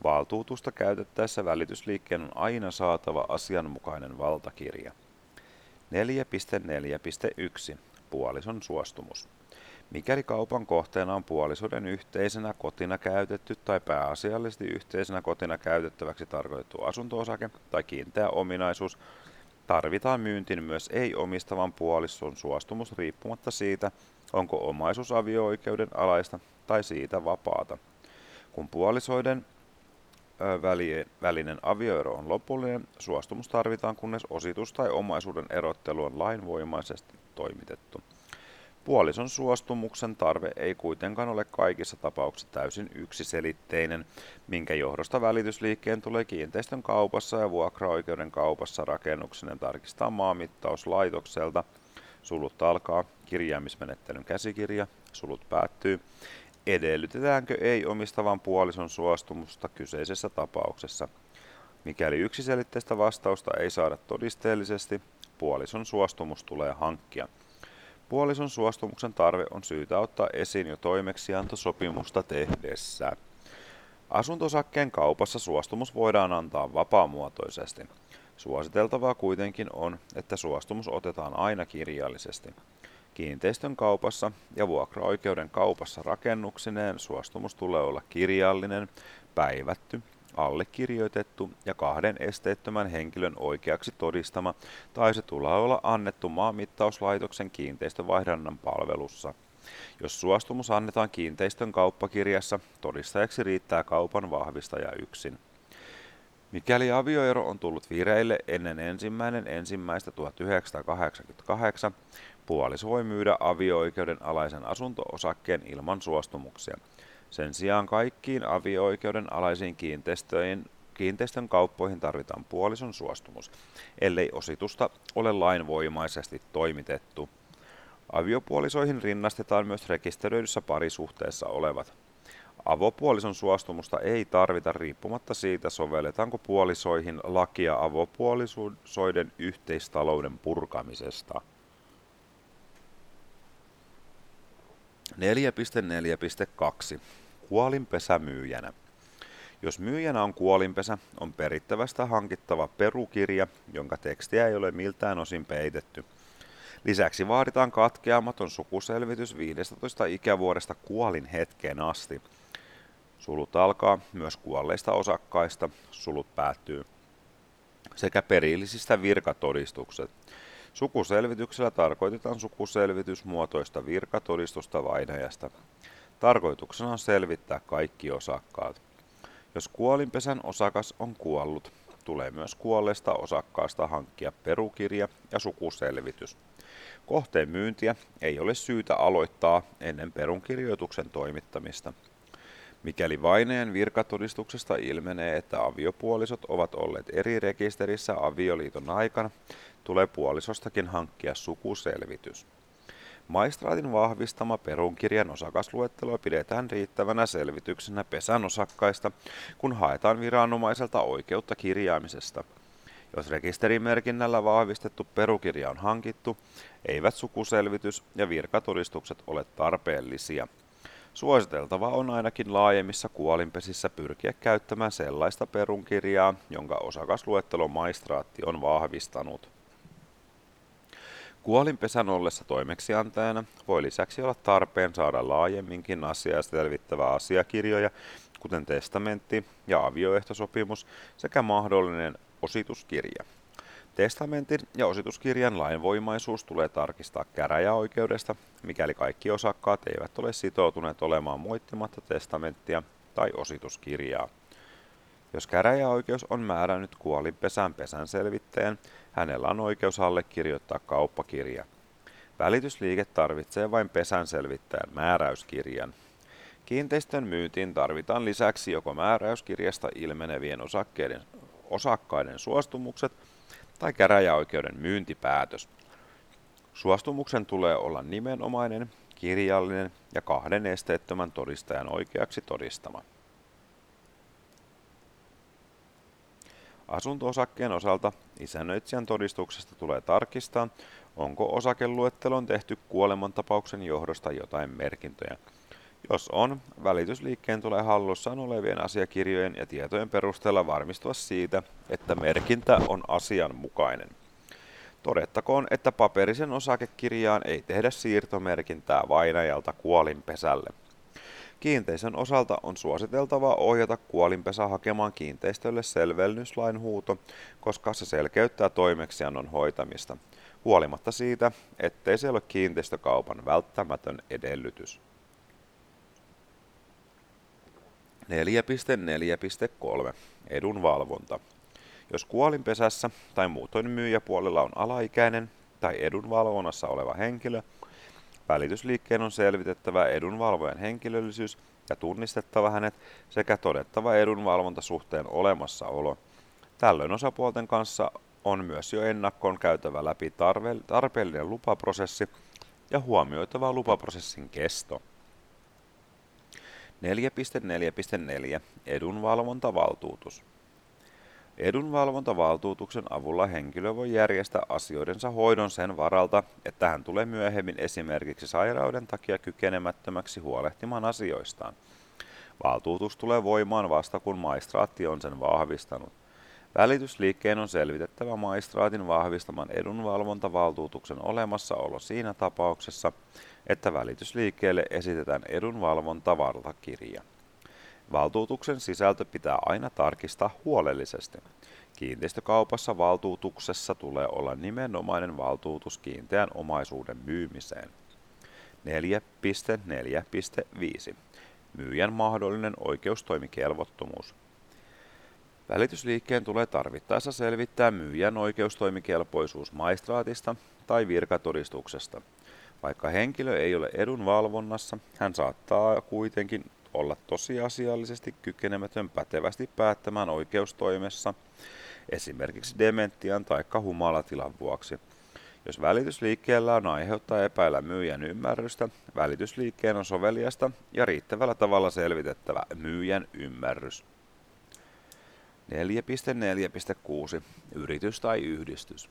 Valtuutusta käytettäessä välitysliikkeen on aina saatava asianmukainen valtakirja. 4.4.1. Puolison suostumus. Mikäli kaupan kohteena on puolisoiden yhteisenä kotina käytetty tai pääasiallisesti yhteisenä kotina käytettäväksi tarkoitettu asuntoosake tai kiinteä ominaisuus, tarvitaan myyntiin myös ei-omistavan puolison suostumus riippumatta siitä, onko omaisuus avio-oikeuden alaista tai siitä vapaata. Kun puolisoiden välinen avioero on lopullinen, suostumus tarvitaan, kunnes ositus tai omaisuuden erottelu on lainvoimaisesti toimitettu. Puolison suostumuksen tarve ei kuitenkaan ole kaikissa tapauksissa täysin yksiselitteinen, minkä johdosta välitysliikkeen tulee kiinteistön kaupassa ja vuokraoikeuden kaupassa rakennuksinen tarkistaa maamittauslaitokselta. Sulut alkaa, kirjaamismenettelyn käsikirja, sulut päättyy. Edellytetäänkö ei omistavan puolison suostumusta kyseisessä tapauksessa? Mikäli yksiselitteistä vastausta ei saada todisteellisesti, puolison suostumus tulee hankkia. Puolison suostumuksen tarve on syytä ottaa esiin jo toimeksiantosopimusta tehdessä. Asuntosakkeen kaupassa suostumus voidaan antaa vapaamuotoisesti. Suositeltavaa kuitenkin on, että suostumus otetaan aina kirjallisesti. Kiinteistön kaupassa ja vuokraoikeuden kaupassa rakennuksineen suostumus tulee olla kirjallinen, päivätty allekirjoitettu ja kahden esteettömän henkilön oikeaksi todistama, tai se tulee olla annettu maanmittauslaitoksen kiinteistövaihdannan palvelussa. Jos suostumus annetaan kiinteistön kauppakirjassa, todistajaksi riittää kaupan vahvistaja yksin. Mikäli avioero on tullut vireille ennen ensimmäinen ensimmäistä 1988, puolis voi myydä avio-oikeuden alaisen asunto-osakkeen ilman suostumuksia. Sen sijaan kaikkiin avio-oikeuden alaisiin kiinteistöihin kiinteistön kauppoihin tarvitaan puolison suostumus, ellei ositusta ole lainvoimaisesti toimitettu. Aviopuolisoihin rinnastetaan myös rekisteröidyssä parisuhteessa olevat. Avopuolison suostumusta ei tarvita riippumatta siitä, sovelletaanko puolisoihin lakia avopuolisoiden yhteistalouden purkamisesta. 4.4.2. Kuolinpesä myyjänä. Jos myyjänä on kuolinpesä, on perittävästä hankittava perukirja, jonka tekstiä ei ole miltään osin peitetty. Lisäksi vaaditaan katkeamaton sukuselvitys 15 ikävuodesta kuolin hetkeen asti. Sulut alkaa myös kuolleista osakkaista, sulut päättyy, sekä perillisistä virkatodistukset. Sukuselvityksellä tarkoitetaan sukuselvitysmuotoista virkatodistusta vainajasta. Tarkoituksena on selvittää kaikki osakkaat. Jos kuolinpesän osakas on kuollut, tulee myös kuolleesta osakkaasta hankkia perukirja ja sukuselvitys. Kohteen myyntiä ei ole syytä aloittaa ennen perunkirjoituksen toimittamista. Mikäli vaineen virkatodistuksesta ilmenee, että aviopuolisot ovat olleet eri rekisterissä avioliiton aikana, tulee puolisostakin hankkia sukuselvitys. Maistraatin vahvistama perunkirjan osakasluettelo pidetään riittävänä selvityksenä pesän osakkaista, kun haetaan viranomaiselta oikeutta kirjaamisesta. Jos rekisterimerkinnällä vahvistettu perukirja on hankittu, eivät sukuselvitys ja virkatodistukset ole tarpeellisia. Suositeltava on ainakin laajemmissa kuolinpesissä pyrkiä käyttämään sellaista perunkirjaa, jonka osakasluettelo maistraatti on vahvistanut. Kuolinpesän ollessa toimeksiantajana voi lisäksi olla tarpeen saada laajemminkin asiaa selvittävää asiakirjoja, kuten testamentti ja avioehtosopimus sekä mahdollinen osituskirja. Testamentin ja osituskirjan lainvoimaisuus tulee tarkistaa käräjäoikeudesta, mikäli kaikki osakkaat eivät ole sitoutuneet olemaan moittimatta testamenttia tai osituskirjaa. Jos käräjäoikeus on määrännyt kuolinpesän pesän selvittäjän, hänellä on oikeus allekirjoittaa kauppakirja. Välitysliike tarvitsee vain pesän selvittäjän määräyskirjan. Kiinteistön myyntiin tarvitaan lisäksi joko määräyskirjasta ilmenevien osakkeiden, osakkaiden suostumukset tai käräjäoikeuden myyntipäätös. Suostumuksen tulee olla nimenomainen, kirjallinen ja kahden esteettömän todistajan oikeaksi todistama. Asunto-osakkeen osalta isännöitsijän todistuksesta tulee tarkistaa, onko osakeluetteloon tehty kuolemantapauksen johdosta jotain merkintöjä. Jos on, välitysliikkeen tulee hallussaan olevien asiakirjojen ja tietojen perusteella varmistua siitä, että merkintä on asianmukainen. Todettakoon, että paperisen osakekirjaan ei tehdä siirtomerkintää vainajalta kuolinpesälle. Kiinteistön osalta on suositeltavaa ohjata kuolinpesä hakemaan kiinteistölle selvennyslain huuto, koska se selkeyttää toimeksiannon hoitamista, huolimatta siitä, ettei se ole kiinteistökaupan välttämätön edellytys. 4.4.3. Edunvalvonta. Jos kuolinpesässä tai muutoin myyjäpuolella on alaikäinen tai edunvalvonnassa oleva henkilö, välitysliikkeen on selvitettävä edunvalvojan henkilöllisyys ja tunnistettava hänet sekä todettava edunvalvontasuhteen olemassaolo. Tällöin osapuolten kanssa on myös jo ennakkoon käytävä läpi tarpeellinen lupaprosessi ja huomioitava lupaprosessin kesto. 4.4.4 Edunvalvontavaltuutus Edunvalvontavaltuutuksen avulla henkilö voi järjestää asioidensa hoidon sen varalta, että hän tulee myöhemmin esimerkiksi sairauden takia kykenemättömäksi huolehtimaan asioistaan. Valtuutus tulee voimaan vasta kun maistraatti on sen vahvistanut. Välitysliikkeen on selvitettävä maistraatin vahvistaman edunvalvontavaltuutuksen olemassaolo siinä tapauksessa, että välitysliikkeelle esitetään edunvalvontavaltakirja. Valtuutuksen sisältö pitää aina tarkistaa huolellisesti. Kiinteistökaupassa valtuutuksessa tulee olla nimenomainen valtuutus kiinteän omaisuuden myymiseen. 4.4.5. Myyjän mahdollinen oikeustoimikelvottomuus. Välitysliikkeen tulee tarvittaessa selvittää myyjän oikeustoimikelpoisuus maistraatista tai virkatodistuksesta. Vaikka henkilö ei ole edunvalvonnassa, hän saattaa kuitenkin olla tosiasiallisesti kykenemätön pätevästi päättämään oikeustoimessa, esimerkiksi dementian tai humalatilan vuoksi. Jos välitysliikkeellä on aiheuttaa epäillä myyjän ymmärrystä, välitysliikkeen on soveliasta ja riittävällä tavalla selvitettävä myyjän ymmärrys. 4.4.6 Yritys tai yhdistys.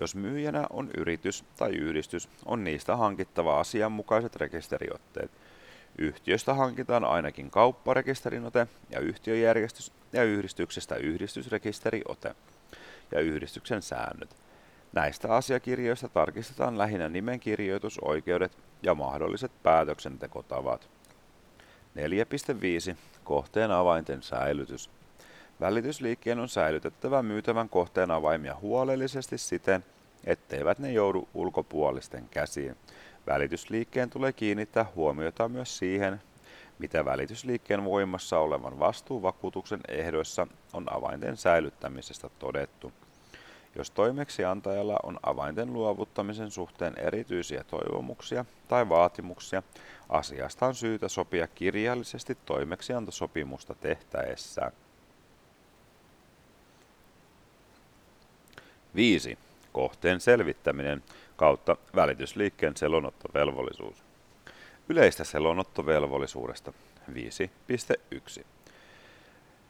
Jos myyjänä on yritys tai yhdistys, on niistä hankittava asianmukaiset rekisteriotteet. Yhtiöstä hankitaan ainakin kaupparekisterinote ja yhtiöjärjestys ja yhdistyksestä yhdistysrekisteriote ja yhdistyksen säännöt. Näistä asiakirjoista tarkistetaan lähinnä nimenkirjoitusoikeudet ja mahdolliset päätöksentekotavat. 4.5. Kohteen avainten säilytys. Välitysliikkeen on säilytettävä myytävän kohteen avaimia huolellisesti siten, etteivät ne joudu ulkopuolisten käsiin. Välitysliikkeen tulee kiinnittää huomiota myös siihen, mitä välitysliikkeen voimassa olevan vastuuvakuutuksen ehdoissa on avainten säilyttämisestä todettu. Jos toimeksiantajalla on avainten luovuttamisen suhteen erityisiä toivomuksia tai vaatimuksia, asiasta on syytä sopia kirjallisesti toimeksiantosopimusta tehtäessään. 5. Kohteen selvittäminen kautta välitysliikkeen selonottovelvollisuus. Yleistä selonottovelvollisuudesta 5.1.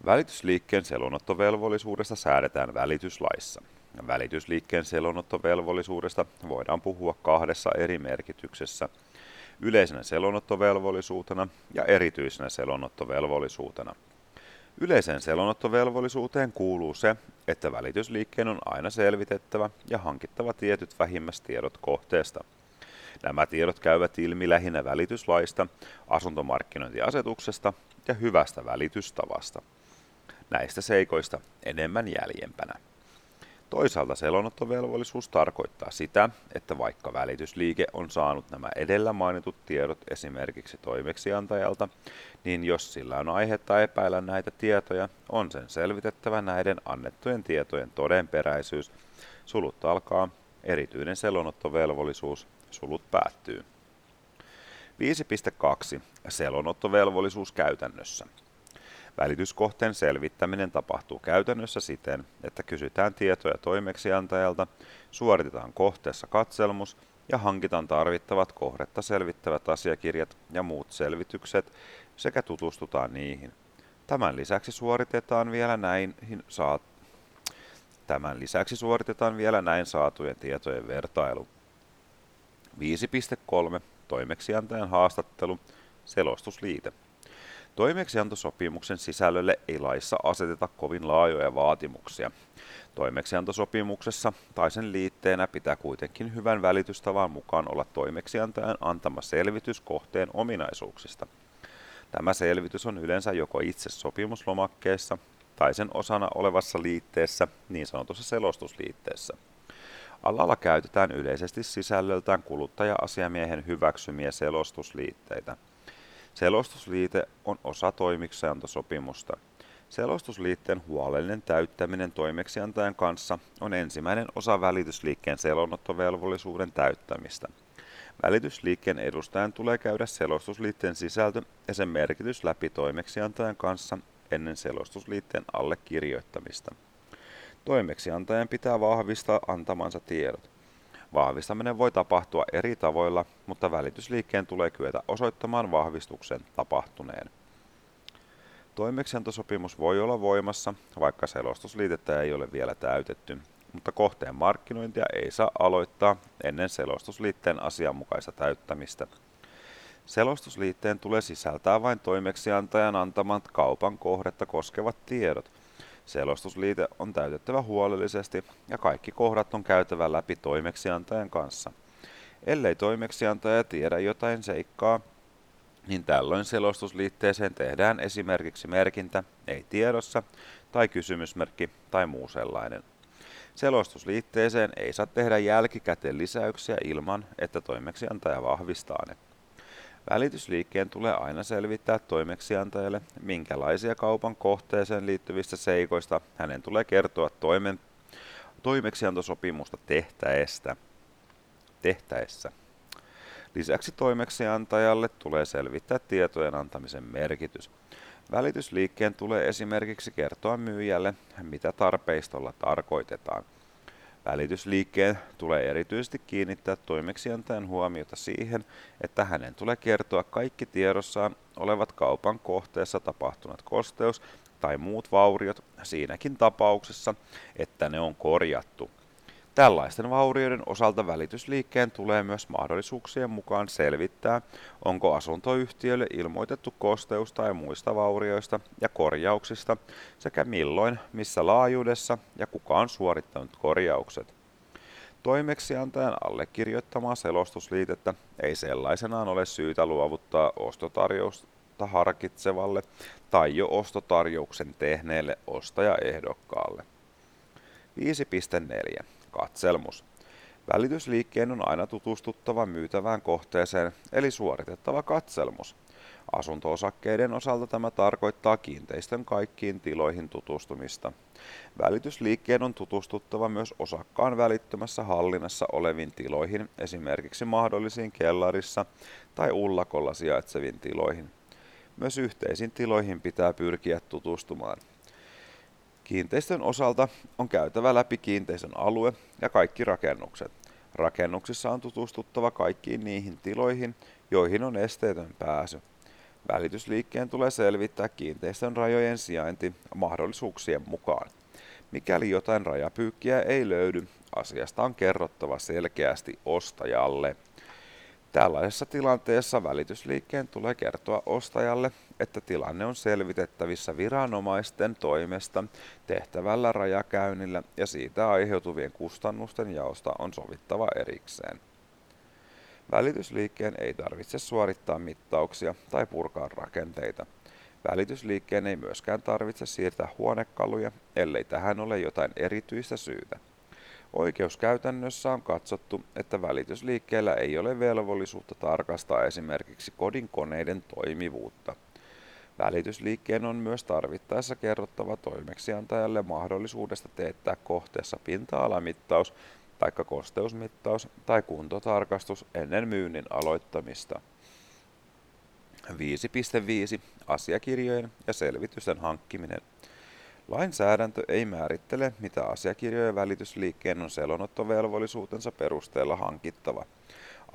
Välitysliikkeen selonottovelvollisuudesta säädetään välityslaissa. Välitysliikkeen selonottovelvollisuudesta voidaan puhua kahdessa eri merkityksessä, yleisenä selonottovelvollisuutena ja erityisenä selonottovelvollisuutena – Yleiseen selonottovelvollisuuteen kuuluu se, että välitysliikkeen on aina selvitettävä ja hankittava tietyt vähimmäistiedot kohteesta. Nämä tiedot käyvät ilmi lähinnä välityslaista, asuntomarkkinointiasetuksesta ja hyvästä välitystavasta. Näistä seikoista enemmän jäljempänä. Toisaalta selonottovelvollisuus tarkoittaa sitä, että vaikka välitysliike on saanut nämä edellä mainitut tiedot esimerkiksi toimeksiantajalta, niin jos sillä on aihetta epäillä näitä tietoja, on sen selvitettävä näiden annettujen tietojen todenperäisyys. Sulut alkaa, erityinen selonottovelvollisuus, sulut päättyy. 5.2. Selonottovelvollisuus käytännössä. Välityskohteen selvittäminen tapahtuu käytännössä siten, että kysytään tietoja toimeksiantajalta, suoritetaan kohteessa katselmus ja hankitaan tarvittavat kohdetta selvittävät asiakirjat ja muut selvitykset sekä tutustutaan niihin. Tämän lisäksi suoritetaan vielä näin saat Tämän lisäksi suoritetaan vielä näin saatujen tietojen vertailu. 5.3. Toimeksiantajan haastattelu Selostusliite. Toimeksiantosopimuksen sisällölle ei laissa aseteta kovin laajoja vaatimuksia. Toimeksiantosopimuksessa tai sen liitteenä pitää kuitenkin hyvän välitystavan mukaan olla toimeksiantajan antama selvitys kohteen ominaisuuksista. Tämä selvitys on yleensä joko itse sopimuslomakkeessa tai sen osana olevassa liitteessä, niin sanotussa selostusliitteessä. Alalla käytetään yleisesti sisällöltään kuluttaja-asiamiehen hyväksymiä selostusliitteitä. Selostusliite on osa toimeksiantosopimusta. Selostusliitteen huolellinen täyttäminen toimeksiantajan kanssa on ensimmäinen osa välitysliikkeen selonottovelvollisuuden täyttämistä. Välitysliikkeen edustajan tulee käydä selostusliitteen sisältö ja sen merkitys läpi toimeksiantajan kanssa ennen selostusliitteen allekirjoittamista. Toimeksiantajan pitää vahvistaa antamansa tiedot. Vahvistaminen voi tapahtua eri tavoilla, mutta välitysliikkeen tulee kyetä osoittamaan vahvistuksen tapahtuneen. Toimeksiantosopimus voi olla voimassa, vaikka selostusliitettä ei ole vielä täytetty, mutta kohteen markkinointia ei saa aloittaa ennen selostusliitteen asianmukaista täyttämistä. Selostusliitteen tulee sisältää vain toimeksiantajan antamat kaupan kohdetta koskevat tiedot. Selostusliite on täytettävä huolellisesti ja kaikki kohdat on käytävä läpi toimeksiantajan kanssa. Ellei toimeksiantaja tiedä jotain seikkaa, niin tällöin selostusliitteeseen tehdään esimerkiksi merkintä ei tiedossa tai kysymysmerkki tai muu sellainen. Selostusliitteeseen ei saa tehdä jälkikäteen lisäyksiä ilman, että toimeksiantaja vahvistaa ne. Välitysliikkeen tulee aina selvittää toimeksiantajalle, minkälaisia kaupan kohteeseen liittyvistä seikoista hänen tulee kertoa toimen, toimeksiantosopimusta tehtäessä. tehtäessä. Lisäksi toimeksiantajalle tulee selvittää tietojen antamisen merkitys. Välitysliikkeen tulee esimerkiksi kertoa myyjälle, mitä tarpeistolla tarkoitetaan. Välitysliikkeen tulee erityisesti kiinnittää toimeksiantajan huomiota siihen, että hänen tulee kertoa kaikki tiedossaan olevat kaupan kohteessa tapahtuneet kosteus- tai muut vauriot siinäkin tapauksessa, että ne on korjattu. Tällaisten vaurioiden osalta välitysliikkeen tulee myös mahdollisuuksien mukaan selvittää, onko asuntoyhtiölle ilmoitettu kosteus- tai muista vaurioista ja korjauksista sekä milloin, missä laajuudessa ja kuka on suorittanut korjaukset. Toimeksiantajan allekirjoittamaa selostusliitettä ei sellaisenaan ole syytä luovuttaa ostotarjousta harkitsevalle tai jo ostotarjouksen tehneelle ostajaehdokkaalle. 5.4. Katselmus. Välitysliikkeen on aina tutustuttava myytävään kohteeseen, eli suoritettava katselmus. Asunto-osakkeiden osalta tämä tarkoittaa kiinteistön kaikkiin tiloihin tutustumista. Välitysliikkeen on tutustuttava myös osakkaan välittömässä hallinnassa oleviin tiloihin, esimerkiksi mahdollisiin kellarissa tai ullakolla sijaitseviin tiloihin. Myös yhteisiin tiloihin pitää pyrkiä tutustumaan. Kiinteistön osalta on käytävä läpi kiinteistön alue ja kaikki rakennukset. Rakennuksissa on tutustuttava kaikkiin niihin tiloihin, joihin on esteetön pääsy. Välitysliikkeen tulee selvittää kiinteistön rajojen sijainti mahdollisuuksien mukaan. Mikäli jotain rajapyykkiä ei löydy, asiasta on kerrottava selkeästi ostajalle. Tällaisessa tilanteessa välitysliikkeen tulee kertoa ostajalle, että tilanne on selvitettävissä viranomaisten toimesta tehtävällä rajakäynnillä ja siitä aiheutuvien kustannusten jaosta on sovittava erikseen. Välitysliikkeen ei tarvitse suorittaa mittauksia tai purkaa rakenteita. Välitysliikkeen ei myöskään tarvitse siirtää huonekaluja, ellei tähän ole jotain erityistä syytä. Oikeuskäytännössä on katsottu, että välitysliikkeellä ei ole velvollisuutta tarkastaa esimerkiksi kodin koneiden toimivuutta. Välitysliikkeen on myös tarvittaessa kerrottava toimeksiantajalle mahdollisuudesta teettää kohteessa pinta-alamittaus, tai kosteusmittaus tai kuntotarkastus ennen myynnin aloittamista. 5.5. Asiakirjojen ja selvitysten hankkiminen. Lainsäädäntö ei määrittele, mitä asiakirjojen välitysliikkeen on selonottovelvollisuutensa perusteella hankittava.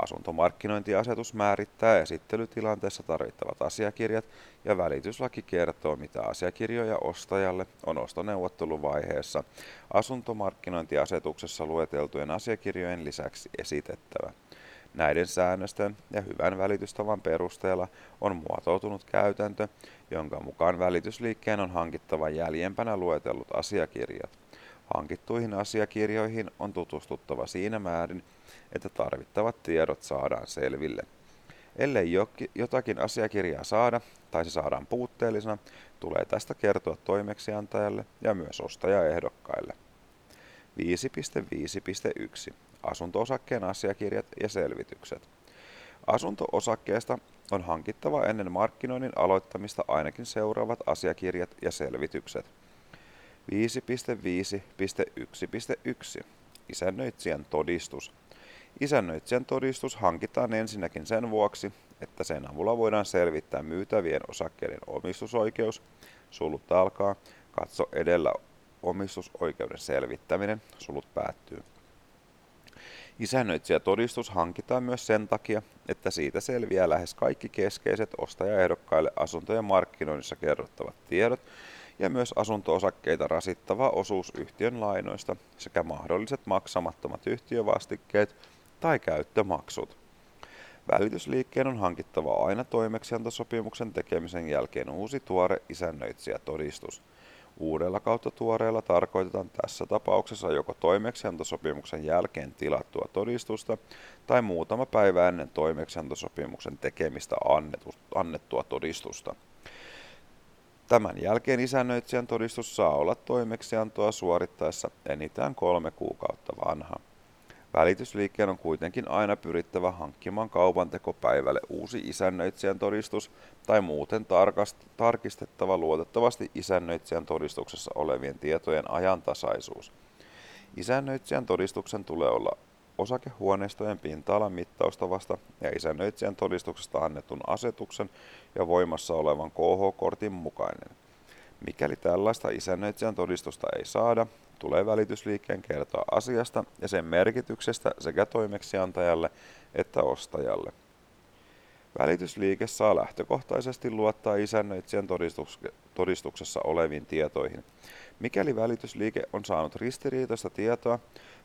Asuntomarkkinointiasetus määrittää esittelytilanteessa tarvittavat asiakirjat ja välityslaki kertoo, mitä asiakirjoja ostajalle on ostoneuvotteluvaiheessa asuntomarkkinointiasetuksessa lueteltujen asiakirjojen lisäksi esitettävä. Näiden säännösten ja hyvän välitystavan perusteella on muotoutunut käytäntö, jonka mukaan välitysliikkeen on hankittava jäljempänä luetellut asiakirjat. Hankittuihin asiakirjoihin on tutustuttava siinä määrin, että tarvittavat tiedot saadaan selville. Ellei jotakin asiakirjaa saada tai se saadaan puutteellisena, tulee tästä kertoa toimeksiantajalle ja myös ostajaehdokkaille. 5.5.1. Asunto-osakkeen asiakirjat ja selvitykset. Asunto-osakkeesta on hankittava ennen markkinoinnin aloittamista ainakin seuraavat asiakirjat ja selvitykset. 5.5.1.1. Isännöitsijän todistus. Isännöitsijän todistus hankitaan ensinnäkin sen vuoksi, että sen avulla voidaan selvittää myytävien osakkeiden omistusoikeus, sulut alkaa, katso edellä omistusoikeuden selvittäminen, sulut päättyy. Isännöitsijätodistus hankitaan myös sen takia, että siitä selviää lähes kaikki keskeiset ostajaehdokkaille asuntojen markkinoinnissa kerrottavat tiedot ja myös asunto-osakkeita rasittava osuus yhtiön lainoista sekä mahdolliset maksamattomat yhtiövastikkeet tai käyttömaksut. Välitysliikkeen on hankittava aina toimeksiantosopimuksen tekemisen jälkeen uusi tuore isännöitsijätodistus. Uudella kautta tuoreella tarkoitetaan tässä tapauksessa joko toimeksiantosopimuksen jälkeen tilattua todistusta tai muutama päivä ennen toimeksiantosopimuksen tekemistä annettua todistusta. Tämän jälkeen isännöitsijän todistus saa olla toimeksiantoa suorittaessa enintään kolme kuukautta vanha. Välitysliikkeen on kuitenkin aina pyrittävä hankkimaan kaupantekopäivälle uusi isännöitsijän todistus tai muuten tarkast- tarkistettava luotettavasti isännöitsijän todistuksessa olevien tietojen ajantasaisuus. Isännöitsijän todistuksen tulee olla osakehuoneistojen pinta-alan mittaustavasta ja isännöitsijän todistuksesta annetun asetuksen ja voimassa olevan KH-kortin mukainen. Mikäli tällaista isännöitsijän todistusta ei saada, tulee välitysliikkeen kertoa asiasta ja sen merkityksestä sekä toimeksiantajalle että ostajalle. Välitysliike saa lähtökohtaisesti luottaa isännöitsijän todistuksessa oleviin tietoihin. Mikäli välitysliike on saanut ristiriitaista tietoa,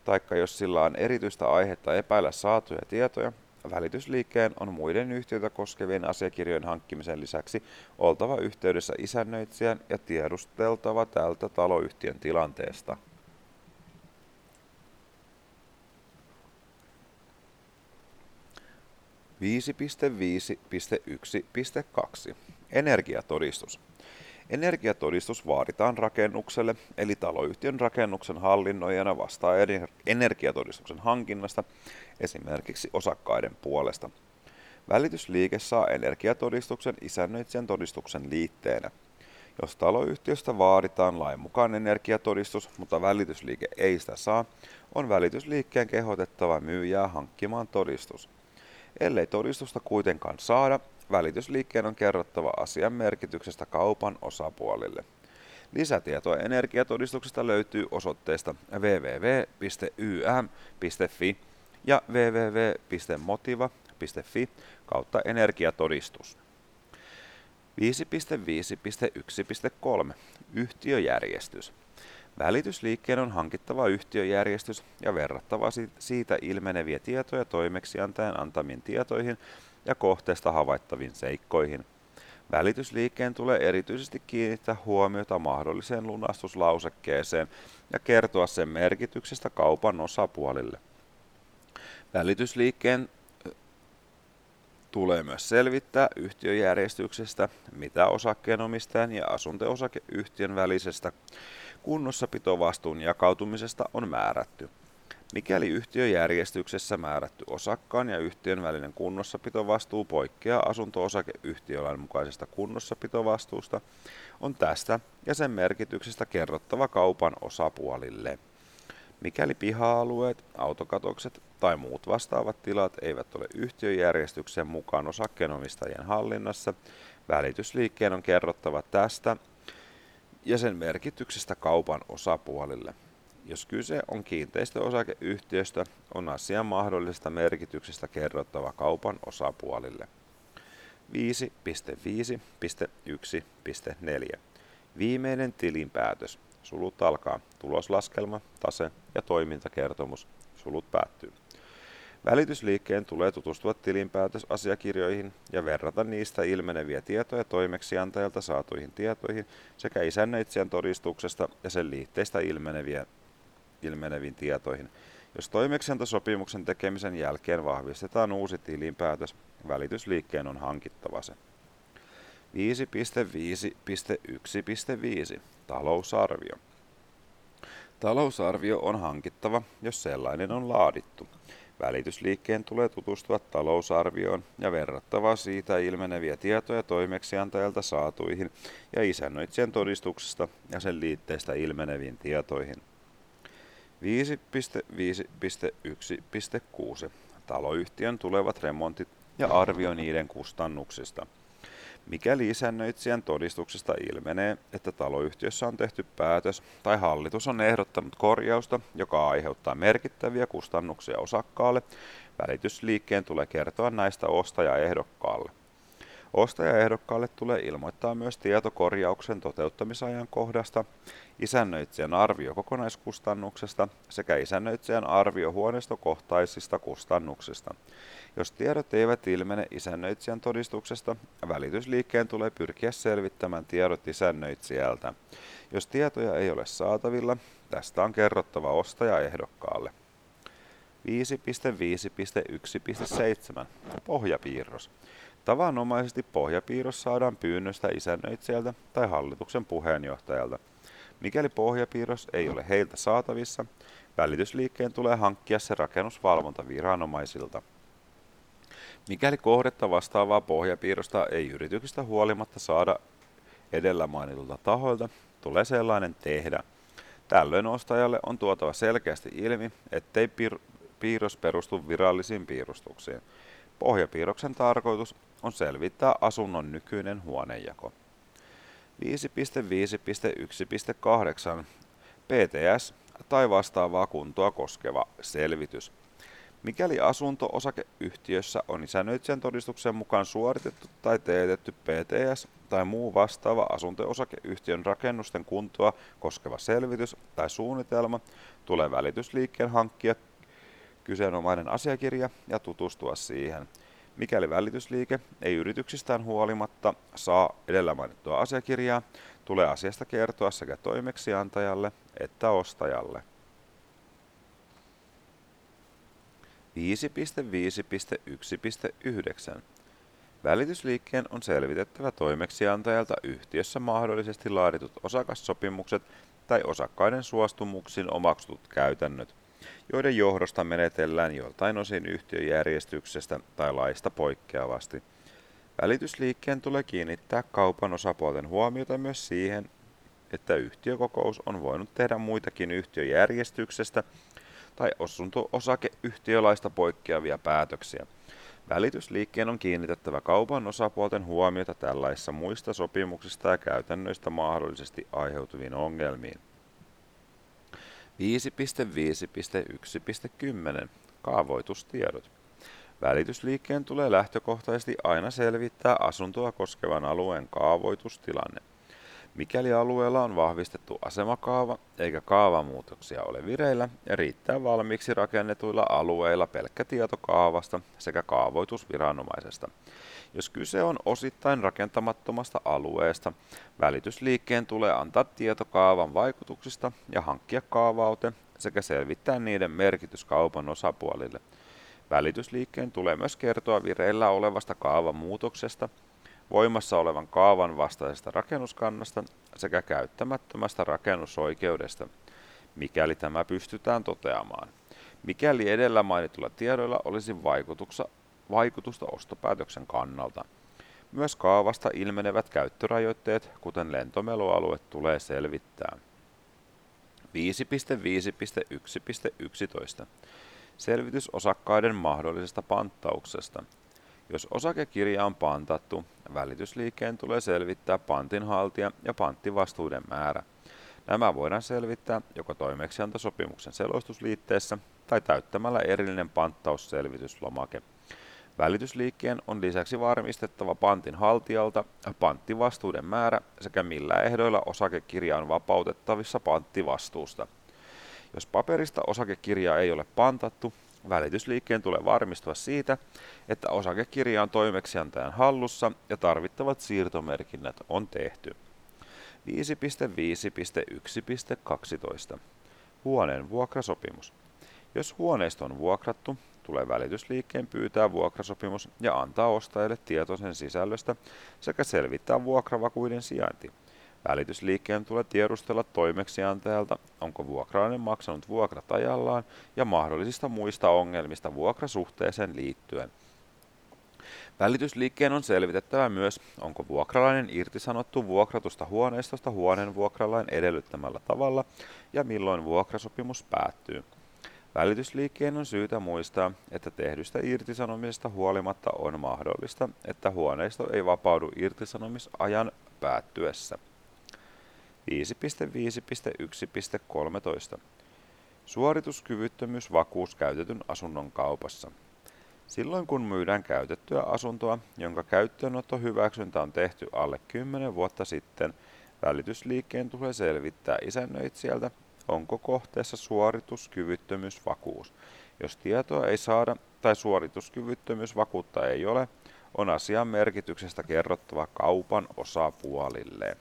taikka jos sillä on erityistä aihetta epäillä saatuja tietoja, Välitysliikkeen on muiden yhtiöitä koskevien asiakirjojen hankkimisen lisäksi oltava yhteydessä isännöitsijän ja tiedusteltava tältä taloyhtiön tilanteesta. Viisi Energiatodistus. Energiatodistus vaaditaan rakennukselle, eli taloyhtiön rakennuksen hallinnoijana vastaa energiatodistuksen hankinnasta esimerkiksi osakkaiden puolesta. Välitysliike saa energiatodistuksen isännöitsijän todistuksen liitteenä. Jos taloyhtiöstä vaaditaan lain mukaan energiatodistus, mutta välitysliike ei sitä saa, on välitysliikkeen kehotettava myyjää hankkimaan todistus. Ellei todistusta kuitenkaan saada, välitysliikkeen on kerrottava asian merkityksestä kaupan osapuolille. Lisätietoa energiatodistuksesta löytyy osoitteesta www.ym.fi ja www.motiva.fi kautta energiatodistus. 5.5.1.3 Yhtiöjärjestys. Välitysliikkeen on hankittava yhtiöjärjestys ja verrattava siitä ilmeneviä tietoja toimeksiantajan antamiin tietoihin ja kohteesta havaittaviin seikkoihin. Välitysliikkeen tulee erityisesti kiinnittää huomiota mahdolliseen lunastuslausekkeeseen ja kertoa sen merkityksestä kaupan osapuolille. Välitysliikkeen tulee myös selvittää yhtiöjärjestyksestä, mitä osakkeenomistajan ja asunto-osakeyhtiön välisestä kunnossapitovastuun jakautumisesta on määrätty. Mikäli yhtiöjärjestyksessä määrätty osakkaan ja yhtiön välinen kunnossapitovastuu poikkeaa asunto-osakeyhtiölain mukaisesta kunnossapitovastuusta, on tästä ja sen merkityksestä kerrottava kaupan osapuolille. Mikäli piha-alueet, autokatokset tai muut vastaavat tilat eivät ole yhtiöjärjestyksen mukaan osakkeenomistajien hallinnassa, välitysliikkeen on kerrottava tästä ja sen merkityksestä kaupan osapuolille. Jos kyse on kiinteistöosakeyhtiöstä, on asian mahdollisesta merkityksestä kerrottava kaupan osapuolille. 5.5.1.4. Viimeinen tilinpäätös. Sulut alkaa. Tuloslaskelma, tase ja toimintakertomus. Sulut päättyy. Välitysliikkeen tulee tutustua tilinpäätösasiakirjoihin ja verrata niistä ilmeneviä tietoja toimeksiantajalta saatuihin tietoihin sekä isännöitsijän todistuksesta ja sen liitteistä ilmeneviä, ilmeneviin tietoihin. Jos toimeksiantosopimuksen tekemisen jälkeen vahvistetaan uusi tilinpäätös, välitysliikkeen on hankittava se. 5.5.1.5 Talousarvio Talousarvio on hankittava, jos sellainen on laadittu. Välitysliikkeen tulee tutustua talousarvioon ja verrattava siitä ilmeneviä tietoja toimeksiantajalta saatuihin ja isännöitsijän todistuksesta ja sen liitteistä ilmeneviin tietoihin. 5.5.1.6 Taloyhtiön tulevat remontit ja arvio niiden kustannuksista – Mikäli isännöitsijän todistuksesta ilmenee, että taloyhtiössä on tehty päätös tai hallitus on ehdottanut korjausta, joka aiheuttaa merkittäviä kustannuksia osakkaalle, välitysliikkeen tulee kertoa näistä ostajaehdokkaalle. Ostajaehdokkaalle tulee ilmoittaa myös tieto korjauksen toteuttamisajan kohdasta, isännöitsijän arvio kokonaiskustannuksesta sekä isännöitsijän arvio huoneistokohtaisista kustannuksista. Jos tiedot eivät ilmene isännöitsijän todistuksesta, välitysliikkeen tulee pyrkiä selvittämään tiedot isännöitsijältä. Jos tietoja ei ole saatavilla, tästä on kerrottava ostajaehdokkaalle. 5.5.1.7 Pohjapiirros. Tavanomaisesti pohjapiirros saadaan pyynnöstä isännöitsijältä tai hallituksen puheenjohtajalta. Mikäli pohjapiirros ei ole heiltä saatavissa, välitysliikkeen tulee hankkia se rakennusvalvontaviranomaisilta. Mikäli kohdetta vastaavaa pohjapiirrosta ei yrityksestä huolimatta saada edellä mainitulta tahoilta, tulee sellainen tehdä. Tällöin ostajalle on tuotava selkeästi ilmi, ettei piirros perustu virallisiin piirustuksiin. Pohjapiirroksen tarkoitus on selvittää asunnon nykyinen huonejako. 5.5.1.8 PTS tai vastaavaa kuntoa koskeva selvitys. Mikäli asunto-osakeyhtiössä on isännöitsijän todistuksen mukaan suoritettu tai teetetty PTS tai muu vastaava asunto-osakeyhtiön rakennusten kuntoa koskeva selvitys tai suunnitelma, tulee välitysliikkeen hankkia kyseenomainen asiakirja ja tutustua siihen. Mikäli välitysliike ei yrityksistään huolimatta saa edellä mainittua asiakirjaa, tulee asiasta kertoa sekä toimeksiantajalle että ostajalle. 5.5.1.9. Välitysliikkeen on selvitettävä toimeksiantajalta yhtiössä mahdollisesti laaditut osakassopimukset tai osakkaiden suostumuksin omaksutut käytännöt, joiden johdosta menetellään joltain osin yhtiöjärjestyksestä tai laista poikkeavasti. Välitysliikkeen tulee kiinnittää kaupan osapuolten huomiota myös siihen, että yhtiökokous on voinut tehdä muitakin yhtiöjärjestyksestä tai asunto-osakeyhtiölaista poikkeavia päätöksiä. Välitysliikkeen on kiinnitettävä kaupan osapuolten huomiota tällaisissa muista sopimuksista ja käytännöistä mahdollisesti aiheutuviin ongelmiin. 5.5.1.10 Kaavoitustiedot. Välitysliikkeen tulee lähtökohtaisesti aina selvittää asuntoa koskevan alueen kaavoitustilanne. Mikäli alueella on vahvistettu asemakaava eikä kaavamuutoksia ole vireillä ja riittää valmiiksi rakennetuilla alueilla pelkkä tieto kaavasta sekä kaavoitusviranomaisesta. Jos kyse on osittain rakentamattomasta alueesta, välitysliikkeen tulee antaa tieto kaavan vaikutuksista ja hankkia kaavaute sekä selvittää niiden merkitys kaupan osapuolille. Välitysliikkeen tulee myös kertoa vireillä olevasta kaavamuutoksesta voimassa olevan kaavan vastaisesta rakennuskannasta sekä käyttämättömästä rakennusoikeudesta, mikäli tämä pystytään toteamaan. Mikäli edellä mainitulla tiedoilla olisi vaikutusta ostopäätöksen kannalta. Myös kaavasta ilmenevät käyttörajoitteet, kuten lentomelualue, tulee selvittää. 5.5.1.11. Selvitys osakkaiden mahdollisesta panttauksesta – jos osakekirja on pantattu, välitysliikkeen tulee selvittää pantinhaltija ja panttivastuuden määrä. Nämä voidaan selvittää joko toimeksiantosopimuksen selostusliitteessä tai täyttämällä erillinen panttausselvityslomake. Välitysliikkeen on lisäksi varmistettava pantin haltijalta panttivastuuden määrä sekä millä ehdoilla osakekirja on vapautettavissa panttivastuusta. Jos paperista osakekirjaa ei ole pantattu, Välitysliikkeen tulee varmistua siitä, että osakekirja on toimeksiantajan hallussa ja tarvittavat siirtomerkinnät on tehty. 5.5.1.12. Huoneen vuokrasopimus. Jos huoneisto on vuokrattu, tulee välitysliikkeen pyytää vuokrasopimus ja antaa ostajalle tieto sen sisällöstä sekä selvittää vuokravakuuden sijainti. Välitysliikkeen tulee tiedustella toimeksiantajalta, onko vuokralainen maksanut vuokrat ajallaan ja mahdollisista muista ongelmista vuokrasuhteeseen liittyen. Välitysliikkeen on selvitettävä myös, onko vuokralainen irtisanottu vuokratusta huoneistosta huoneen vuokralain edellyttämällä tavalla ja milloin vuokrasopimus päättyy. Välitysliikkeen on syytä muistaa, että tehdystä irtisanomisesta huolimatta on mahdollista, että huoneisto ei vapaudu irtisanomisajan päättyessä. 5.5.1.13. Suorituskyvyttömyysvakuus käytetyn asunnon kaupassa. Silloin kun myydään käytettyä asuntoa, jonka käyttöönotto hyväksyntä on tehty alle 10 vuotta sitten, välitysliikkeen tulee selvittää isännöitsijältä, onko kohteessa suorituskyvyttömyysvakuus. Jos tietoa ei saada tai suorituskyvyttömyysvakuutta ei ole, on asian merkityksestä kerrottava kaupan osapuolille.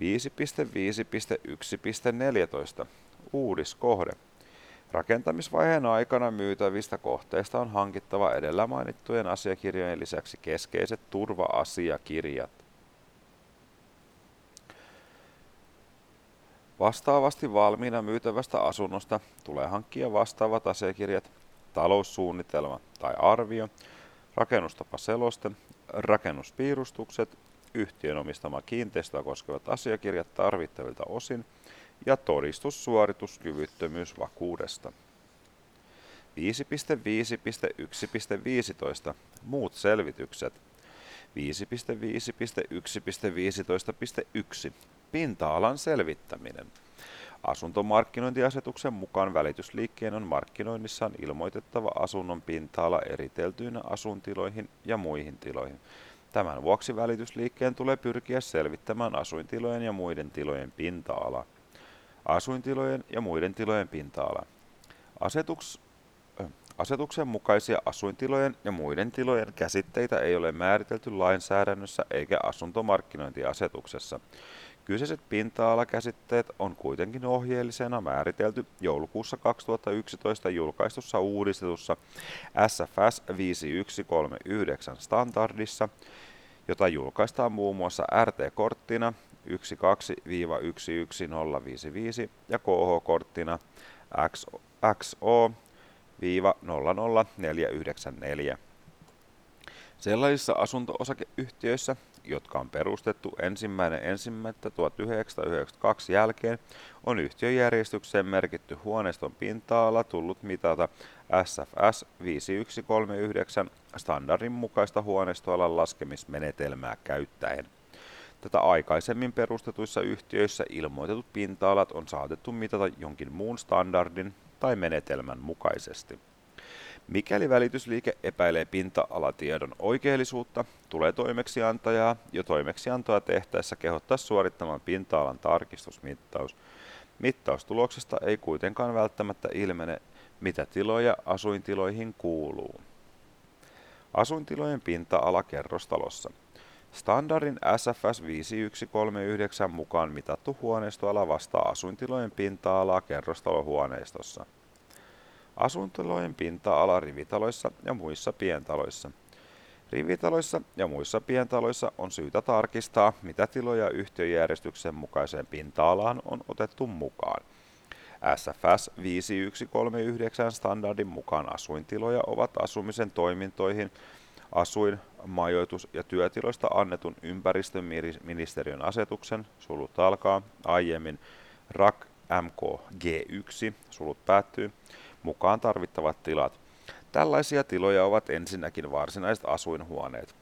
5.5.1.14. Uudiskohde. Rakentamisvaiheen aikana myytävistä kohteista on hankittava edellä mainittujen asiakirjojen lisäksi keskeiset turva-asiakirjat. Vastaavasti valmiina myytävästä asunnosta tulee hankkia vastaavat asiakirjat, taloussuunnitelma tai arvio, rakennustapaseloste, rakennuspiirustukset, yhtiön omistama kiinteistöä koskevat asiakirjat tarvittavilta osin ja todistus suorituskyvyttömyysvakuudesta. 5.5.1.15 Muut selvitykset 5.5.1.15.1 Pinta-alan selvittäminen. Asuntomarkkinointiasetuksen mukaan välitysliikkeen on markkinoinnissaan ilmoitettava asunnon pinta-ala eriteltyinä asuntiloihin ja muihin tiloihin. Tämän vuoksi välitysliikkeen tulee pyrkiä selvittämään asuintilojen ja muiden tilojen pinta-ala. Asuintilojen ja muiden tilojen pinta-ala. Asetuks, Asetuksen mukaisia asuintilojen ja muiden tilojen käsitteitä ei ole määritelty lainsäädännössä eikä asuntomarkkinointiasetuksessa. Kyseiset pinta-alakäsitteet on kuitenkin ohjeellisena määritelty joulukuussa 2011 julkaistussa uudistetussa SFS 5139 standardissa, jota julkaistaan muun muassa RT-korttina 12-11055 ja KH-korttina XO 00494. Sellaisissa asunto-osakeyhtiöissä, jotka on perustettu ensimmäinen ensimmäistä 1992 jälkeen, on yhtiöjärjestykseen merkitty huoneiston pinta-ala tullut mitata SFS 5139 standardin mukaista huoneistoalan laskemismenetelmää käyttäen. Tätä aikaisemmin perustetuissa yhtiöissä ilmoitetut pinta-alat on saatettu mitata jonkin muun standardin tai menetelmän mukaisesti. Mikäli välitysliike epäilee pinta-alatiedon oikeellisuutta, tulee toimeksiantajaa jo toimeksiantoa tehtäessä kehottaa suorittamaan pinta-alan tarkistusmittaus. Mittaustuloksesta ei kuitenkaan välttämättä ilmene, mitä tiloja asuintiloihin kuuluu. Asuintilojen pinta-ala kerrostalossa. Standardin SFS 5139 mukaan mitattu huoneistoala vastaa asuintilojen pinta-alaa kerrostalohuoneistossa. Asuintilojen pinta-ala rivitaloissa ja muissa pientaloissa. Rivitaloissa ja muissa pientaloissa on syytä tarkistaa, mitä tiloja yhtiöjärjestyksen mukaiseen pinta-alaan on otettu mukaan. SFS 5139 standardin mukaan asuintiloja ovat asumisen toimintoihin asuin-, majoitus- ja työtiloista annetun ympäristöministeriön asetuksen, sulut alkaa, aiemmin RAK MK G1, sulut päättyy, mukaan tarvittavat tilat. Tällaisia tiloja ovat ensinnäkin varsinaiset asuinhuoneet.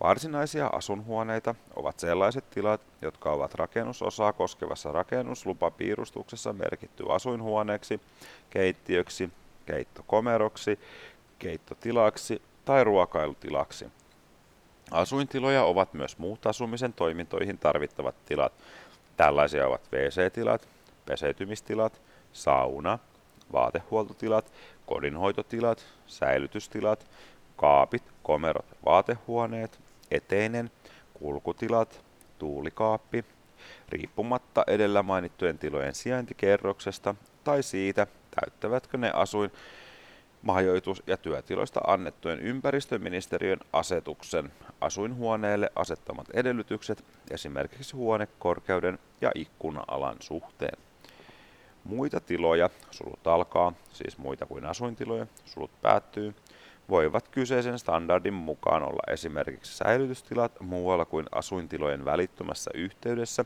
Varsinaisia asunhuoneita ovat sellaiset tilat, jotka ovat rakennusosaa koskevassa rakennuslupapiirustuksessa merkitty asuinhuoneeksi, keittiöksi, keittokomeroksi, keittotilaksi tai ruokailutilaksi. Asuintiloja ovat myös muut asumisen toimintoihin tarvittavat tilat. Tällaisia ovat WC-tilat, peseytymistilat, sauna, vaatehuoltotilat, kodinhoitotilat, säilytystilat, kaapit, komerot, vaatehuoneet, eteinen, kulkutilat, tuulikaappi, riippumatta edellä mainittujen tilojen sijaintikerroksesta tai siitä, täyttävätkö ne asuin majoitus- ja työtiloista annettujen ympäristöministeriön asetuksen asuinhuoneelle asettamat edellytykset esimerkiksi huonekorkeuden ja ikkuna-alan suhteen. Muita tiloja, sulut alkaa, siis muita kuin asuintiloja, sulut päättyy, voivat kyseisen standardin mukaan olla esimerkiksi säilytystilat muualla kuin asuintilojen välittömässä yhteydessä,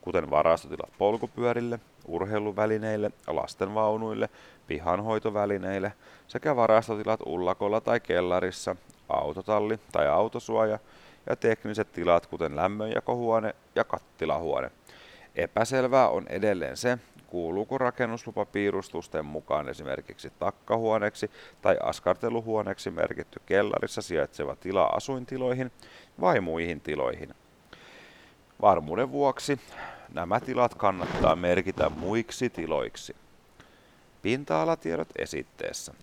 kuten varastotilat polkupyörille, urheiluvälineille, lastenvaunuille, pihanhoitovälineille sekä varastotilat ullakolla tai kellarissa, autotalli tai autosuoja ja tekniset tilat kuten lämmönjakohuone ja kattilahuone. Epäselvää on edelleen se, kuuluuko rakennuslupapiirustusten mukaan esimerkiksi takkahuoneeksi tai askarteluhuoneeksi merkitty kellarissa sijaitseva tila asuintiloihin vai muihin tiloihin. Varmuuden vuoksi nämä tilat kannattaa merkitä muiksi tiloiksi. Pinta-alatiedot esitteessä.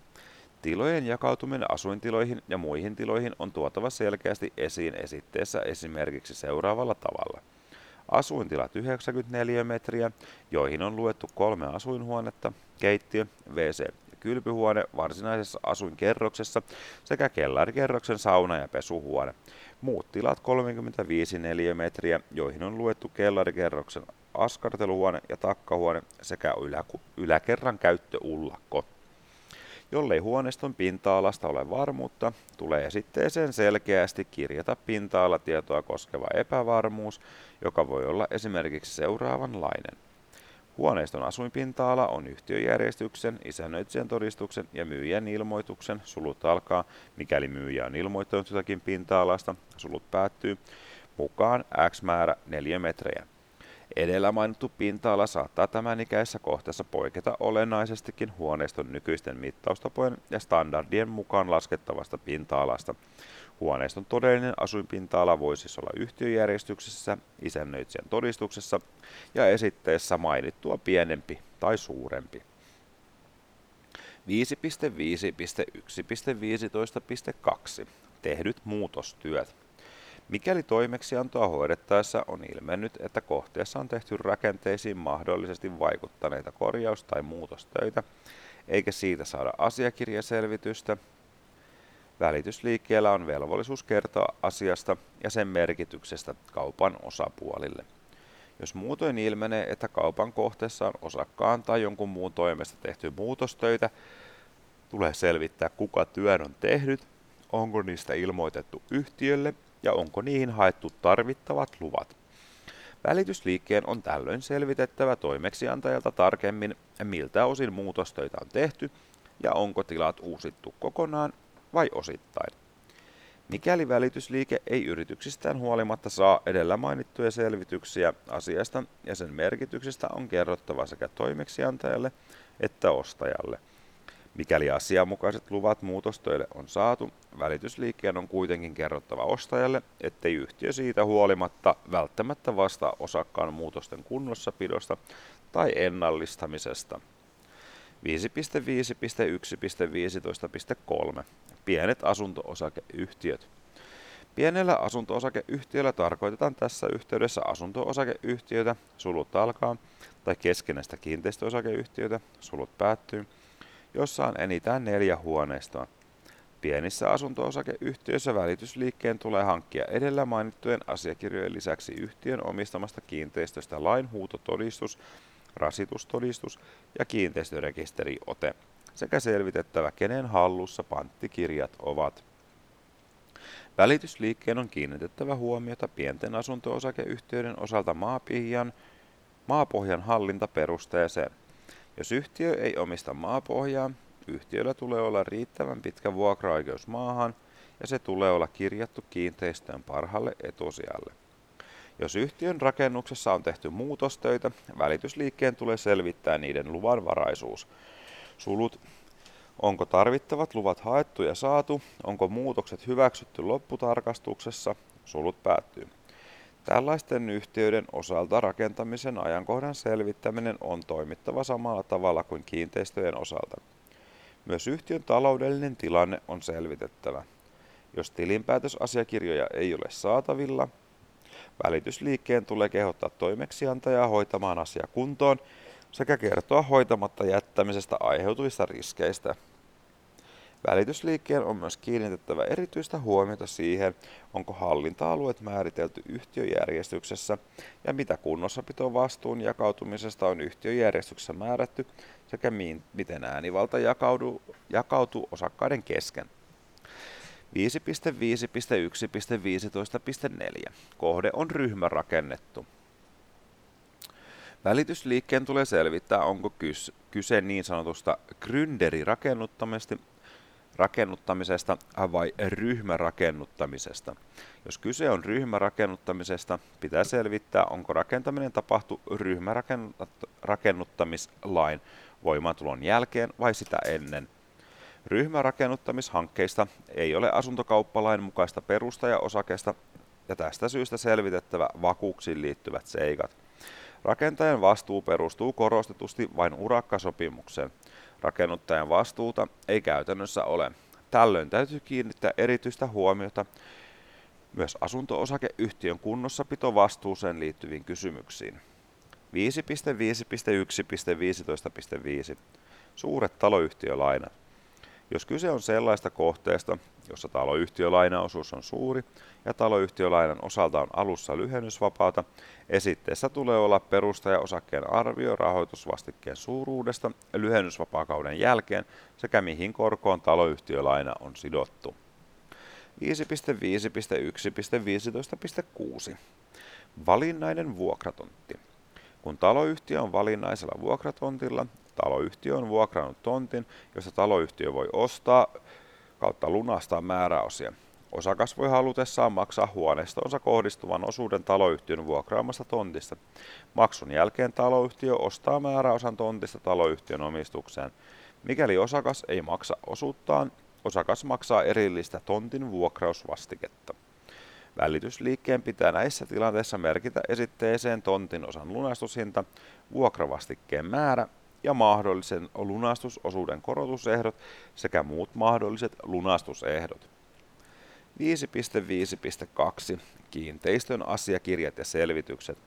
Tilojen jakautuminen asuintiloihin ja muihin tiloihin on tuotava selkeästi esiin esitteessä esimerkiksi seuraavalla tavalla. Asuintilat 94 metriä, joihin on luettu kolme asuinhuonetta, keittiö, WC ja kylpyhuone varsinaisessa asuinkerroksessa sekä kellarikerroksen sauna ja pesuhuone. Muut tilat 35 neliömetriä, joihin on luettu kellarikerroksen askarteluhuone ja takkahuone sekä ylä- yläkerran käyttöullakko. Jollei huoneiston pinta-alasta ole varmuutta, tulee esitteeseen selkeästi kirjata pinta-alatietoa koskeva epävarmuus, joka voi olla esimerkiksi seuraavanlainen. Huoneiston asuinpinta-ala on yhtiöjärjestyksen, isännöitsijän todistuksen ja myyjän ilmoituksen, sulut alkaa, mikäli myyjä on ilmoittanut jotakin pinta-alasta, sulut päättyy, mukaan X määrä 4 metriä. Edellä mainittu pinta-ala saattaa tämän ikäisessä kohteessa poiketa olennaisestikin huoneiston nykyisten mittaustapojen ja standardien mukaan laskettavasta pinta-alasta. Huoneiston todellinen asuinpinta-ala voi siis olla yhtiöjärjestyksessä, isännöitsijän todistuksessa ja esitteessä mainittua pienempi tai suurempi. 5.5.1.15.2 Tehdyt muutostyöt. Mikäli toimeksiantoa hoidettaessa on ilmennyt, että kohteessa on tehty rakenteisiin mahdollisesti vaikuttaneita korjaus- tai muutostöitä, eikä siitä saada asiakirjaselvitystä, välitysliikkeellä on velvollisuus kertoa asiasta ja sen merkityksestä kaupan osapuolille. Jos muutoin ilmenee, että kaupan kohteessa on osakkaan tai jonkun muun toimesta tehty muutostöitä, tulee selvittää kuka työn on tehnyt, onko niistä ilmoitettu yhtiölle ja onko niihin haettu tarvittavat luvat. Välitysliikkeen on tällöin selvitettävä toimeksiantajalta tarkemmin, miltä osin muutostöitä on tehty ja onko tilat uusittu kokonaan vai osittain. Mikäli välitysliike ei yrityksistään huolimatta saa edellä mainittuja selvityksiä asiasta ja sen merkityksestä on kerrottava sekä toimeksiantajalle että ostajalle – Mikäli asianmukaiset luvat muutostöille on saatu, välitysliikkeen on kuitenkin kerrottava ostajalle, ettei yhtiö siitä huolimatta välttämättä vastaa osakkaan muutosten kunnossapidosta tai ennallistamisesta. 5.5.1.15.3 Pienet asunto-osakeyhtiöt. Pienellä asunto-osakeyhtiöllä tarkoitetaan tässä yhteydessä asunto-osakeyhtiötä, sulut alkaa, tai keskenäistä kiinteistöosakeyhtiötä, sulut päättyy, jossa on enintään neljä huoneistoa. Pienissä asunto-osakeyhtiöissä välitysliikkeen tulee hankkia edellä mainittujen asiakirjojen lisäksi yhtiön omistamasta kiinteistöstä lainhuutotodistus, rasitustodistus ja kiinteistörekisteriote sekä selvitettävä, kenen hallussa panttikirjat ovat. Välitysliikkeen on kiinnitettävä huomiota pienten asunto-osakeyhtiöiden osalta maapohjan, maapohjan hallintaperusteeseen. Jos yhtiö ei omista maapohjaa, yhtiöllä tulee olla riittävän pitkä vuokraoikeus maahan ja se tulee olla kirjattu kiinteistöön parhaalle etusijalle. Jos yhtiön rakennuksessa on tehty muutostöitä, välitysliikkeen tulee selvittää niiden luvanvaraisuus. Sulut, onko tarvittavat luvat haettu ja saatu, onko muutokset hyväksytty lopputarkastuksessa, sulut päättyy. Tällaisten yhtiöiden osalta rakentamisen ajankohdan selvittäminen on toimittava samalla tavalla kuin kiinteistöjen osalta. Myös yhtiön taloudellinen tilanne on selvitettävä. Jos tilinpäätösasiakirjoja ei ole saatavilla, välitysliikkeen tulee kehottaa toimeksiantajaa hoitamaan asia kuntoon sekä kertoa hoitamatta jättämisestä aiheutuvista riskeistä. Välitysliikkeen on myös kiinnitettävä erityistä huomiota siihen, onko hallinta-alueet määritelty yhtiöjärjestyksessä ja mitä kunnossapito vastuun jakautumisesta on yhtiöjärjestyksessä määrätty sekä miten äänivalta jakautuu, jakautuu osakkaiden kesken. 5.5.1.15.4. Kohde on ryhmä rakennettu. Välitysliikkeen tulee selvittää, onko kyse niin sanotusta Gründeri-rakennuttamista rakennuttamisesta vai ryhmärakennuttamisesta. Jos kyse on ryhmärakennuttamisesta, pitää selvittää, onko rakentaminen tapahtu ryhmärakennuttamislain voimaantulon jälkeen vai sitä ennen. Ryhmärakennuttamishankkeista ei ole asuntokauppalain mukaista perustajaosakesta ja tästä syystä selvitettävä vakuuksiin liittyvät seikat. Rakentajan vastuu perustuu korostetusti vain urakkasopimukseen. Rakennuttajan vastuuta ei käytännössä ole. Tällöin täytyy kiinnittää erityistä huomiota myös asunto-osakeyhtiön kunnossapitovastuuseen liittyviin kysymyksiin. 5.5.1.15.5 Suuret taloyhtiölainat. Jos kyse on sellaista kohteesta, jossa taloyhtiölainaosuus on suuri ja taloyhtiölainan osalta on alussa lyhennysvapaata, esitteessä tulee olla perustajaosakkeen arvio rahoitusvastikkeen suuruudesta lyhennysvapaakauden jälkeen sekä mihin korkoon taloyhtiölaina on sidottu. 5.5.1.15.6 Valinnainen vuokratontti. Kun taloyhtiö on valinnaisella vuokratontilla, taloyhtiö on vuokrannut tontin, josta taloyhtiö voi ostaa kautta lunastaa määräosia. Osakas voi halutessaan maksaa huoneistonsa kohdistuvan osuuden taloyhtiön vuokraamasta tontista. Maksun jälkeen taloyhtiö ostaa määräosan tontista taloyhtiön omistukseen. Mikäli osakas ei maksa osuuttaan, osakas maksaa erillistä tontin vuokrausvastiketta. Välitysliikkeen pitää näissä tilanteissa merkitä esitteeseen tontin osan lunastushinta, vuokravastikkeen määrä ja mahdollisen lunastusosuuden korotusehdot sekä muut mahdolliset lunastusehdot. 5.5.2 Kiinteistön asiakirjat ja selvitykset.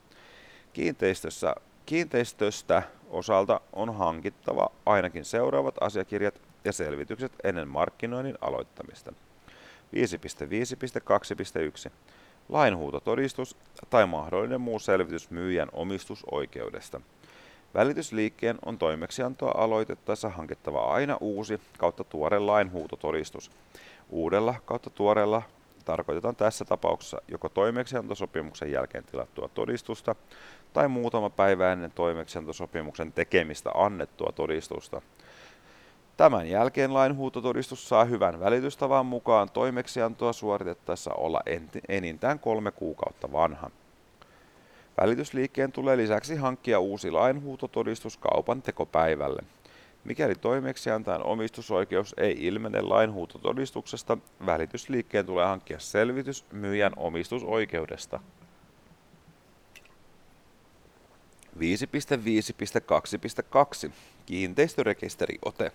Kiinteistössä, kiinteistöstä osalta on hankittava ainakin seuraavat asiakirjat ja selvitykset ennen markkinoinnin aloittamista. 5.5.2.1 Lainhuutotodistus tai mahdollinen muu selvitys myyjän omistusoikeudesta. Välitysliikkeen on toimeksiantoa aloitettaessa hankittava aina uusi kautta tuore lainhuutotodistus. Uudella kautta tuoreella tarkoitetaan tässä tapauksessa joko toimeksiantosopimuksen jälkeen tilattua todistusta tai muutama päivä ennen toimeksiantosopimuksen tekemistä annettua todistusta. Tämän jälkeen lainhuutotodistus saa hyvän välitystavan mukaan toimeksiantoa suoritettaessa olla enintään kolme kuukautta vanha. Välitysliikkeen tulee lisäksi hankkia uusi lainhuutotodistus kaupan tekopäivälle. Mikäli toimeksiantajan omistusoikeus ei ilmene lainhuutotodistuksesta, välitysliikkeen tulee hankkia selvitys myyjän omistusoikeudesta. 5.5.2.2 Kiinteistörekisteriote.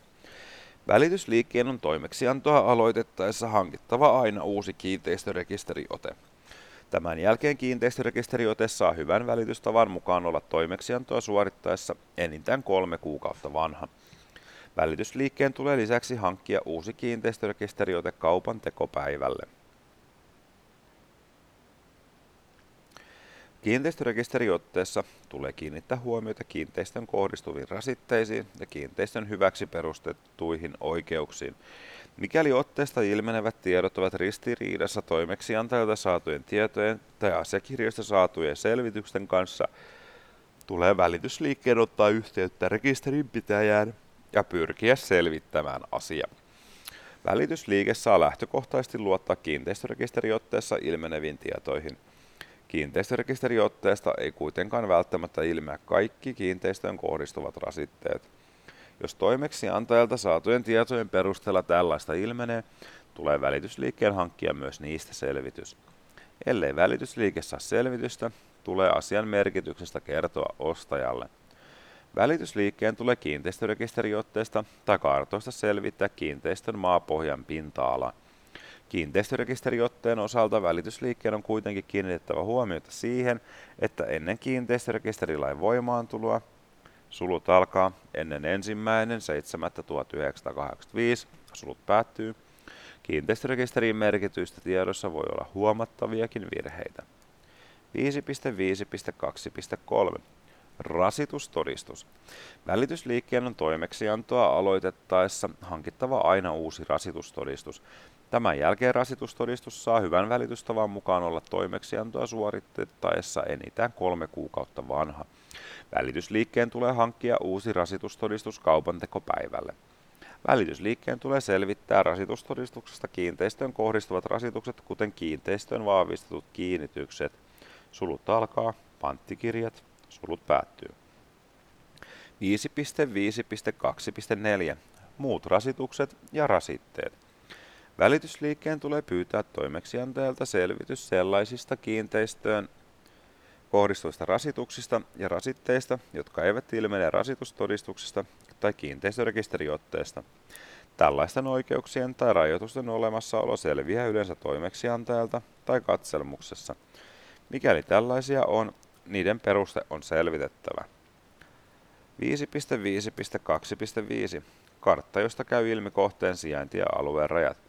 Välitysliikkeen on toimeksiantoa aloitettaessa hankittava aina uusi kiinteistörekisteriote. Tämän jälkeen kiinteistörekisteriote saa hyvän välitystavan mukaan olla toimeksiantoa suorittaessa enintään kolme kuukautta vanha. Välitysliikkeen tulee lisäksi hankkia uusi kiinteistörekisteriote kaupan tekopäivälle. Kiinteistörekisteriotteessa tulee kiinnittää huomiota kiinteistön kohdistuviin rasitteisiin ja kiinteistön hyväksi perustettuihin oikeuksiin. Mikäli otteesta ilmenevät tiedot ovat ristiriidassa toimeksiantajalta saatujen tietojen tai asiakirjoista saatujen selvitysten kanssa, tulee välitysliikkeen ottaa yhteyttä rekisterinpitäjään ja pyrkiä selvittämään asia. Välitysliike saa lähtökohtaisesti luottaa kiinteistörekisteriotteessa ilmeneviin tietoihin. Kiinteistörekisteriotteesta ei kuitenkaan välttämättä ilmeä kaikki kiinteistöön kohdistuvat rasitteet. Jos toimeksiantajalta saatujen tietojen perusteella tällaista ilmenee, tulee välitysliikkeen hankkia myös niistä selvitys. Ellei välitysliike saa selvitystä, tulee asian merkityksestä kertoa ostajalle. Välitysliikkeen tulee kiinteistörekisteriotteesta tai kartoista selvittää kiinteistön maapohjan pinta-ala. Kiinteistörekisteriotteen osalta välitysliikkeen on kuitenkin kiinnitettävä huomiota siihen, että ennen kiinteistörekisterilain voimaantuloa sulut alkaa ennen ensimmäinen 7.1985, sulut päättyy, kiinteistörekisteriin merkityistä tiedossa voi olla huomattaviakin virheitä. 5.5.2.3 Rasitustodistus. Välitysliikkeen on toimeksiantoa aloitettaessa hankittava aina uusi rasitustodistus. Tämän jälkeen rasitustodistus saa hyvän välitystavan mukaan olla toimeksiantoa suoritettaessa enintään kolme kuukautta vanha. Välitysliikkeen tulee hankkia uusi rasitustodistus kaupantekopäivälle. Välitysliikkeen tulee selvittää rasitustodistuksesta kiinteistöön kohdistuvat rasitukset, kuten kiinteistöön vahvistetut kiinnitykset. Sulut alkaa, panttikirjat, sulut päättyy. 5.5.2.4. Muut rasitukset ja rasitteet. Välitysliikkeen tulee pyytää toimeksiantajalta selvitys sellaisista kiinteistöön kohdistuvista rasituksista ja rasitteista, jotka eivät ilmene rasitustodistuksesta tai kiinteistörekisteriotteesta. Tällaisten oikeuksien tai rajoitusten olemassaolo selviää yleensä toimeksiantajalta tai katselmuksessa. Mikäli tällaisia on, niiden peruste on selvitettävä. 5.5.2.5. Kartta, josta käy ilmi kohteen sijainti ja alueen rajat.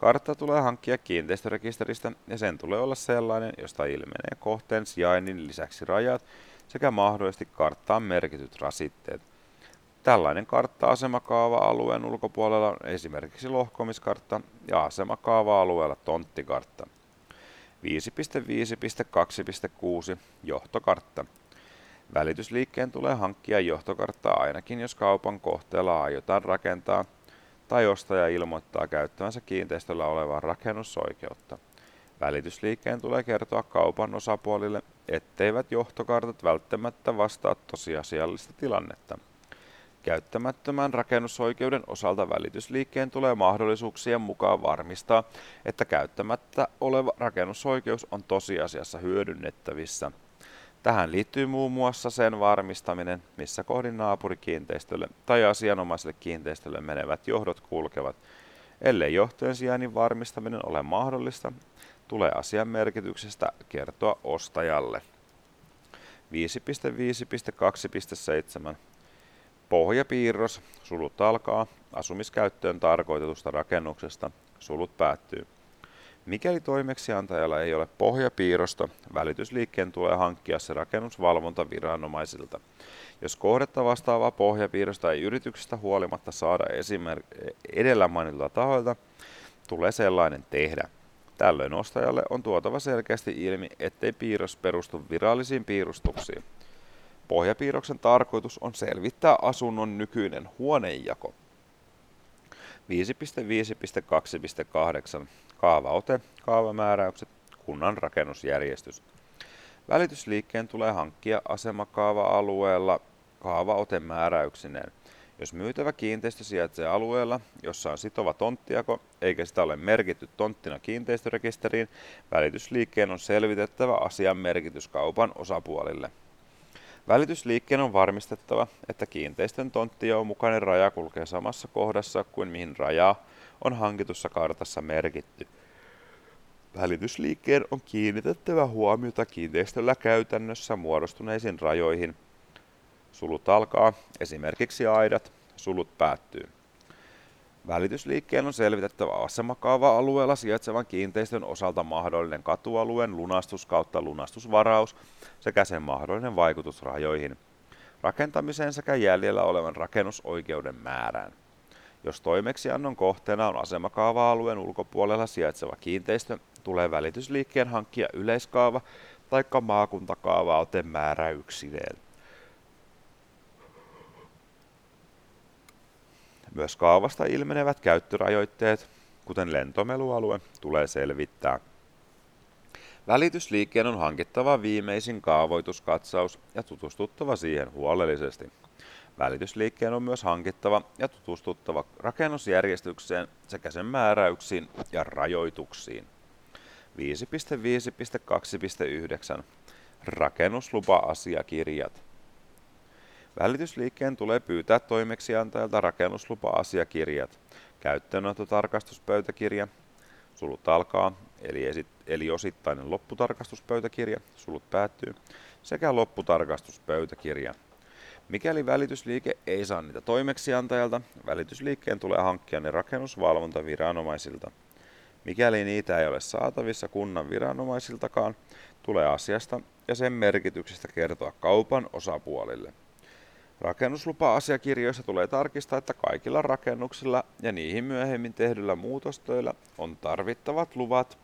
Kartta tulee hankkia kiinteistörekisteristä ja sen tulee olla sellainen, josta ilmenee kohteen sijainnin lisäksi rajat sekä mahdollisesti karttaan merkityt rasitteet. Tällainen kartta asemakaava-alueen ulkopuolella on esimerkiksi lohkomiskartta ja asemakaava-alueella tonttikartta. 5.5.2.6 Johtokartta. Välitysliikkeen tulee hankkia johtokarttaa ainakin, jos kaupan kohteella aiotaan rakentaa tai ostaja ilmoittaa käyttävänsä kiinteistöllä olevaa rakennusoikeutta. Välitysliikkeen tulee kertoa kaupan osapuolille, etteivät johtokartat välttämättä vastaa tosiasiallista tilannetta. Käyttämättömän rakennusoikeuden osalta välitysliikkeen tulee mahdollisuuksien mukaan varmistaa, että käyttämättä oleva rakennusoikeus on tosiasiassa hyödynnettävissä. Tähän liittyy muun muassa sen varmistaminen, missä kohdin naapurikiinteistölle tai asianomaiselle kiinteistölle menevät johdot kulkevat. Ellei johtojen sijainnin varmistaminen ole mahdollista, tulee asian merkityksestä kertoa ostajalle. 5.5.2.7 Pohjapiirros, sulut alkaa, asumiskäyttöön tarkoitetusta rakennuksesta, sulut päättyy. Mikäli toimeksiantajalla ei ole pohjapiirrosta, välitysliikkeen tulee hankkia se rakennusvalvontaviranomaisilta. Jos kohdetta vastaavaa pohjapiirrosta ei yrityksestä huolimatta saada esimerk- edellä mainitulta tahoilta, tulee sellainen tehdä. Tällöin ostajalle on tuotava selkeästi ilmi, ettei piirros perustu virallisiin piirustuksiin. Pohjapiirroksen tarkoitus on selvittää asunnon nykyinen huonejako. 5.5.2.8 Kaavaote, kaavamääräykset, kunnan rakennusjärjestys. Välitysliikkeen tulee hankkia asemakaava-alueella kaavaotemääräyksineen. Jos myytävä kiinteistö sijaitsee alueella, jossa on sitova tonttiako, eikä sitä ole merkitty tonttina kiinteistörekisteriin, välitysliikkeen on selvitettävä asian merkitys kaupan osapuolille. Välitysliikkeen on varmistettava, että kiinteistön tonttijaon mukainen raja kulkee samassa kohdassa kuin mihin raja on hankitussa kartassa merkitty. Välitysliikkeen on kiinnitettävä huomiota kiinteistöllä käytännössä muodostuneisiin rajoihin. Sulut alkaa, esimerkiksi aidat, sulut päättyy. Välitysliikkeen on selvitettävä asemakaava-alueella sijaitsevan kiinteistön osalta mahdollinen katualueen lunastus kautta lunastusvaraus sekä sen mahdollinen vaikutus rajoihin, rakentamiseen sekä jäljellä olevan rakennusoikeuden määrään. Jos toimeksiannon kohteena on asemakaava-alueen ulkopuolella sijaitseva kiinteistö, tulee välitysliikkeen hankkia yleiskaava tai maakuntakaava määräyksineen. Myös kaavasta ilmenevät käyttörajoitteet, kuten lentomelualue, tulee selvittää. Välitysliikkeen on hankittava viimeisin kaavoituskatsaus ja tutustuttava siihen huolellisesti. Välitysliikkeen on myös hankittava ja tutustuttava rakennusjärjestykseen sekä sen määräyksiin ja rajoituksiin. 5.5.2.9 Rakennuslupa-asiakirjat. Välitysliikkeen tulee pyytää toimeksiantajalta rakennuslupa-asiakirjat, käyttöönottotarkastuspöytäkirja, sulut alkaa, eli, esi- eli osittainen lopputarkastuspöytäkirja, sulut päättyy, sekä lopputarkastuspöytäkirja. Mikäli välitysliike ei saa niitä toimeksiantajalta, välitysliikkeen tulee hankkia ne rakennusvalvontaviranomaisilta. Mikäli niitä ei ole saatavissa kunnan viranomaisiltakaan, tulee asiasta ja sen merkityksestä kertoa kaupan osapuolille. Rakennuslupa-asiakirjoissa tulee tarkistaa, että kaikilla rakennuksilla ja niihin myöhemmin tehdyillä muutostöillä on tarvittavat luvat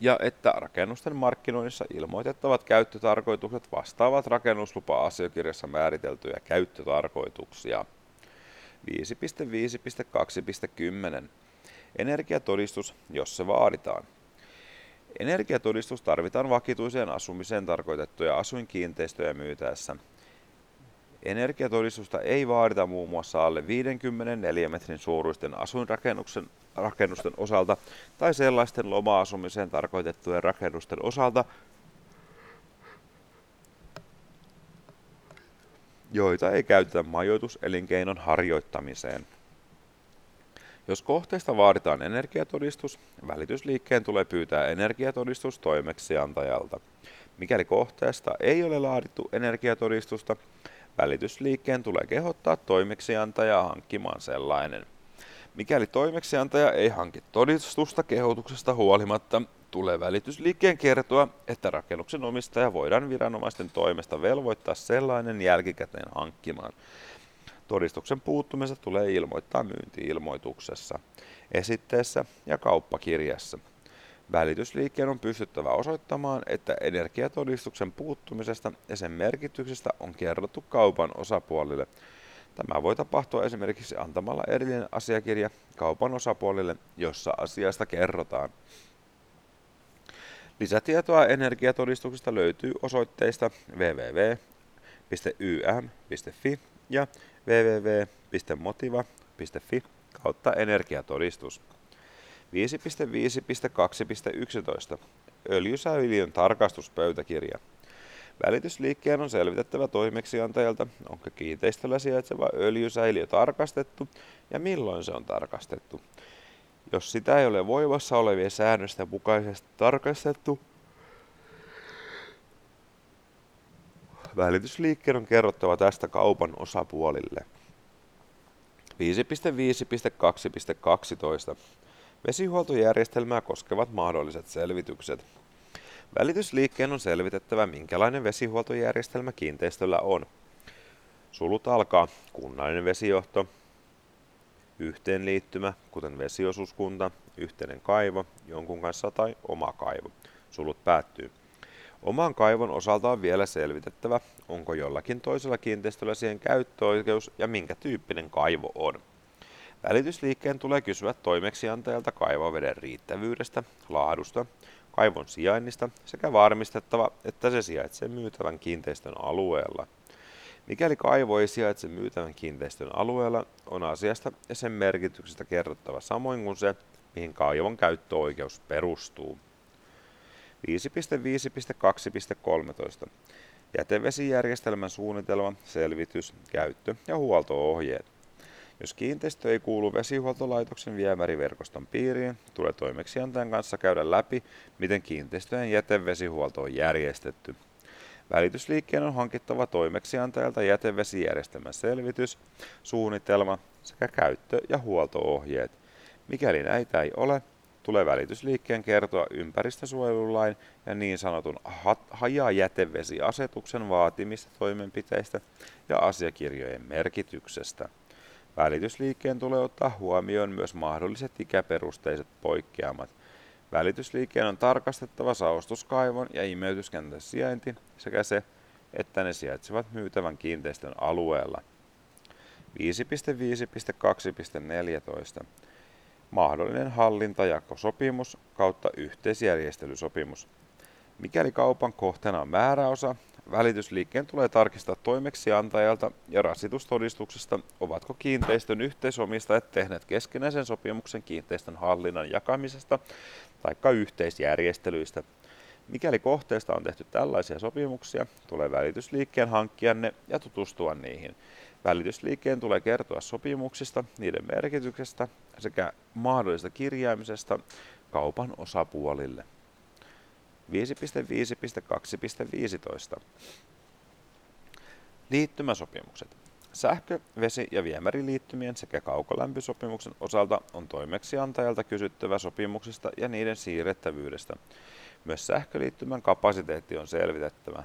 ja että rakennusten markkinoinnissa ilmoitettavat käyttötarkoitukset vastaavat rakennuslupa-asiakirjassa määriteltyjä käyttötarkoituksia. 5.5.2.10 Energiatodistus, jos se vaaditaan. Energiatodistus tarvitaan vakituiseen asumiseen tarkoitettuja asuinkiinteistöjä myytäessä. Energiatodistusta ei vaadita muun muassa alle 54 metrin suuruisten asuinrakennuksen rakennusten osalta tai sellaisten loma-asumiseen tarkoitettujen rakennusten osalta, joita ei käytetä majoituselinkeinon harjoittamiseen. Jos kohteesta vaaditaan energiatodistus, välitysliikkeen tulee pyytää energiatodistus toimeksiantajalta. Mikäli kohteesta ei ole laadittu energiatodistusta, välitysliikkeen tulee kehottaa toimeksiantajaa hankkimaan sellainen. Mikäli toimeksiantaja ei hanki todistusta kehotuksesta huolimatta, tulee välitysliikkeen kertoa, että rakennuksen omistaja voidaan viranomaisten toimesta velvoittaa sellainen jälkikäteen hankkimaan. Todistuksen puuttumisesta tulee ilmoittaa myyntiilmoituksessa, esitteessä ja kauppakirjassa. Välitysliikkeen on pystyttävä osoittamaan, että energiatodistuksen puuttumisesta ja sen merkityksestä on kerrottu kaupan osapuolille. Tämä voi tapahtua esimerkiksi antamalla erillinen asiakirja kaupan osapuolille, jossa asiasta kerrotaan. Lisätietoa energiatodistuksesta löytyy osoitteista www.ym.fi ja www.motiva.fi kautta energiatodistus. 5.5.2.11 Öljysäiliön tarkastuspöytäkirja. Välitysliikkeen on selvitettävä toimeksiantajalta, onko kiinteistöllä sijaitseva öljysäiliö tarkastettu ja milloin se on tarkastettu. Jos sitä ei ole voimassa olevien säännösten mukaisesti tarkastettu, välitysliikkeen on kerrottava tästä kaupan osapuolille. 5.5.2.12 Vesihuoltojärjestelmää koskevat mahdolliset selvitykset. Välitysliikkeen on selvitettävä, minkälainen vesihuoltojärjestelmä kiinteistöllä on. Sulut alkaa kunnallinen vesijohto, yhteenliittymä, kuten vesiosuuskunta, yhteinen kaivo, jonkun kanssa tai oma kaivo. Sulut päättyy. Oman kaivon osalta on vielä selvitettävä, onko jollakin toisella kiinteistöllä siihen käyttöoikeus ja minkä tyyppinen kaivo on. Välitysliikkeen tulee kysyä toimeksiantajalta kaivoveden riittävyydestä, laadusta, kaivon sijainnista sekä varmistettava, että se sijaitsee myytävän kiinteistön alueella. Mikäli kaivo ei sijaitse myytävän kiinteistön alueella, on asiasta ja sen merkityksestä kerrottava samoin kuin se, mihin kaivon käyttöoikeus perustuu. 5.5.2.13 Jätevesijärjestelmän suunnitelma, selvitys, käyttö ja huolto-ohjeet. Jos kiinteistö ei kuulu vesihuoltolaitoksen viemäriverkoston piiriin, tulee toimeksiantajan kanssa käydä läpi, miten kiinteistöjen jätevesihuolto on järjestetty. Välitysliikkeen on hankittava toimeksiantajalta jätevesijärjestelmän selvitys, suunnitelma sekä käyttö- ja huolto-ohjeet. Mikäli näitä ei ole, tulee välitysliikkeen kertoa ympäristösuojelulain ja niin sanotun hajajätevesiasetuksen vaatimista toimenpiteistä ja asiakirjojen merkityksestä. Välitysliikkeen tulee ottaa huomioon myös mahdolliset ikäperusteiset poikkeamat. Välitysliikkeen on tarkastettava saostuskaivon ja imeytyskentän sijainti sekä se, että ne sijaitsevat myytävän kiinteistön alueella. 5.5.2.14 Mahdollinen hallintajakosopimus kautta yhteisjärjestelysopimus. Mikäli kaupan kohteena on määräosa, Välitysliikkeen tulee tarkistaa toimeksiantajalta ja rasitustodistuksesta, ovatko kiinteistön yhteisomistajat tehneet keskinäisen sopimuksen kiinteistön hallinnan jakamisesta tai yhteisjärjestelyistä. Mikäli kohteesta on tehty tällaisia sopimuksia, tulee välitysliikkeen hankkia ne ja tutustua niihin. Välitysliikkeen tulee kertoa sopimuksista, niiden merkityksestä sekä mahdollisesta kirjaamisesta kaupan osapuolille. 5.5.2.15. Liittymäsopimukset. Sähkö-, vesi- ja viemäriliittymien sekä kaukolämpösopimuksen osalta on toimeksiantajalta kysyttävä sopimuksista ja niiden siirrettävyydestä. Myös sähköliittymän kapasiteetti on selvitettävä.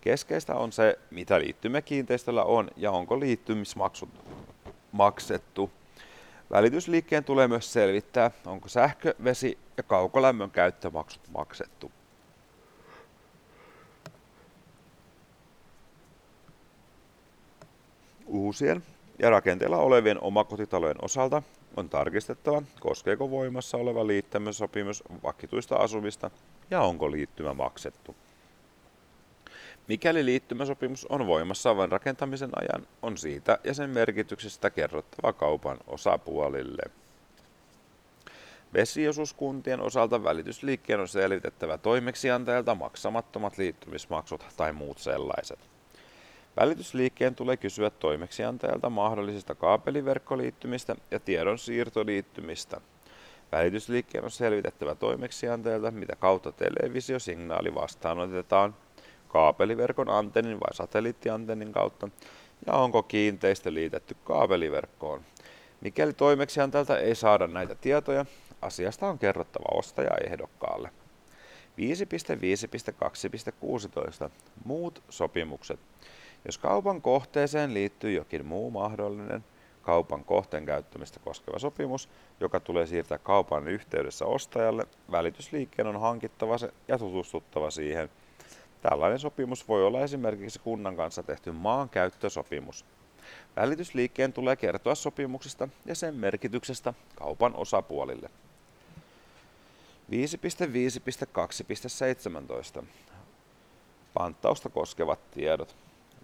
Keskeistä on se, mitä liittymäkiinteistöllä on ja onko liittymismaksut maksettu. Välitysliikkeen tulee myös selvittää, onko sähkö, vesi ja kaukolämmön käyttömaksut maksettu. Uusien ja rakenteella olevien omakotitalojen osalta on tarkistettava, koskeeko voimassa oleva liittymäsopimus vakituista asumista ja onko liittymä maksettu. Mikäli liittymäsopimus on voimassa vain rakentamisen ajan, on siitä ja sen merkityksestä kerrottava kaupan osapuolille. Vesiosuuskuntien osalta välitysliikkeen on selvitettävä toimeksiantajalta maksamattomat liittymismaksut tai muut sellaiset. Välitysliikkeen tulee kysyä toimeksiantajalta mahdollisista kaapeliverkkoliittymistä ja tiedon siirtoliittymistä. Välitysliikkeen on selvitettävä toimeksiantajalta, mitä kautta televisiosignaali vastaanotetaan, kaapeliverkon antennin vai satelliittiantennin kautta, ja onko kiinteistö liitetty kaapeliverkkoon. Mikäli toimeksiantajalta ei saada näitä tietoja, asiasta on kerrottava ostajaehdokkaalle. 5.5.2.16 Muut sopimukset. Jos kaupan kohteeseen liittyy jokin muu mahdollinen kaupan kohteen käyttämistä koskeva sopimus, joka tulee siirtää kaupan yhteydessä ostajalle, välitysliikkeen on hankittava se ja tutustuttava siihen. Tällainen sopimus voi olla esimerkiksi kunnan kanssa tehty maankäyttösopimus. Välitysliikkeen tulee kertoa sopimuksesta ja sen merkityksestä kaupan osapuolille. 5.5.2.17 Panttausta koskevat tiedot.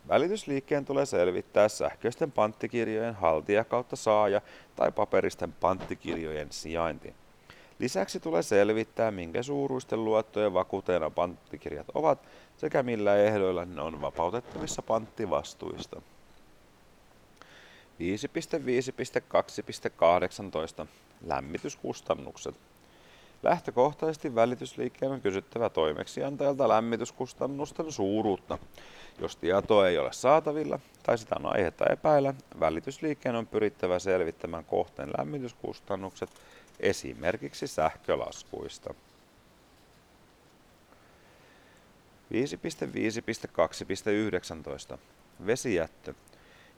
Välitysliikkeen tulee selvittää sähköisten panttikirjojen haltija kautta saaja tai paperisten panttikirjojen sijainti. Lisäksi tulee selvittää, minkä suuruisten luottojen vakuuteena panttikirjat ovat sekä millä ehdoilla ne on vapautettavissa panttivastuista. 5.5.2.18 Lämmityskustannukset Lähtökohtaisesti välitysliikkeen on kysyttävä toimeksiantajalta lämmityskustannusten suuruutta. Jos tietoa ei ole saatavilla tai sitä on aihetta epäillä, välitysliikkeen on pyrittävä selvittämään kohteen lämmityskustannukset esimerkiksi sähkölaskuista. 5.5.2.19 Vesijättö.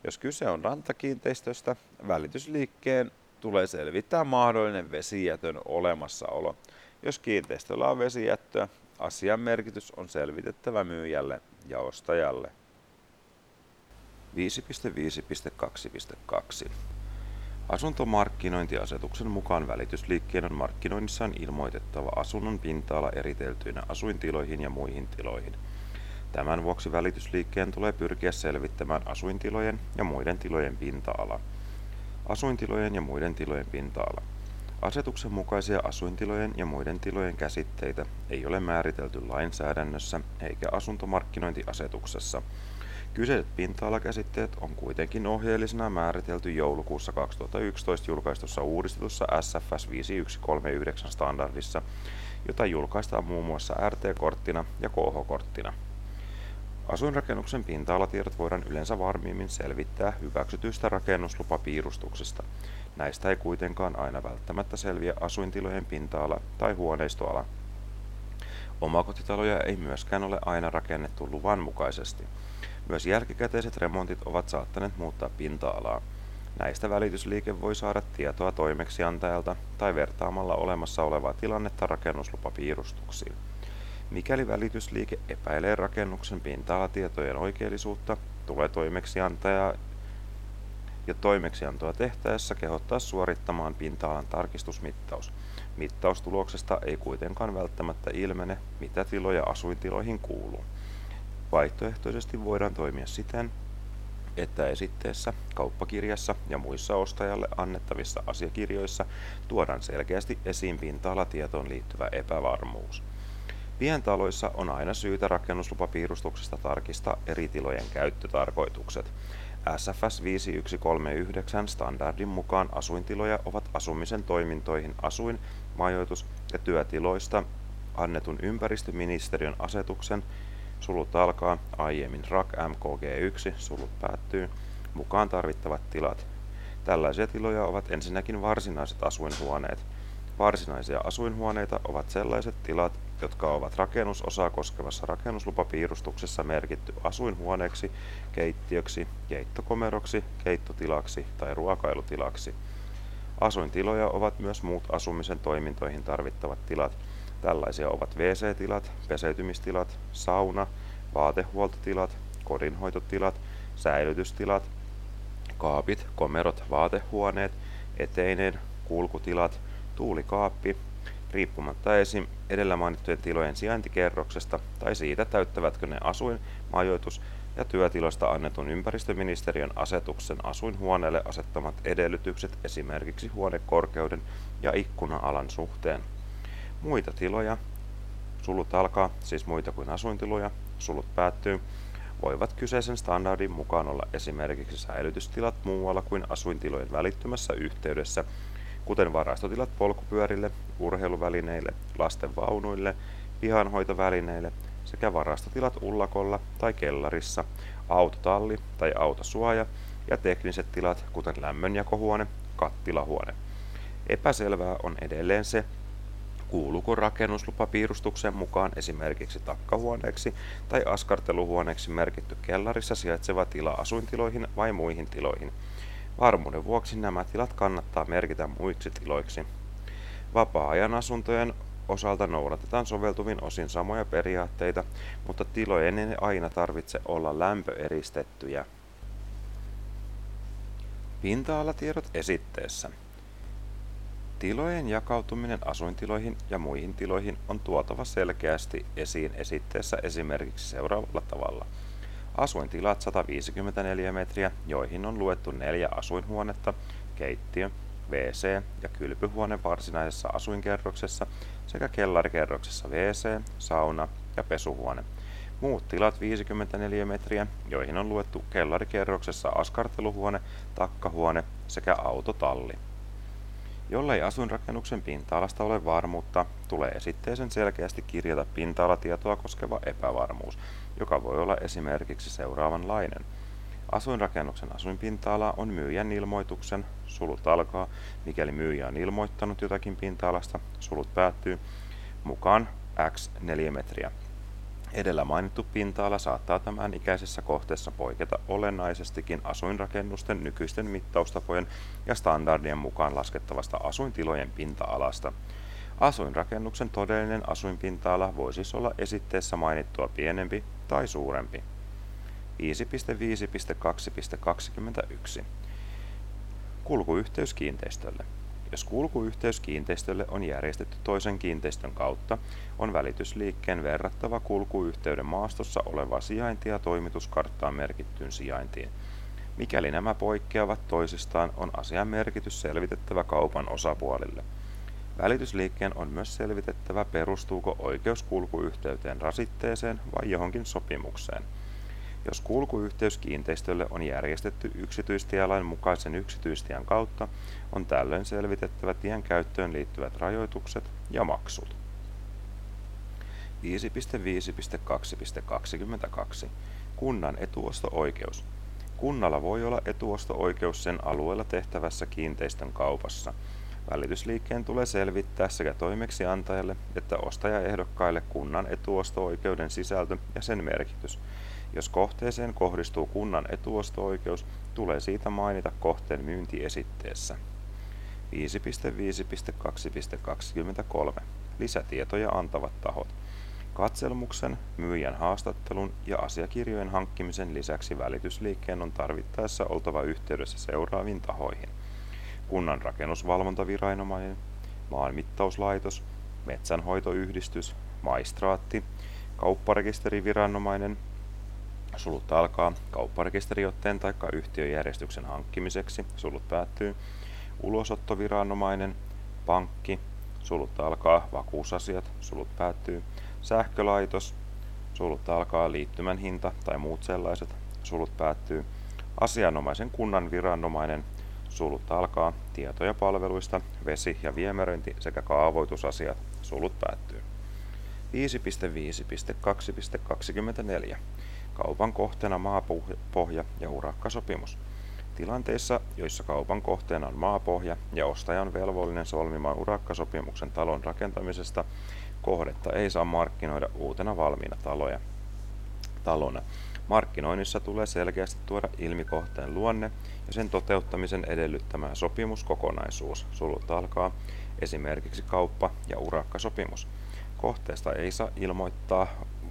Jos kyse on rantakiinteistöstä, välitysliikkeen tulee selvittää mahdollinen vesijätön olemassaolo. Jos kiinteistöllä on vesijättöä, asian merkitys on selvitettävä myyjälle ja ostajalle. 5.5.2.2 Asuntomarkkinointiasetuksen mukaan välitysliikkeen on markkinoinnissaan ilmoitettava asunnon pinta-ala eriteltyinä asuintiloihin ja muihin tiloihin. Tämän vuoksi välitysliikkeen tulee pyrkiä selvittämään asuintilojen ja muiden tilojen pinta-ala. Asuintilojen ja muiden tilojen pinta-ala. Asetuksen mukaisia asuintilojen ja muiden tilojen käsitteitä ei ole määritelty lainsäädännössä eikä asuntomarkkinointiasetuksessa. Kyseiset pinta-alakäsitteet on kuitenkin ohjeellisena määritelty joulukuussa 2011 julkaistussa uudistetussa SFS 5139 standardissa, jota julkaistaan muun muassa RT-korttina ja KH-korttina. Asuinrakennuksen pinta-alatiedot voidaan yleensä varmimmin selvittää hyväksytyistä rakennuslupapiirustuksista. Näistä ei kuitenkaan aina välttämättä selviä asuintilojen pinta-ala tai huoneistoala. Omakotitaloja ei myöskään ole aina rakennettu luvan mukaisesti. Myös jälkikäteiset remontit ovat saattaneet muuttaa pinta-alaa. Näistä välitysliike voi saada tietoa toimeksiantajalta tai vertaamalla olemassa olevaa tilannetta rakennuslupapiirustuksiin. Mikäli välitysliike epäilee rakennuksen pinta-alatietojen oikeellisuutta, tulee toimeksiantaja ja toimeksiantoa tehtäessä kehottaa suorittamaan pinta-alan tarkistusmittaus. Mittaustuloksesta ei kuitenkaan välttämättä ilmene, mitä tiloja asuintiloihin kuuluu. Vaihtoehtoisesti voidaan toimia siten, että esitteessä, kauppakirjassa ja muissa ostajalle annettavissa asiakirjoissa tuodaan selkeästi esiin pinta-alatietoon liittyvä epävarmuus. Pientaloissa on aina syytä rakennuslupapiirustuksesta tarkistaa eri tilojen käyttötarkoitukset. SFS 5139 standardin mukaan asuintiloja ovat asumisen toimintoihin asuin-, majoitus- ja työtiloista annetun ympäristöministeriön asetuksen sulut alkaa, aiemmin RAK MKG1, sulut päättyy, mukaan tarvittavat tilat. Tällaisia tiloja ovat ensinnäkin varsinaiset asuinhuoneet. Varsinaisia asuinhuoneita ovat sellaiset tilat, jotka ovat rakennusosaa koskevassa rakennuslupapiirustuksessa merkitty asuinhuoneeksi, keittiöksi, keittokomeroksi, keittotilaksi tai ruokailutilaksi. Asuintiloja ovat myös muut asumisen toimintoihin tarvittavat tilat. Tällaisia ovat WC-tilat, peseytymistilat, sauna, vaatehuoltotilat, kodinhoitotilat, säilytystilat, kaapit, komerot, vaatehuoneet, eteinen, kulkutilat, tuulikaappi, riippumatta esim. edellä mainittujen tilojen sijaintikerroksesta tai siitä täyttävätkö ne asuin-, majoitus- ja työtiloista annetun ympäristöministeriön asetuksen asuinhuoneelle asettamat edellytykset esimerkiksi huonekorkeuden ja ikkuna-alan suhteen. Muita tiloja, sulut alkaa, siis muita kuin asuintiloja, sulut päättyy, voivat kyseisen standardin mukaan olla esimerkiksi säilytystilat muualla kuin asuintilojen välittömässä yhteydessä kuten varastotilat polkupyörille, urheiluvälineille, lasten vaunuille, pihanhoitovälineille sekä varastotilat ullakolla tai kellarissa, autotalli tai autosuoja ja tekniset tilat, kuten lämmönjakohuone, kattilahuone. Epäselvää on edelleen se, kuuluuko rakennuslupapiirustuksen mukaan esimerkiksi takkahuoneeksi tai askarteluhuoneeksi merkitty kellarissa sijaitseva tila asuintiloihin vai muihin tiloihin – Varmuuden vuoksi nämä tilat kannattaa merkitä muiksi tiloiksi. Vapaa-ajan asuntojen osalta noudatetaan soveltuvin osin samoja periaatteita, mutta tilojen ei aina tarvitse olla lämpöeristettyjä. Pinta-alatiedot esitteessä. Tilojen jakautuminen asuintiloihin ja muihin tiloihin on tuotava selkeästi esiin esitteessä esimerkiksi seuraavalla tavalla – Asuintilat 154 metriä, joihin on luettu neljä asuinhuonetta, keittiö, WC ja kylpyhuone varsinaisessa asuinkerroksessa sekä kellarikerroksessa WC, sauna ja pesuhuone. Muut tilat 54 metriä, joihin on luettu kellarikerroksessa askarteluhuone, takkahuone sekä autotalli. Jollei asuinrakennuksen pinta-alasta ole varmuutta, tulee esitteisen selkeästi kirjata pinta-alatietoa koskeva epävarmuus, joka voi olla esimerkiksi seuraavanlainen. Asuinrakennuksen asuinpinta-ala on myyjän ilmoituksen, sulut alkaa, mikäli myyjä on ilmoittanut jotakin pinta-alasta, sulut päättyy, mukaan x 4 metriä. Edellä mainittu pinta-ala saattaa tämän ikäisessä kohteessa poiketa olennaisestikin asuinrakennusten nykyisten mittaustapojen ja standardien mukaan laskettavasta asuintilojen pinta-alasta. Asuinrakennuksen todellinen asuinpinta-ala voi siis olla esitteessä mainittua pienempi tai suurempi. 5.5.2.21 Kulkuyhteys kiinteistölle. Jos kulkuyhteys kiinteistölle on järjestetty toisen kiinteistön kautta, on välitysliikkeen verrattava kulkuyhteyden maastossa olevaa sijaintia toimituskarttaan merkittyyn sijaintiin. Mikäli nämä poikkeavat toisistaan, on asian merkitys selvitettävä kaupan osapuolille. Välitysliikkeen on myös selvitettävä, perustuuko oikeus kulkuyhteyteen rasitteeseen vai johonkin sopimukseen. Jos kulkuyhteys kiinteistölle on järjestetty yksityistielain mukaisen yksityistien kautta, on tällöin selvitettävä tien käyttöön liittyvät rajoitukset ja maksut. 5.5.2.22 Kunnan etuosto-oikeus. Kunnalla voi olla etuosto-oikeus sen alueella tehtävässä kiinteistön kaupassa. Välitysliikkeen tulee selvittää sekä toimeksiantajalle että ostajaehdokkaille kunnan etuosto-oikeuden sisältö ja sen merkitys – jos kohteeseen kohdistuu kunnan etuosto-oikeus, tulee siitä mainita kohteen myyntiesitteessä. 5.5.2.23 Lisätietoja antavat tahot. Katselmuksen, myyjän haastattelun ja asiakirjojen hankkimisen lisäksi välitysliikkeen on tarvittaessa oltava yhteydessä seuraaviin tahoihin. Kunnan rakennusvalvontaviranomainen, maanmittauslaitos, metsänhoitoyhdistys, maistraatti, kaupparekisteriviranomainen, sulut alkaa kaupparekisteriotteen tai yhtiöjärjestyksen hankkimiseksi, sulut päättyy, ulosottoviranomainen, pankki, sulut alkaa vakuusasiat, sulut päättyy, sähkölaitos, sulut alkaa liittymän hinta tai muut sellaiset, sulut päättyy, asianomaisen kunnan viranomainen, sulut alkaa, tietoja palveluista, vesi- ja viemäröinti sekä kaavoitusasiat, sulut päättyy. 5.5.2.24. Kaupan kohteena maapohja ja urakkasopimus. Tilanteissa, joissa kaupan kohteena on maapohja ja ostaja on velvollinen solmimaan urakkasopimuksen talon rakentamisesta, kohdetta ei saa markkinoida uutena valmiina taloja. talona. Markkinoinnissa tulee selkeästi tuoda ilmi kohteen luonne ja sen toteuttamisen edellyttämä sopimuskokonaisuus, sulut alkaa, esimerkiksi kauppa- ja urakkasopimus. Kohteesta ei saa ilmoittaa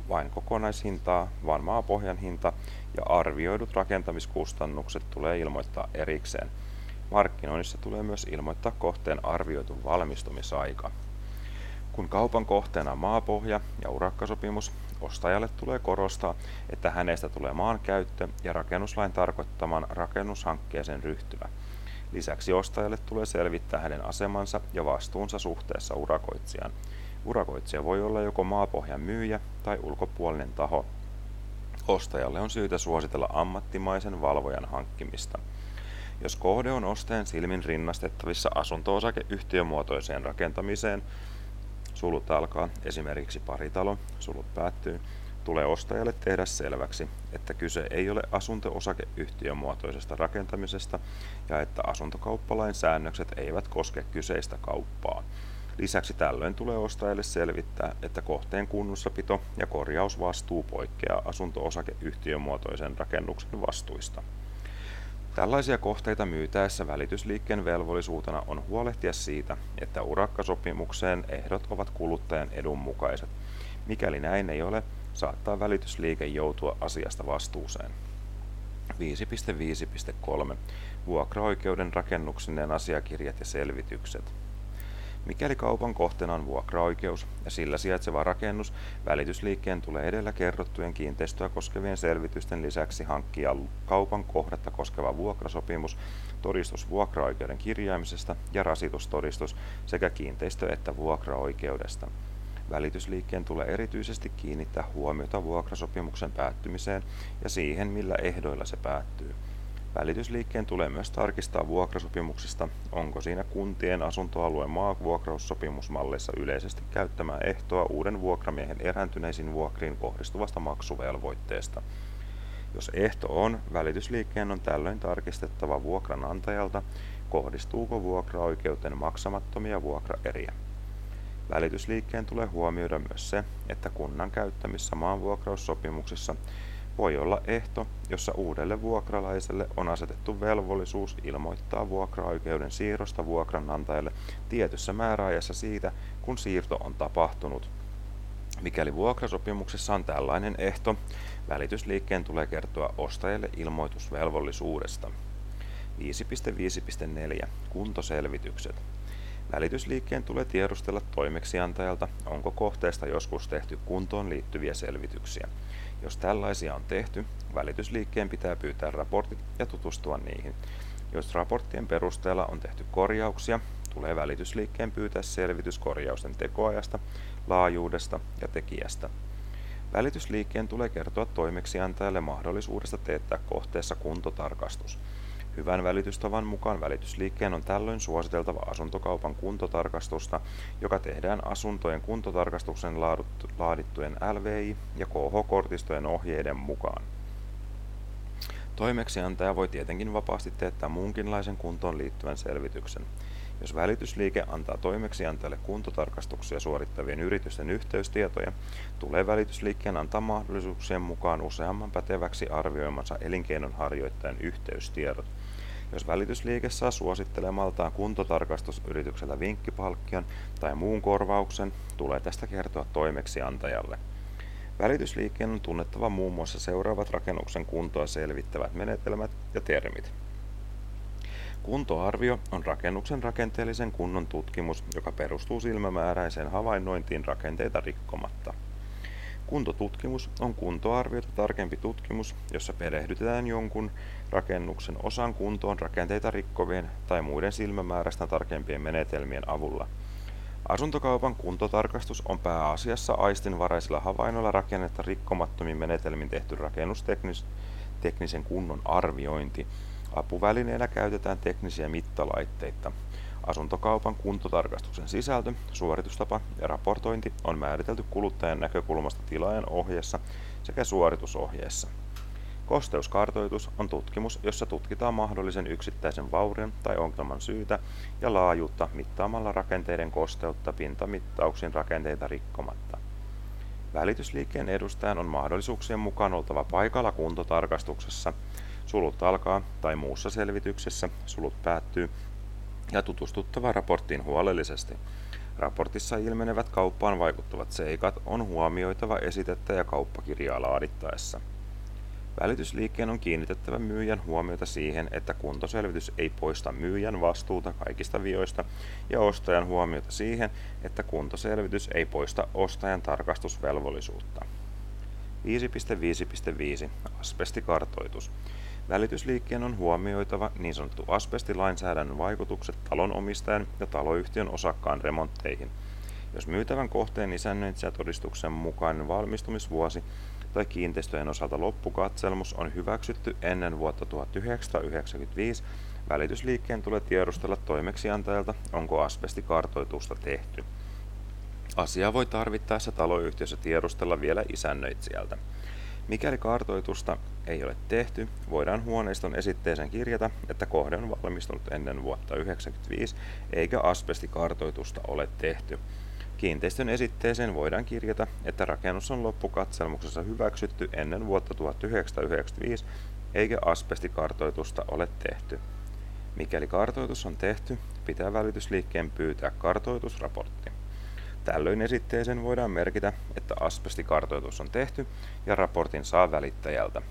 vain kokonaishintaa, vaan maapohjan hinta ja arvioidut rakentamiskustannukset tulee ilmoittaa erikseen. Markkinoinnissa tulee myös ilmoittaa kohteen arvioitu valmistumisaika. Kun kaupan kohteena on maapohja ja urakkasopimus, ostajalle tulee korostaa, että hänestä tulee maankäyttö ja rakennuslain tarkoittaman rakennushankkeeseen ryhtyvä. Lisäksi ostajalle tulee selvittää hänen asemansa ja vastuunsa suhteessa urakoitsijaan. Urakoitsija voi olla joko maapohjan myyjä tai ulkopuolinen taho. Ostajalle on syytä suositella ammattimaisen valvojan hankkimista. Jos kohde on ostajan silmin rinnastettavissa asunto-osakeyhtiömuotoiseen rakentamiseen, sulut alkaa, esimerkiksi paritalo, sulut päättyy, tulee ostajalle tehdä selväksi, että kyse ei ole asunto-osakeyhtiömuotoisesta rakentamisesta ja että asuntokauppalain säännökset eivät koske kyseistä kauppaa. Lisäksi tällöin tulee ostajalle selvittää, että kohteen kunnossapito ja korjausvastuu poikkeaa asunto-osakeyhtiömuotoisen rakennuksen vastuista. Tällaisia kohteita myytäessä välitysliikkeen velvollisuutena on huolehtia siitä, että urakkasopimukseen ehdot ovat kuluttajan edun mukaiset. Mikäli näin ei ole, saattaa välitysliike joutua asiasta vastuuseen. 5.5.3. Vuokraoikeuden rakennuksineen asiakirjat ja selvitykset. Mikäli kaupan kohteena on vuokraoikeus ja sillä sijaitseva rakennus, välitysliikkeen tulee edellä kerrottujen kiinteistöä koskevien selvitysten lisäksi hankkia kaupan kohdetta koskeva vuokrasopimus, todistus vuokraoikeuden kirjaamisesta ja rasitustodistus sekä kiinteistö- että vuokraoikeudesta. Välitysliikkeen tulee erityisesti kiinnittää huomiota vuokrasopimuksen päättymiseen ja siihen, millä ehdoilla se päättyy. Välitysliikkeen tulee myös tarkistaa vuokrasopimuksista, onko siinä kuntien asuntoalueen maavuokraussopimusmalleissa yleisesti käyttämää ehtoa uuden vuokramiehen erääntyneisiin vuokriin kohdistuvasta maksuvelvoitteesta. Jos ehto on, välitysliikkeen on tällöin tarkistettava vuokranantajalta, kohdistuuko vuokraoikeuteen maksamattomia vuokraeriä. Välitysliikkeen tulee huomioida myös se, että kunnan käyttämissä maanvuokraussopimuksissa voi olla ehto, jossa uudelle vuokralaiselle on asetettu velvollisuus ilmoittaa vuokraoikeuden siirrosta vuokranantajalle tietyssä määräajassa siitä, kun siirto on tapahtunut. Mikäli vuokrasopimuksessa on tällainen ehto, välitysliikkeen tulee kertoa ostajalle ilmoitusvelvollisuudesta. 5.5.4 Kuntoselvitykset Välitysliikkeen tulee tiedustella toimeksiantajalta, onko kohteesta joskus tehty kuntoon liittyviä selvityksiä. Jos tällaisia on tehty, välitysliikkeen pitää pyytää raportit ja tutustua niihin. Jos raporttien perusteella on tehty korjauksia, tulee välitysliikkeen pyytää selvitys korjausten tekoajasta, laajuudesta ja tekijästä. Välitysliikkeen tulee kertoa toimeksiantajalle mahdollisuudesta teettää kohteessa kuntotarkastus. Hyvän välitystavan mukaan välitysliikkeen on tällöin suositeltava asuntokaupan kuntotarkastusta, joka tehdään asuntojen kuntotarkastuksen laadittujen LVI- ja KH-kortistojen ohjeiden mukaan. Toimeksiantaja voi tietenkin vapaasti teettää muunkinlaisen kuntoon liittyvän selvityksen. Jos välitysliike antaa toimeksiantajalle kuntotarkastuksia suorittavien yritysten yhteystietoja, tulee välitysliikkeen antaa mahdollisuuksien mukaan useamman päteväksi arvioimansa elinkeinonharjoittajan yhteystiedot. Jos välitysliike saa suosittelemaltaan kuntotarkastusyrityksellä vinkkipalkkion tai muun korvauksen, tulee tästä kertoa toimeksiantajalle. Välitysliikkeen on tunnettava muun muassa seuraavat rakennuksen kuntoa selvittävät menetelmät ja termit. Kuntoarvio on rakennuksen rakenteellisen kunnon tutkimus, joka perustuu silmämääräiseen havainnointiin rakenteita rikkomatta. Kuntotutkimus on kuntoarviota tarkempi tutkimus, jossa perehdytetään jonkun rakennuksen osan kuntoon rakenteita rikkovien tai muiden silmämääräistä tarkempien menetelmien avulla. Asuntokaupan kuntotarkastus on pääasiassa aistinvaraisilla havainnoilla rakennetta rikkomattomin menetelmin tehty rakennusteknisen kunnon arviointi. Apuvälineenä käytetään teknisiä mittalaitteita. Asuntokaupan kuntotarkastuksen sisältö, suoritustapa ja raportointi on määritelty kuluttajan näkökulmasta tilaajan ohjeessa sekä suoritusohjeessa. Kosteuskartoitus on tutkimus, jossa tutkitaan mahdollisen yksittäisen vaurion tai ongelman syytä ja laajuutta mittaamalla rakenteiden kosteutta pintamittauksin rakenteita rikkomatta. Välitysliikkeen edustajan on mahdollisuuksien mukaan oltava paikalla kuntotarkastuksessa, sulut alkaa tai muussa selvityksessä, sulut päättyy ja tutustuttava raporttiin huolellisesti. Raportissa ilmenevät kauppaan vaikuttavat seikat on huomioitava esitettä ja kauppakirjaa laadittaessa. Välitysliikkeen on kiinnitettävä myyjän huomiota siihen, että kuntoselvitys ei poista myyjän vastuuta kaikista vioista ja ostajan huomiota siihen, että kuntoselvitys ei poista ostajan tarkastusvelvollisuutta. 5.5.5 Asbestikartoitus Välitysliikkeen on huomioitava niin sanottu asbestilainsäädännön vaikutukset talonomistajan ja taloyhtiön osakkaan remontteihin. Jos myytävän kohteen isännöitsijätodistuksen mukainen valmistumisvuosi tai kiinteistöjen osalta loppukatselmus on hyväksytty ennen vuotta 1995, välitysliikkeen tulee tiedustella toimeksiantajalta, onko asbestikartoitusta tehty. Asia voi tarvittaessa taloyhtiössä tiedustella vielä isännöitsijältä. Mikäli kartoitusta ei ole tehty, voidaan huoneiston esitteeseen kirjata, että kohde on valmistunut ennen vuotta 1995 eikä asbestikartoitusta ole tehty. Kiinteistön esitteeseen voidaan kirjata, että rakennus on loppukatselmuksessa hyväksytty ennen vuotta 1995 eikä asbestikartoitusta ole tehty. Mikäli kartoitus on tehty, pitää välitysliikkeen pyytää kartoitusraportti. Tällöin esitteeseen voidaan merkitä, että asbestikartoitus on tehty ja raportin saa välittäjältä.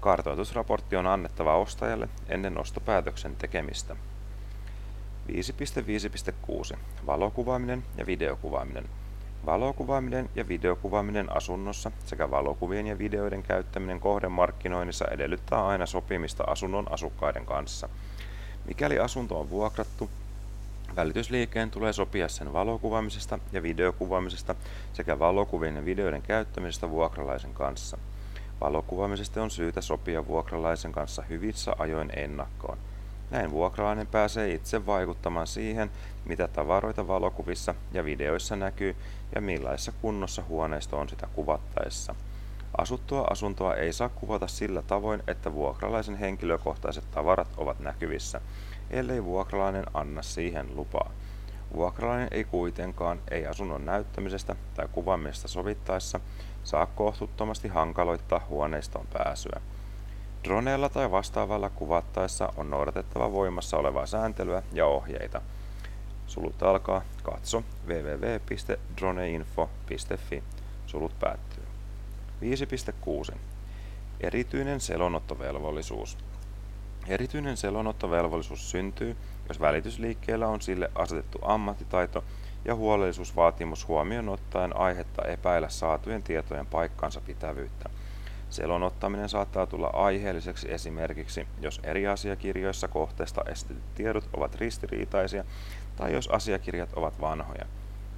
Kartoitusraportti on annettava ostajalle ennen ostopäätöksen tekemistä. 5.5.6. Valokuvaaminen ja videokuvaaminen. Valokuvaaminen ja videokuvaaminen asunnossa sekä valokuvien ja videoiden käyttäminen kohdemarkkinoinnissa edellyttää aina sopimista asunnon asukkaiden kanssa. Mikäli asunto on vuokrattu, Välitysliikkeen tulee sopia sen valokuvaamisesta ja videokuvaamisesta sekä valokuvien ja videoiden käyttämisestä vuokralaisen kanssa. Valokuvaamisesta on syytä sopia vuokralaisen kanssa hyvissä ajoin ennakkoon. Näin vuokralainen pääsee itse vaikuttamaan siihen, mitä tavaroita valokuvissa ja videoissa näkyy ja millaisessa kunnossa huoneisto on sitä kuvattaessa. Asuttua asuntoa ei saa kuvata sillä tavoin, että vuokralaisen henkilökohtaiset tavarat ovat näkyvissä ellei vuokralainen anna siihen lupaa. Vuokralainen ei kuitenkaan, ei asunnon näyttämisestä tai kuvaamisesta sovittaessa, saa kohtuuttomasti hankaloittaa huoneiston pääsyä. Droneella tai vastaavalla kuvattaessa on noudatettava voimassa olevaa sääntelyä ja ohjeita. Sulut alkaa, katso www.droneinfo.fi. Sulut päättyy. 5.6. Erityinen selonottovelvollisuus. Erityinen selonottovelvollisuus syntyy, jos välitysliikkeellä on sille asetettu ammattitaito ja huolellisuusvaatimus huomioon ottaen aihetta epäillä saatujen tietojen paikkansa pitävyyttä. Selonottaminen saattaa tulla aiheelliseksi esimerkiksi, jos eri asiakirjoissa kohteesta esitetyt tiedot ovat ristiriitaisia tai jos asiakirjat ovat vanhoja.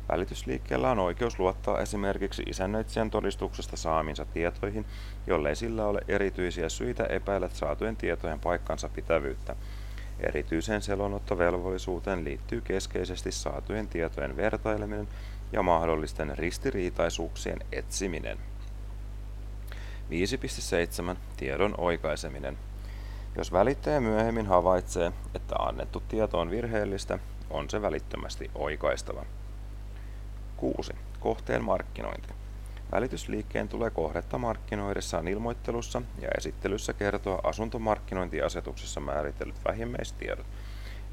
Välitysliikkeellä on oikeus luottaa esimerkiksi isännöitsijän todistuksesta saaminsa tietoihin, jollei sillä ole erityisiä syitä epäillä saatujen tietojen paikkansa pitävyyttä. Erityiseen selonottovelvollisuuteen liittyy keskeisesti saatujen tietojen vertaileminen ja mahdollisten ristiriitaisuuksien etsiminen. 5.7. Tiedon oikaiseminen. Jos välittäjä myöhemmin havaitsee, että annettu tieto on virheellistä, on se välittömästi oikaistava. 6. Kohteen markkinointi. Välitysliikkeen tulee kohdetta markkinoidessaan ilmoittelussa ja esittelyssä kertoa asuntomarkkinointiasetuksessa määritellyt vähimmäistiedot.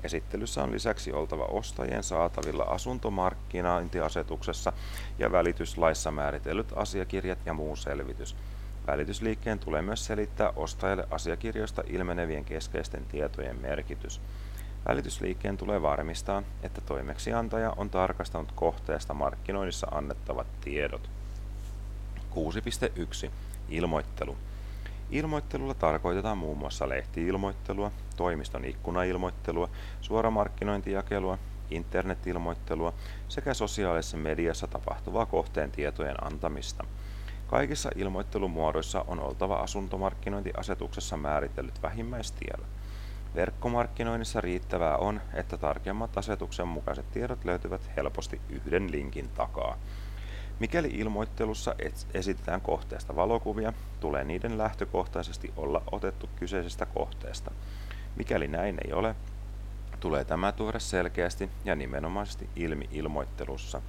Esittelyssä on lisäksi oltava ostajien saatavilla asuntomarkkinointiasetuksessa ja välityslaissa määritellyt asiakirjat ja muu selvitys. Välitysliikkeen tulee myös selittää ostajalle asiakirjoista ilmenevien keskeisten tietojen merkitys. Välitysliikkeen tulee varmistaa, että toimeksiantaja on tarkastanut kohteesta markkinoinnissa annettavat tiedot. 6.1. Ilmoittelu. Ilmoittelulla tarkoitetaan muun muassa lehtiilmoittelua, toimiston ikkunailmoittelua, suoramarkkinointijakelua, internetilmoittelua sekä sosiaalisessa mediassa tapahtuvaa kohteen tietojen antamista. Kaikissa ilmoittelumuodoissa on oltava asuntomarkkinointiasetuksessa määritellyt vähimmäistiedot. Verkkomarkkinoinnissa riittävää on, että tarkemmat asetuksen mukaiset tiedot löytyvät helposti yhden linkin takaa. Mikäli ilmoittelussa esitetään kohteesta valokuvia, tulee niiden lähtökohtaisesti olla otettu kyseisestä kohteesta. Mikäli näin ei ole, tulee tämä tuoda selkeästi ja nimenomaisesti ilmi ilmoittelussa.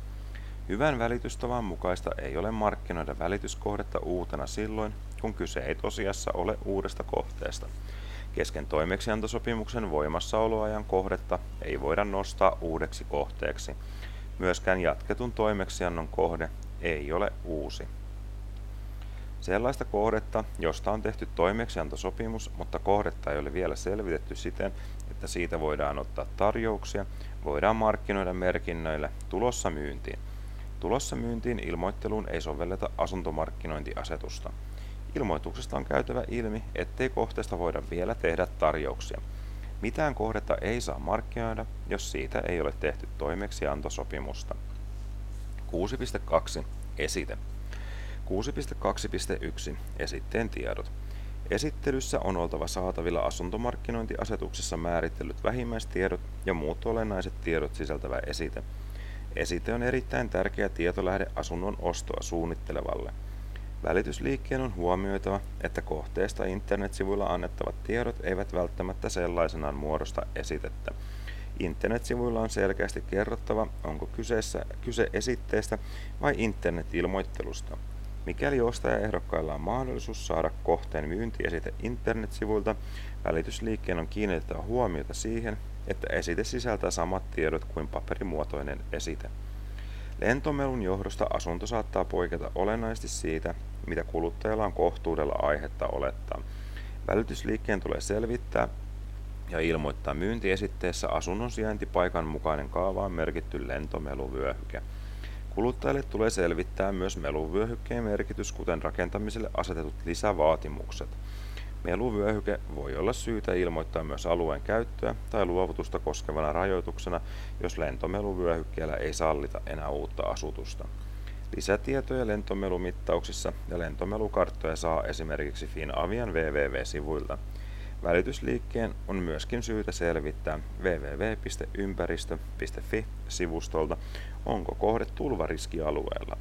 Hyvän välitystavan mukaista ei ole markkinoida välityskohdetta uutena silloin, kun kyse ei tosiassa ole uudesta kohteesta. Kesken toimeksiantosopimuksen voimassaoloajan kohdetta ei voida nostaa uudeksi kohteeksi. Myöskään jatketun toimeksiannon kohde ei ole uusi. Sellaista kohdetta, josta on tehty toimeksiantosopimus, mutta kohdetta ei ole vielä selvitetty siten, että siitä voidaan ottaa tarjouksia, voidaan markkinoida merkinnöillä tulossa myyntiin. Tulossa myyntiin ilmoitteluun ei sovelleta asuntomarkkinointiasetusta. Ilmoituksesta on käytävä ilmi, ettei kohteesta voida vielä tehdä tarjouksia. Mitään kohdetta ei saa markkinoida, jos siitä ei ole tehty toimeksiantosopimusta. 6.2. Esite. 6.2.1. Esitteen tiedot. Esittelyssä on oltava saatavilla asuntomarkkinointiasetuksessa määritellyt vähimmäistiedot ja muut olennaiset tiedot sisältävä esite. Esite on erittäin tärkeä tietolähde asunnon ostoa suunnittelevalle. Välitysliikkeen on huomioitava, että kohteesta internetsivuilla annettavat tiedot eivät välttämättä sellaisenaan muodosta esitettä. Internetsivuilla on selkeästi kerrottava, onko kyseessä, kyse esitteestä vai internetilmoittelusta. Mikäli ostajaehdokkailla on mahdollisuus saada kohteen myyntiesite internetsivuilta, välitysliikkeen on kiinnitettävä huomiota siihen, että esite sisältää samat tiedot kuin paperimuotoinen esite. Lentomelun johdosta asunto saattaa poiketa olennaisesti siitä, mitä kuluttajalla on kohtuudella aihetta olettaa. Välitysliikkeen tulee selvittää ja ilmoittaa myyntiesitteessä asunnon sijaintipaikan mukainen kaavaan merkitty lentomeluvyöhyke. Kuluttajalle tulee selvittää myös meluvyöhykkeen merkitys, kuten rakentamiselle asetetut lisävaatimukset. Meluvyöhyke voi olla syytä ilmoittaa myös alueen käyttöä tai luovutusta koskevana rajoituksena, jos lentomeluvyöhykkeellä ei sallita enää uutta asutusta. Lisätietoja lentomelumittauksissa ja lentomelukarttoja saa esimerkiksi Finavian www-sivuilta. Välitysliikkeen on myöskin syytä selvittää www.ympäristö.fi-sivustolta, onko kohde tulvariskialueella.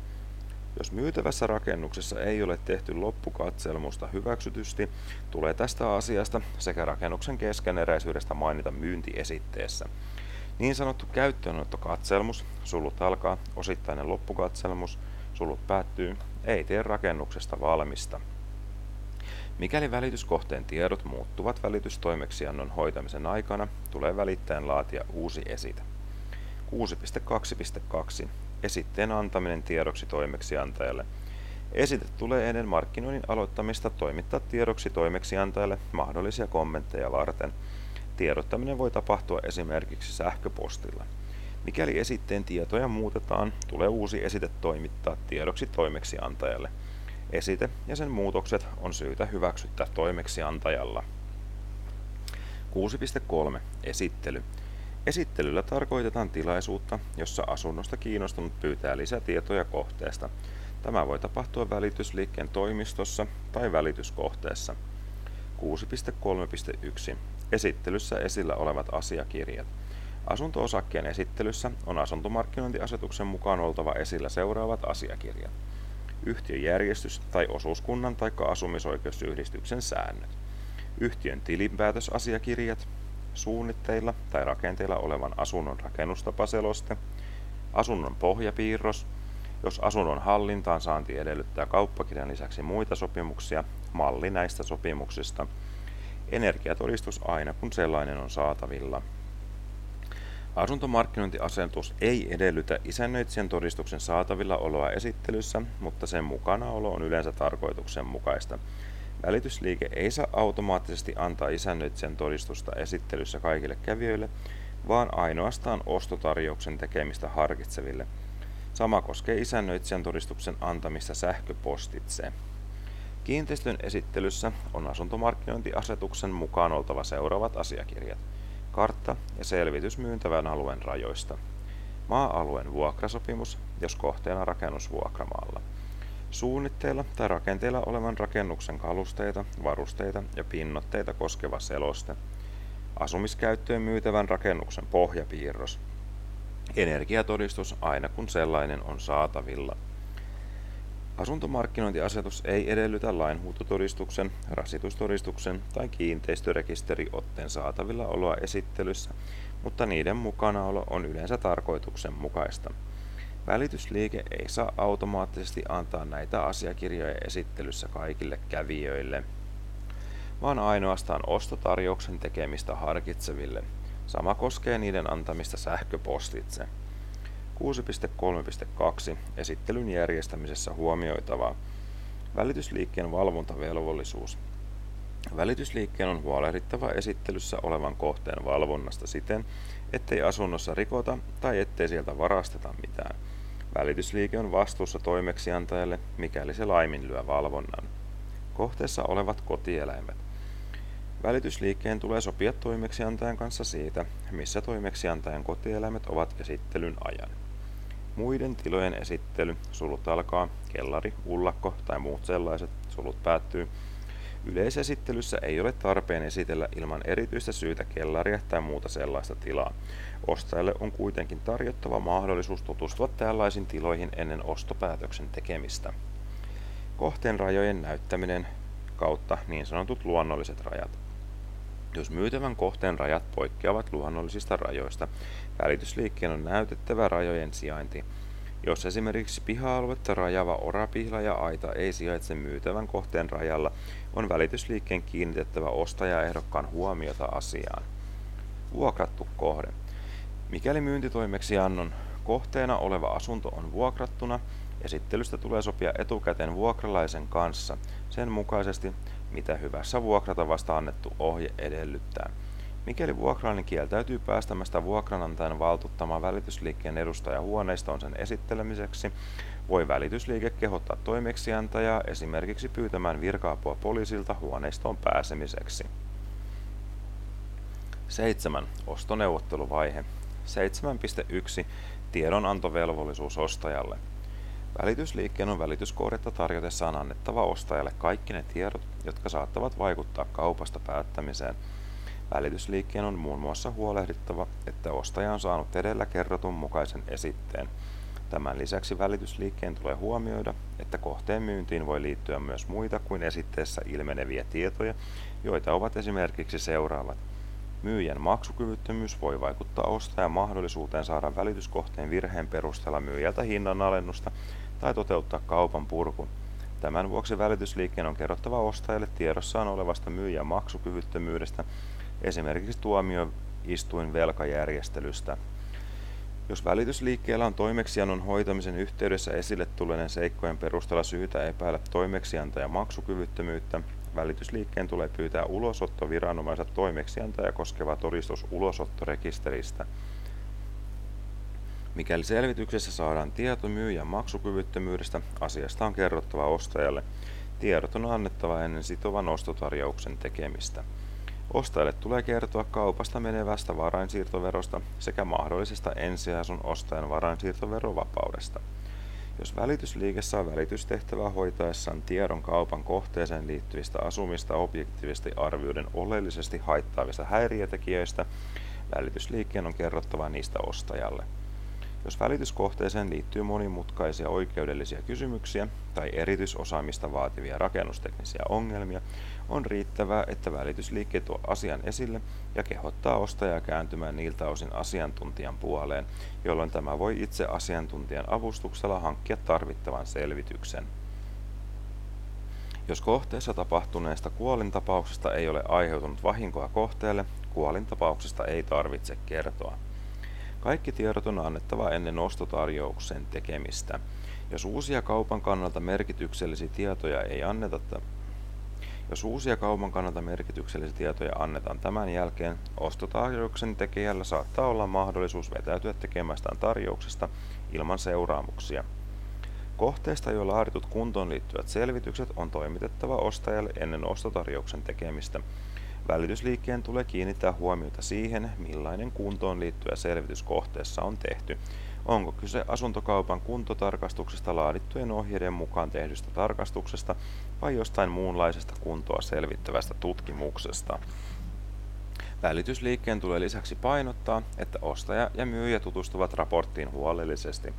Jos myytävässä rakennuksessa ei ole tehty loppukatselmusta hyväksytysti, tulee tästä asiasta sekä rakennuksen keskeneräisyydestä mainita myyntiesitteessä. Niin sanottu käyttöönottokatselmus, sulut alkaa, osittainen loppukatselmus, sulut päättyy, ei tee rakennuksesta valmista. Mikäli välityskohteen tiedot muuttuvat välitystoimeksiannon hoitamisen aikana, tulee välittäen laatia uusi esite. 6.2.2. Esitteen antaminen tiedoksi toimeksiantajalle. Esite tulee ennen markkinoinnin aloittamista toimittaa tiedoksi toimeksiantajalle mahdollisia kommentteja varten. Tiedottaminen voi tapahtua esimerkiksi sähköpostilla. Mikäli esitteen tietoja muutetaan, tulee uusi esite toimittaa tiedoksi toimeksiantajalle. Esite ja sen muutokset on syytä hyväksyttää toimeksiantajalla. 6.3. Esittely. Esittelyllä tarkoitetaan tilaisuutta, jossa asunnosta kiinnostunut pyytää lisätietoja kohteesta. Tämä voi tapahtua välitysliikkeen toimistossa tai välityskohteessa. 6.3.1. Esittelyssä esillä olevat asiakirjat. Asunto-osakkeen esittelyssä on asuntomarkkinointiasetuksen mukaan oltava esillä seuraavat asiakirjat. Yhtiöjärjestys tai osuuskunnan tai asumisoikeusyhdistyksen säännöt. Yhtiön tilinpäätösasiakirjat, suunnitteilla tai rakenteilla olevan asunnon rakennustapaseloste, asunnon pohjapiirros, jos asunnon hallintaan saanti edellyttää kauppakirjan lisäksi muita sopimuksia, malli näistä sopimuksista, energiatodistus aina kun sellainen on saatavilla. Asuntomarkkinointiasetus ei edellytä isännöitsijän todistuksen saatavilla oloa esittelyssä, mutta sen mukanaolo on yleensä tarkoituksenmukaista. Välitysliike ei saa automaattisesti antaa isännöitsijän todistusta esittelyssä kaikille kävijöille, vaan ainoastaan ostotarjouksen tekemistä harkitseville. Sama koskee isännöitsijän todistuksen antamista sähköpostitse. Kiinteistön esittelyssä on asuntomarkkinointiasetuksen mukaan oltava seuraavat asiakirjat. Kartta ja selvitys myyntävän alueen rajoista. Maa-alueen vuokrasopimus, jos kohteena rakennus vuokramaalla. Suunnitteilla tai rakenteilla olevan rakennuksen kalusteita, varusteita ja pinnotteita koskeva seloste. Asumiskäyttöön myytävän rakennuksen pohjapiirros. Energiatodistus aina kun sellainen on saatavilla. Asuntomarkkinointiasetus ei edellytä lainhuutotodistuksen, rasitustodistuksen tai kiinteistörekisteriotteen saatavilla oloa esittelyssä, mutta niiden mukanaolo on yleensä tarkoituksenmukaista. Välitysliike ei saa automaattisesti antaa näitä asiakirjoja esittelyssä kaikille kävijöille, vaan ainoastaan ostotarjouksen tekemistä harkitseville. Sama koskee niiden antamista sähköpostitse. 6.3.2 esittelyn järjestämisessä huomioitavaa. Välitysliikkeen valvontavelvollisuus. Välitysliikkeen on huolehdittava esittelyssä olevan kohteen valvonnasta siten, ettei asunnossa rikota tai ettei sieltä varasteta mitään. Välitysliike on vastuussa toimeksiantajalle, mikäli se laiminlyö valvonnan. Kohteessa olevat kotieläimet. Välitysliikkeen tulee sopia toimeksiantajan kanssa siitä, missä toimeksiantajan kotieläimet ovat käsittelyn ajan. Muiden tilojen esittely, sulut alkaa, kellari, ullakko tai muut sellaiset, sulut päättyy. Yleisesittelyssä ei ole tarpeen esitellä ilman erityistä syytä kellaria tai muuta sellaista tilaa. Ostajalle on kuitenkin tarjottava mahdollisuus tutustua tällaisiin tiloihin ennen ostopäätöksen tekemistä. Kohteen rajojen näyttäminen kautta niin sanotut luonnolliset rajat. Jos myytävän kohteen rajat poikkeavat luonnollisista rajoista, välitysliikkeen on näytettävä rajojen sijainti. Jos esimerkiksi piha-aluetta rajava orapihla ja aita ei sijaitse myytävän kohteen rajalla, on välitysliikkeen kiinnitettävä ostajaehdokkaan huomiota asiaan. Vuokrattu kohde. Mikäli myyntitoimeksiannon kohteena oleva asunto on vuokrattuna, esittelystä tulee sopia etukäteen vuokralaisen kanssa sen mukaisesti, mitä hyvässä vuokratavasta annettu ohje edellyttää. Mikäli vuokralainen kieltäytyy päästämästä vuokranantajan valtuuttamaan välitysliikkeen edustaja sen esittelemiseksi, voi välitysliike kehottaa toimeksiantajaa esimerkiksi pyytämään virka-apua poliisilta huoneistoon pääsemiseksi. 7. Ostoneuvotteluvaihe. 7.1. Tiedonantovelvollisuus ostajalle. Välitysliikkeen on välityskohdetta tarjotessaan annettava ostajalle kaikki ne tiedot, jotka saattavat vaikuttaa kaupasta päättämiseen. Välitysliikkeen on muun muassa huolehdittava, että ostaja on saanut edellä kerrotun mukaisen esitteen. Tämän lisäksi välitysliikkeen tulee huomioida, että kohteen myyntiin voi liittyä myös muita kuin esitteessä ilmeneviä tietoja, joita ovat esimerkiksi seuraavat. Myyjän maksukyvyttömyys voi vaikuttaa ostajan mahdollisuuteen saada välityskohteen virheen perusteella myyjältä hinnanalennusta tai toteuttaa kaupan purkun. Tämän vuoksi välitysliikkeen on kerrottava ostajalle tiedossaan olevasta myyjän maksukyvyttömyydestä, esimerkiksi tuomioistuin velkajärjestelystä. Jos välitysliikkeellä on toimeksiannon hoitamisen yhteydessä esille tulleiden seikkojen perusteella syytä epäillä toimeksiantajan maksukyvyttömyyttä, välitysliikkeen tulee pyytää ulosottoviranomaiset toimeksiantaja koskeva todistus ulosottorekisteristä. Mikäli selvityksessä saadaan tieto myyjän maksukyvyttömyydestä, asiasta on kerrottava ostajalle. Tiedot on annettava ennen sitovan ostotarjouksen tekemistä. Ostajalle tulee kertoa kaupasta menevästä varainsiirtoverosta sekä mahdollisesta ensiasun ostajan varainsiirtoverovapaudesta. Jos välitysliike saa välitystehtävää hoitaessaan tiedon kaupan kohteeseen liittyvistä asumista objektiivisesti arvioiden oleellisesti haittaavista häiriötekijöistä, välitysliikkeen on kerrottava niistä ostajalle. Jos välityskohteeseen liittyy monimutkaisia oikeudellisia kysymyksiä tai erityisosaamista vaativia rakennusteknisiä ongelmia, on riittävää, että välitysliike tuo asian esille ja kehottaa ostajaa kääntymään niiltä osin asiantuntijan puoleen, jolloin tämä voi itse asiantuntijan avustuksella hankkia tarvittavan selvityksen. Jos kohteessa tapahtuneesta kuolintapauksesta ei ole aiheutunut vahinkoa kohteelle, kuolintapauksesta ei tarvitse kertoa. Kaikki tiedot on annettava ennen ostotarjouksen tekemistä. Jos uusia kaupan kannalta merkityksellisiä tietoja ei anneta Jos uusia kaupan kannalta merkityksellisiä tietoja annetaan tämän jälkeen, ostotarjouksen tekijällä saattaa olla mahdollisuus vetäytyä tekemästään tarjouksesta ilman seuraamuksia. Kohteesta jo laaditut kuntoon liittyvät selvitykset on toimitettava ostajalle ennen ostotarjouksen tekemistä. Välitysliikkeen tulee kiinnittää huomiota siihen, millainen kuntoon liittyvä selvitys kohteessa on tehty. Onko kyse asuntokaupan kuntotarkastuksesta laadittujen ohjeiden mukaan tehdystä tarkastuksesta vai jostain muunlaisesta kuntoa selvittävästä tutkimuksesta? Välitysliikkeen tulee lisäksi painottaa, että ostaja ja myyjä tutustuvat raporttiin huolellisesti.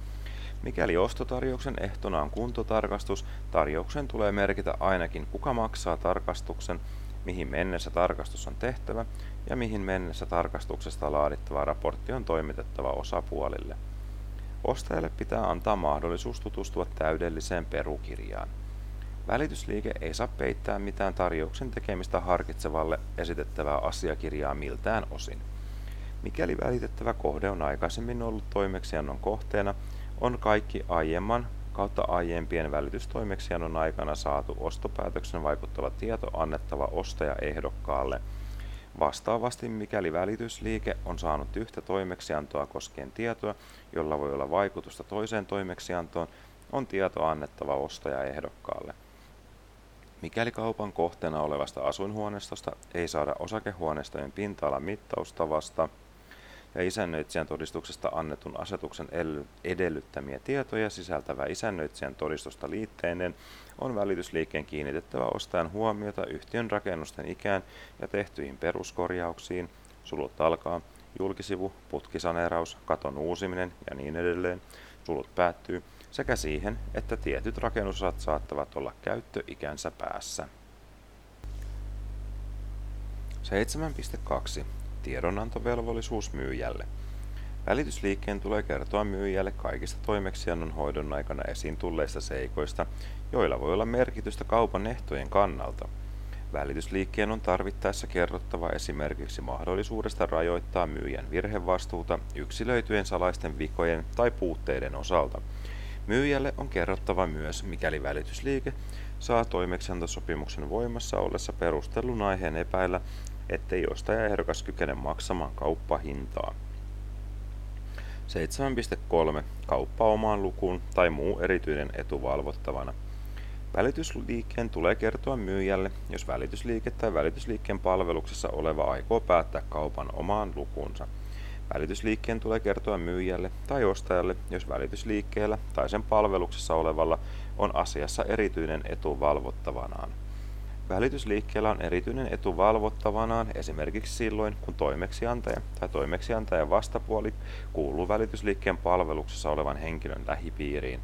Mikäli ostotarjouksen ehtona on kuntotarkastus, tarjouksen tulee merkitä ainakin kuka maksaa tarkastuksen, mihin mennessä tarkastus on tehtävä ja mihin mennessä tarkastuksesta laadittava raportti on toimitettava osapuolille. Ostajalle pitää antaa mahdollisuus tutustua täydelliseen perukirjaan. Välitysliike ei saa peittää mitään tarjouksen tekemistä harkitsevalle esitettävää asiakirjaa miltään osin. Mikäli välitettävä kohde on aikaisemmin ollut toimeksiannon kohteena, on kaikki aiemman kautta aiempien välitystoimeksiannon aikana saatu ostopäätöksen vaikuttava tieto annettava ostajaehdokkaalle. Vastaavasti, mikäli välitysliike on saanut yhtä toimeksiantoa koskien tietoa, jolla voi olla vaikutusta toiseen toimeksiantoon, on tieto annettava ostajaehdokkaalle. Mikäli kaupan kohteena olevasta asuinhuoneistosta ei saada osakehuoneistojen pinta-alan mittaustavasta ja isännöitsijän todistuksesta annetun asetuksen edellyttämiä tietoja sisältävä isännöitsijän todistusta liitteinen, on välitysliikkeen kiinnitettävä ostajan huomiota yhtiön rakennusten ikään ja tehtyihin peruskorjauksiin, sulut alkaa, julkisivu, putkisaneeraus, katon uusiminen ja niin edelleen, sulut päättyy, sekä siihen, että tietyt rakennusosat saattavat olla käyttöikänsä päässä. 7.2. Tiedonantovelvollisuus myyjälle. Välitysliikkeen tulee kertoa myyjälle kaikista toimeksiannon hoidon aikana esiin tulleista seikoista, joilla voi olla merkitystä kaupan ehtojen kannalta. Välitysliikkeen on tarvittaessa kerrottava esimerkiksi mahdollisuudesta rajoittaa myyjän virhevastuuta yksilöityjen salaisten vikojen tai puutteiden osalta. Myyjälle on kerrottava myös, mikäli välitysliike saa toimeksiantosopimuksen voimassa ollessa perustellun aiheen epäillä, ettei ostajaehdokas kykene maksamaan kauppahintaa. 7.3. Kauppa omaan lukuun tai muu erityinen etu valvottavana. Välitysliikkeen tulee kertoa myyjälle, jos välitysliike tai välitysliikkeen palveluksessa oleva aikoo päättää kaupan omaan lukunsa. Välitysliikkeen tulee kertoa myyjälle tai ostajalle, jos välitysliikkeellä tai sen palveluksessa olevalla on asiassa erityinen etu valvottavanaan. Välitysliikkeellä on erityinen etu valvottavanaan esimerkiksi silloin, kun toimeksiantaja tai toimeksiantajan vastapuoli kuuluu välitysliikkeen palveluksessa olevan henkilön lähipiiriin.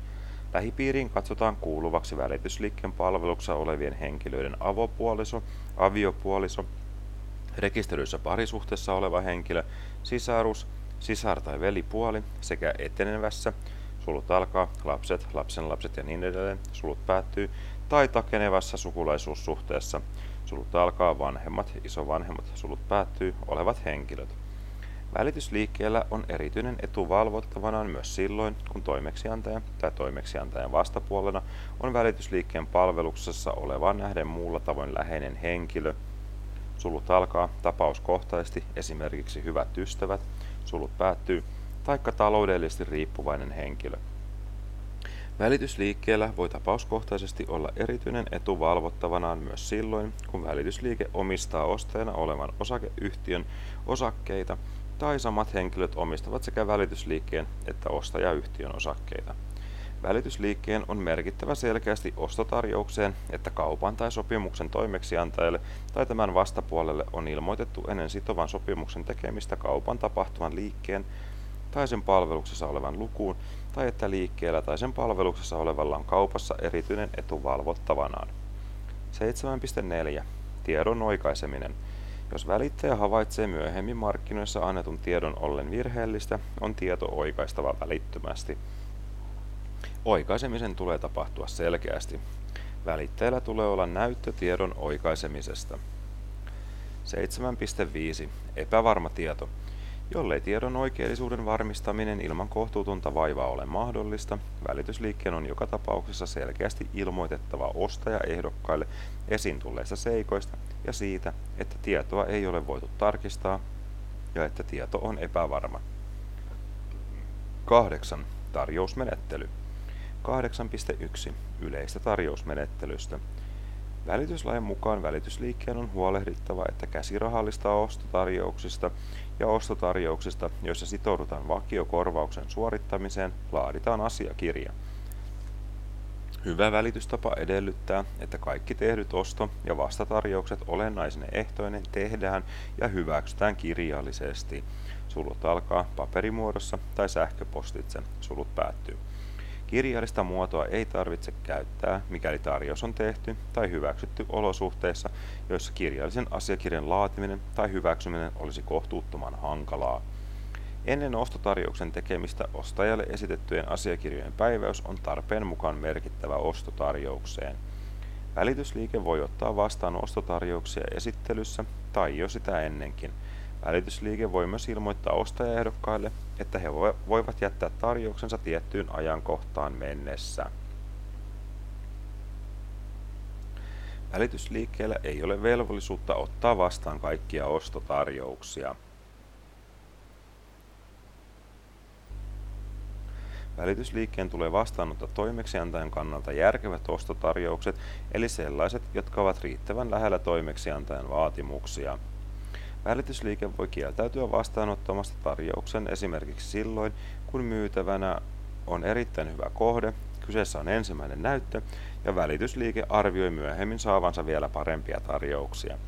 Lähipiiriin katsotaan kuuluvaksi välitysliikkeen palveluksessa olevien henkilöiden avopuoliso, aviopuoliso, rekisteröissä parisuhteessa oleva henkilö, sisarus, sisar- tai velipuoli sekä etenevässä, sulut alkaa, lapset, lapsenlapset ja niin edelleen, sulut päättyy, tai takenevassa sukulaisuussuhteessa, sulut alkaa vanhemmat, isovanhemmat, sulut päättyy, olevat henkilöt. Välitysliikkeellä on erityinen etu valvottavanaan myös silloin, kun toimeksiantaja tai toimeksiantajan vastapuolena on välitysliikkeen palveluksessa olevaan nähden muulla tavoin läheinen henkilö. Sulut alkaa tapauskohtaisesti esimerkiksi hyvät ystävät, sulut päättyy, taikka taloudellisesti riippuvainen henkilö. Välitysliikkeellä voi tapauskohtaisesti olla erityinen etu valvottavanaan myös silloin, kun välitysliike omistaa ostajana olevan osakeyhtiön osakkeita tai samat henkilöt omistavat sekä välitysliikkeen että ostajayhtiön osakkeita. Välitysliikkeen on merkittävä selkeästi ostotarjoukseen, että kaupan tai sopimuksen toimeksiantajalle tai tämän vastapuolelle on ilmoitettu ennen sitovan sopimuksen tekemistä kaupan tapahtuvan liikkeen tai sen palveluksessa olevan lukuun, tai että liikkeellä tai sen palveluksessa olevalla on kaupassa erityinen etu valvottavanaan. 7.4. Tiedon oikaiseminen. Jos välittäjä havaitsee myöhemmin markkinoissa annetun tiedon ollen virheellistä, on tieto oikaistava välittömästi. Oikaisemisen tulee tapahtua selkeästi. Välittäjällä tulee olla näyttö tiedon oikaisemisesta. 7.5. Epävarma tieto. Jollei tiedon oikeellisuuden varmistaminen ilman kohtuutonta vaivaa ole mahdollista, välitysliikkeen on joka tapauksessa selkeästi ilmoitettava ostajaehdokkaille esiin tulleista seikoista ja siitä, että tietoa ei ole voitu tarkistaa ja että tieto on epävarma. 8. Tarjousmenettely. 8.1. Yleistä tarjousmenettelystä. Välityslain mukaan välitysliikkeen on huolehdittava, että käsirahallista ostotarjouksista ja ostotarjouksista, joissa sitoudutaan vakiokorvauksen suorittamiseen, laaditaan asiakirja. Hyvä välitystapa edellyttää, että kaikki tehdyt osto- ja vastatarjoukset olennaisine ehtoinen tehdään ja hyväksytään kirjallisesti. Sulut alkaa paperimuodossa tai sähköpostitse. Sulut päättyy. Kirjallista muotoa ei tarvitse käyttää, mikäli tarjous on tehty tai hyväksytty olosuhteissa, joissa kirjallisen asiakirjan laatiminen tai hyväksyminen olisi kohtuuttoman hankalaa. Ennen ostotarjouksen tekemistä ostajalle esitettyjen asiakirjojen päiväys on tarpeen mukaan merkittävä ostotarjoukseen. Välitysliike voi ottaa vastaan ostotarjouksia esittelyssä tai jo sitä ennenkin – Välitysliike voi myös ilmoittaa ostajaehdokkaille, että he voivat jättää tarjouksensa tiettyyn ajankohtaan mennessä. Välitysliikkeellä ei ole velvollisuutta ottaa vastaan kaikkia ostotarjouksia. Välitysliikkeen tulee vastaanottaa toimeksiantajan kannalta järkevät ostotarjoukset, eli sellaiset, jotka ovat riittävän lähellä toimeksiantajan vaatimuksia. Välitysliike voi kieltäytyä vastaanottamasta tarjouksen esimerkiksi silloin, kun myytävänä on erittäin hyvä kohde, kyseessä on ensimmäinen näyttö ja välitysliike arvioi myöhemmin saavansa vielä parempia tarjouksia.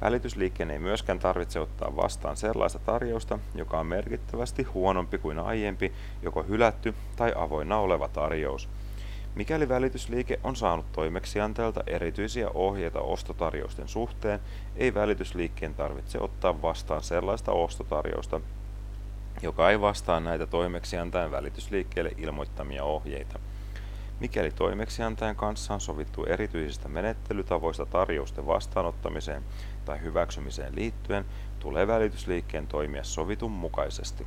Välitysliikkeen ei myöskään tarvitse ottaa vastaan sellaista tarjousta, joka on merkittävästi huonompi kuin aiempi, joko hylätty tai avoinna oleva tarjous. Mikäli välitysliike on saanut toimeksiantajalta erityisiä ohjeita ostotarjousten suhteen, ei välitysliikkeen tarvitse ottaa vastaan sellaista ostotarjousta, joka ei vastaa näitä toimeksiantajan välitysliikkeelle ilmoittamia ohjeita. Mikäli toimeksiantajan kanssa on sovittu erityisistä menettelytavoista tarjousten vastaanottamiseen tai hyväksymiseen liittyen, tulee välitysliikkeen toimia sovitun mukaisesti.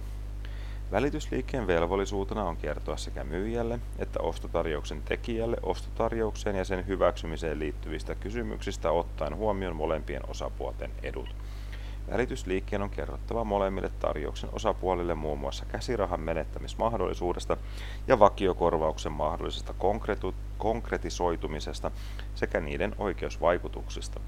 Välitysliikkeen velvollisuutena on kertoa sekä myyjälle että ostotarjouksen tekijälle ostotarjoukseen ja sen hyväksymiseen liittyvistä kysymyksistä ottaen huomioon molempien osapuolten edut. Välitysliikkeen on kerrottava molemmille tarjouksen osapuolille muun muassa käsirahan menettämismahdollisuudesta ja vakiokorvauksen mahdollisesta konkretisoitumisesta sekä niiden oikeusvaikutuksista.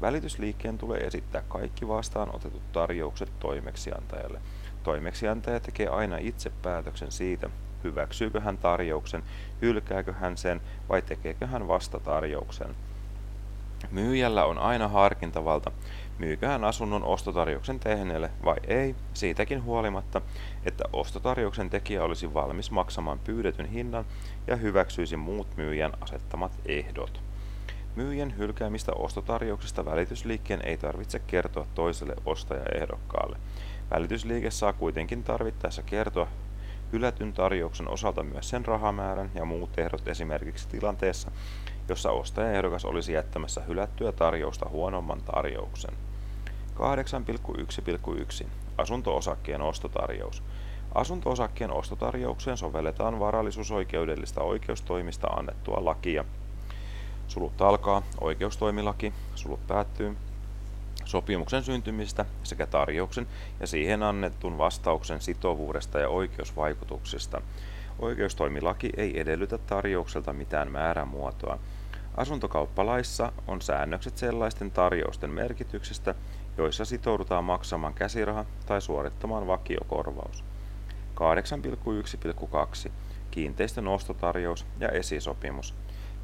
Välitysliikkeen tulee esittää kaikki vastaanotetut tarjoukset toimeksiantajalle. Toimeksiantaja tekee aina itse päätöksen siitä, hyväksyykö hän tarjouksen, hylkääkö hän sen vai tekeekö hän vasta tarjouksen. Myyjällä on aina harkintavalta, myykö hän asunnon ostotarjouksen tehneelle vai ei, siitäkin huolimatta, että ostotarjouksen tekijä olisi valmis maksamaan pyydetyn hinnan ja hyväksyisi muut myyjän asettamat ehdot. Myyjän hylkäämistä ostotarjouksesta välitysliikkeen ei tarvitse kertoa toiselle ostajaehdokkaalle. Välitysliike saa kuitenkin tarvittaessa kertoa hylätyn tarjouksen osalta myös sen rahamäärän ja muut ehdot esimerkiksi tilanteessa, jossa ostajaehdokas olisi jättämässä hylättyä tarjousta huonomman tarjouksen. 8.1.1 Asunto-osakkeen ostotarjous. Asunto-osakkeen ostotarjoukseen sovelletaan varallisuusoikeudellista oikeustoimista annettua lakia. Sulut alkaa, oikeustoimilaki, sulut päättyy, sopimuksen syntymistä sekä tarjouksen ja siihen annetun vastauksen sitovuudesta ja oikeusvaikutuksista. Oikeustoimilaki ei edellytä tarjoukselta mitään määrämuotoa. Asuntokauppalaissa on säännökset sellaisten tarjousten merkityksestä, joissa sitoudutaan maksamaan käsiraha tai suorittamaan vakiokorvaus. 8.1.2 Kiinteistön ostotarjous ja esisopimus.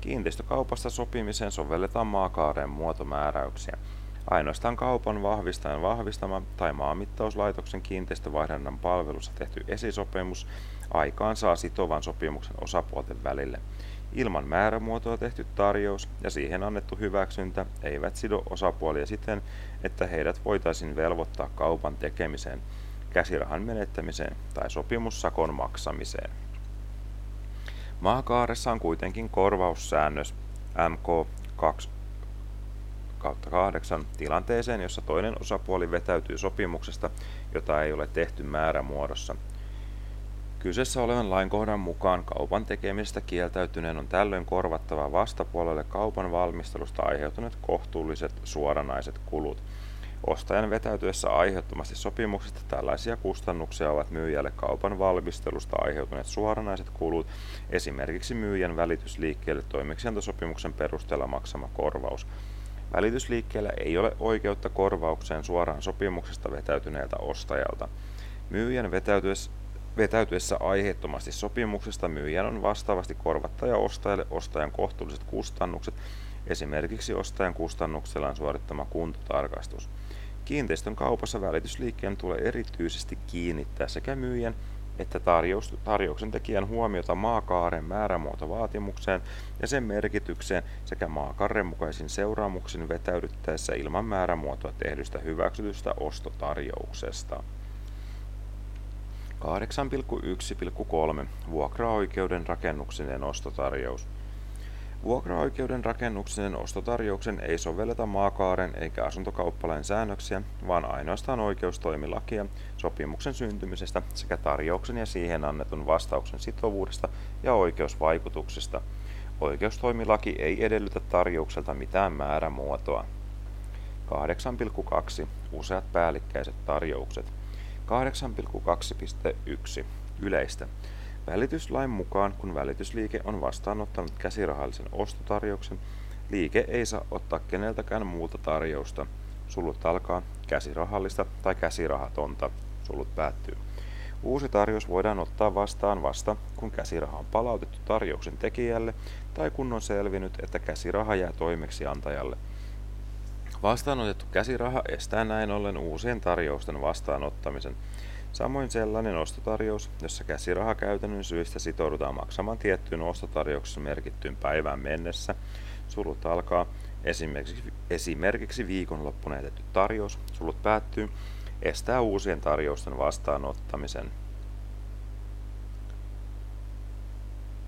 Kiinteistökaupasta sopimiseen sovelletaan maakaaren muotomääräyksiä. Ainoastaan kaupan vahvistajan vahvistama tai maanmittauslaitoksen kiinteistövaihdannan palvelussa tehty esisopimus aikaan saa sitovan sopimuksen osapuolten välille. Ilman määrämuotoa tehty tarjous ja siihen annettu hyväksyntä eivät sido osapuolia siten, että heidät voitaisiin velvoittaa kaupan tekemiseen, käsirahan menettämiseen tai sopimussakon maksamiseen. Maakaaressa on kuitenkin korvaussäännös MK 2 kautta 8 tilanteeseen, jossa toinen osapuoli vetäytyy sopimuksesta, jota ei ole tehty määrämuodossa. Kyseessä olevan lainkohdan mukaan kaupan tekemisestä kieltäytyneen on tällöin korvattava vastapuolelle kaupan valmistelusta aiheutuneet kohtuulliset suoranaiset kulut. Ostajan vetäytyessä aiheuttomasti sopimuksesta tällaisia kustannuksia ovat myyjälle kaupan valmistelusta aiheutuneet suoranaiset kulut, esimerkiksi myyjän välitysliikkeelle toimeksiantosopimuksen perusteella maksama korvaus. Välitysliikkeellä ei ole oikeutta korvaukseen suoraan sopimuksesta vetäytyneeltä ostajalta. Myyjän vetäytyessä aiheettomasti sopimuksesta myyjän on vastaavasti korvattaja ostajalle ostajan kohtuulliset kustannukset, esimerkiksi ostajan kustannuksellaan suorittama kuntotarkastus. Kiinteistön kaupassa välitysliikkeen tulee erityisesti kiinnittää sekä myyjän että tarjous, tarjouksen tekijän huomiota maakaaren määrämuotovaatimukseen ja sen merkitykseen sekä maakaaren mukaisin seuraamuksin vetäydyttäessä ilman määrämuotoa tehdystä hyväksytystä ostotarjouksesta. 8,1,3 Vuokraoikeuden rakennuksinen ostotarjous. Vuokraoikeuden rakennuksinen ostotarjouksen ei sovelleta maakaaren eikä asuntokauppalain säännöksiä, vaan ainoastaan oikeustoimilakia sopimuksen syntymisestä sekä tarjouksen ja siihen annetun vastauksen sitovuudesta ja oikeusvaikutuksista. Oikeustoimilaki ei edellytä tarjoukselta mitään määrämuotoa. 8,2 Useat päällikkäiset tarjoukset. 8,2.1 Yleistä. Välityslain mukaan, kun välitysliike on vastaanottanut käsirahallisen ostotarjouksen, liike ei saa ottaa keneltäkään muuta tarjousta. Sulut alkaa käsirahallista tai käsirahatonta. Sulut päättyy. Uusi tarjous voidaan ottaa vastaan vasta, kun käsiraha on palautettu tarjouksen tekijälle tai kun on selvinnyt, että käsiraha jää toimeksiantajalle. Vastaanotettu käsiraha estää näin ollen uusien tarjousten vastaanottamisen. Samoin sellainen ostotarjous, jossa käsiraha käytännön syistä sitoudutaan maksamaan tiettyyn ostotarjouksessa merkittyyn päivään mennessä, sulut alkaa, esimerkiksi, esimerkiksi viikonloppuna jätetty tarjous, sulut päättyy, estää uusien tarjousten vastaanottamisen.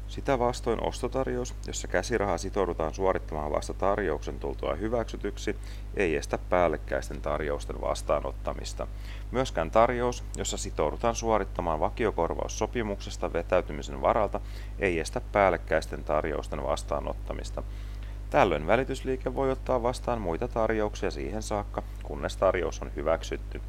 Sitä vastoin ostotarjous, jossa käsiraha sitoudutaan suorittamaan vasta tarjouksen tultua hyväksytyksi, ei estä päällekkäisten tarjousten vastaanottamista. Myöskään tarjous, jossa sitoudutaan suorittamaan vakiokorvaus sopimuksesta vetäytymisen varalta, ei estä päällekkäisten tarjousten vastaanottamista. Tällöin välitysliike voi ottaa vastaan muita tarjouksia siihen saakka, kunnes tarjous on hyväksytty.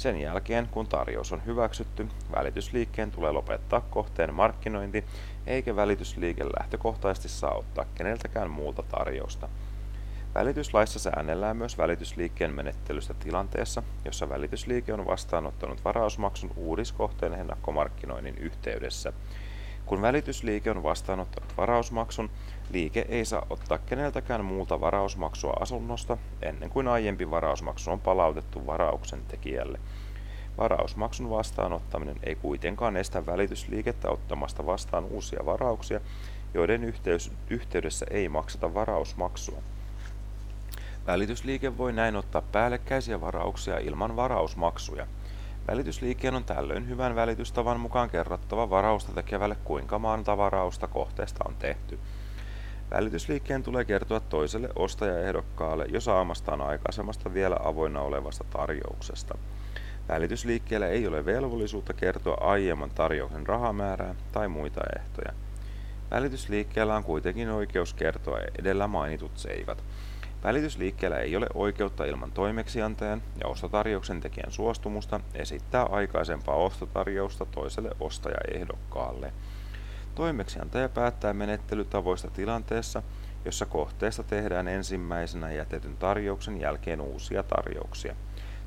Sen jälkeen, kun tarjous on hyväksytty, välitysliikkeen tulee lopettaa kohteen markkinointi, eikä välitysliike lähtökohtaisesti saa ottaa keneltäkään muuta tarjousta. Välityslaissa säännellään myös välitysliikkeen menettelystä tilanteessa, jossa välitysliike on vastaanottanut varausmaksun uudiskohteen ennakkomarkkinoinnin yhteydessä. Kun välitysliike on vastaanottanut varausmaksun, liike ei saa ottaa keneltäkään muulta varausmaksua asunnosta ennen kuin aiempi varausmaksu on palautettu varauksen tekijälle. Varausmaksun vastaanottaminen ei kuitenkaan estä välitysliikettä ottamasta vastaan uusia varauksia, joiden yhteys, yhteydessä ei makseta varausmaksua. Välitysliike voi näin ottaa päällekkäisiä varauksia ilman varausmaksuja – Välitysliikkeen on tällöin hyvän välitystavan mukaan kerrottava varausta tekevälle kuinka monta varausta kohteesta on tehty. Välitysliikkeen tulee kertoa toiselle ostajaehdokkaalle jo saamastaan aikaisemmasta vielä avoinna olevasta tarjouksesta. Välitysliikkeellä ei ole velvollisuutta kertoa aiemman tarjouksen rahamäärää tai muita ehtoja. Välitysliikkeellä on kuitenkin oikeus kertoa edellä mainitut seikat. Välitysliikkeellä ei ole oikeutta ilman toimeksiantajan ja ostotarjouksen tekijän suostumusta esittää aikaisempaa ostotarjousta toiselle ostajaehdokkaalle. Toimeksiantaja päättää menettelytavoista tilanteessa, jossa kohteesta tehdään ensimmäisenä jätetyn tarjouksen jälkeen uusia tarjouksia.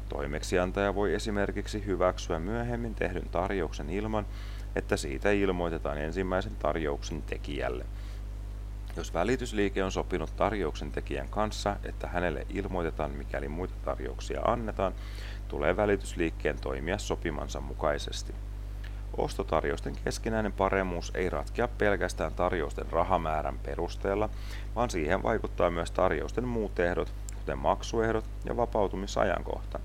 Toimeksiantaja voi esimerkiksi hyväksyä myöhemmin tehdyn tarjouksen ilman, että siitä ilmoitetaan ensimmäisen tarjouksen tekijälle. Jos välitysliike on sopinut tarjouksen tekijän kanssa, että hänelle ilmoitetaan mikäli muita tarjouksia annetaan, tulee välitysliikkeen toimia sopimansa mukaisesti. Ostotarjousten keskinäinen paremmuus ei ratkea pelkästään tarjousten rahamäärän perusteella, vaan siihen vaikuttaa myös tarjousten muut ehdot, kuten maksuehdot ja vapautumisajankohta.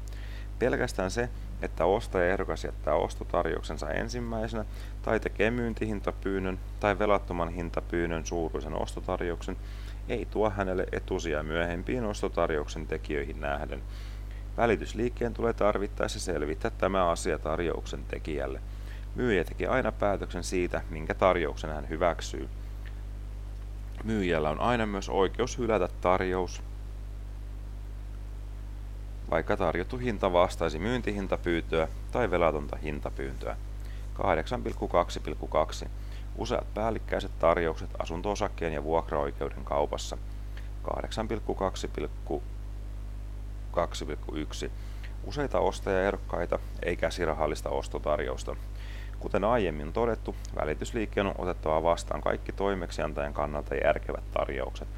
Pelkästään se, että ostajaehdokas jättää ostotarjouksensa ensimmäisenä tai tekee myyntihintapyynnön tai velattoman hintapyynnön suuruisen ostotarjouksen, ei tuo hänelle etusia myöhempiin ostotarjouksen tekijöihin nähden. Välitysliikkeen tulee tarvittaessa selvittää tämä asia tarjouksen tekijälle. Myyjä teki aina päätöksen siitä, minkä tarjouksen hän hyväksyy. Myyjällä on aina myös oikeus hylätä tarjous, vaikka tarjottu hinta vastaisi myyntihintapyyntöä tai velatonta hintapyyntöä. 8,2,2. Useat päällikkäiset tarjoukset asunto-osakkeen ja vuokraoikeuden kaupassa. 8,2,2,1. Useita ostajaehdokkaita ei käsirahallista ostotarjousta. Kuten aiemmin todettu, välitysliikkeen on otettava vastaan kaikki toimeksiantajan kannalta järkevät tarjoukset.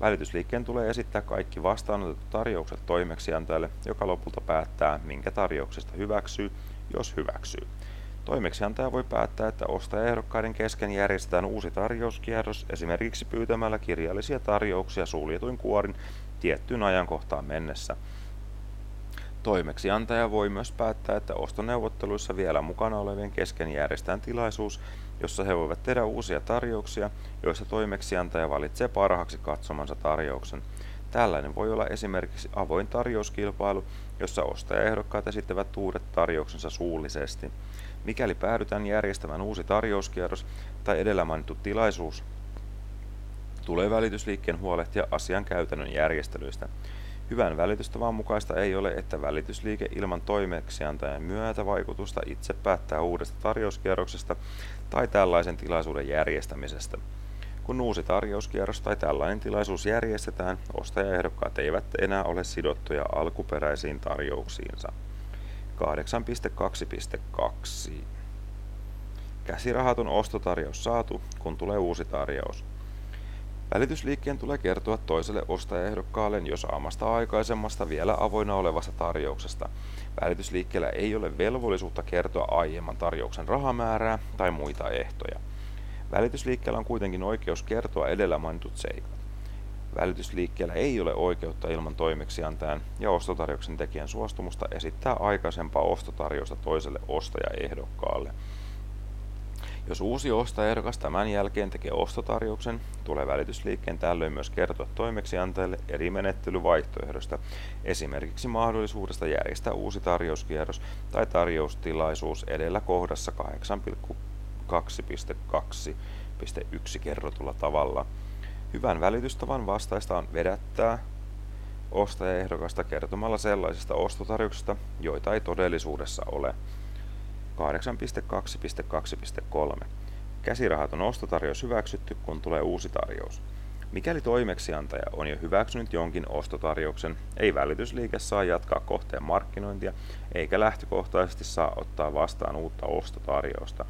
Välitysliikkeen tulee esittää kaikki vastaanotetut tarjoukset toimeksiantajalle, joka lopulta päättää, minkä tarjouksesta hyväksyy, jos hyväksyy. Toimeksiantaja voi päättää, että ostajaehdokkaiden kesken järjestetään uusi tarjouskierros esimerkiksi pyytämällä kirjallisia tarjouksia suljetuin kuorin tiettyyn ajankohtaan mennessä. Toimeksiantaja voi myös päättää, että ostoneuvotteluissa vielä mukana olevien kesken järjestetään tilaisuus, jossa he voivat tehdä uusia tarjouksia, joista toimeksiantaja valitsee parhaaksi katsomansa tarjouksen. Tällainen voi olla esimerkiksi avoin tarjouskilpailu, jossa ostajaehdokkaat esittävät uudet tarjouksensa suullisesti. Mikäli päädytään järjestämään uusi tarjouskierros tai edellä mainittu tilaisuus, tulee välitysliikkeen huolehtia asian käytännön järjestelyistä. Hyvän välitystavan mukaista ei ole, että välitysliike ilman toimeksiantajan myötävaikutusta itse päättää uudesta tarjouskierroksesta tai tällaisen tilaisuuden järjestämisestä. Kun uusi tarjouskierros tai tällainen tilaisuus järjestetään, ostajaehdokkaat eivät enää ole sidottuja alkuperäisiin tarjouksiinsa. 8.2.2 Käsirahaton ostotarjous saatu, kun tulee uusi tarjous. Välitysliikkeen tulee kertoa toiselle ostajaehdokkaalle jo saamasta aikaisemmasta vielä avoinna olevasta tarjouksesta. Välitysliikkeellä ei ole velvollisuutta kertoa aiemman tarjouksen rahamäärää tai muita ehtoja. Välitysliikkeellä on kuitenkin oikeus kertoa edellä mainitut seikat. Välitysliikkeellä ei ole oikeutta ilman toimeksiantajan ja ostotarjouksen tekijän suostumusta esittää aikaisempaa ostotarjousta toiselle ostajaehdokkaalle. Jos uusi ostajaehdokas tämän jälkeen tekee ostotarjouksen, tulee välitysliikkeen tällöin myös kertoa toimeksiantajalle eri menettelyvaihtoehdosta, esimerkiksi mahdollisuudesta järjestää uusi tarjouskierros tai tarjoustilaisuus edellä kohdassa 8.2.2.1 kerrotulla tavalla. Hyvän välitystavan vastaista on vedättää ostajaehdokasta kertomalla sellaisista ostotarjouksista, joita ei todellisuudessa ole. 8.2.2.3. Käsirahaton ostotarjous hyväksytty, kun tulee uusi tarjous. Mikäli toimeksiantaja on jo hyväksynyt jonkin ostotarjouksen, ei välitysliike saa jatkaa kohteen markkinointia, eikä lähtökohtaisesti saa ottaa vastaan uutta ostotarjousta.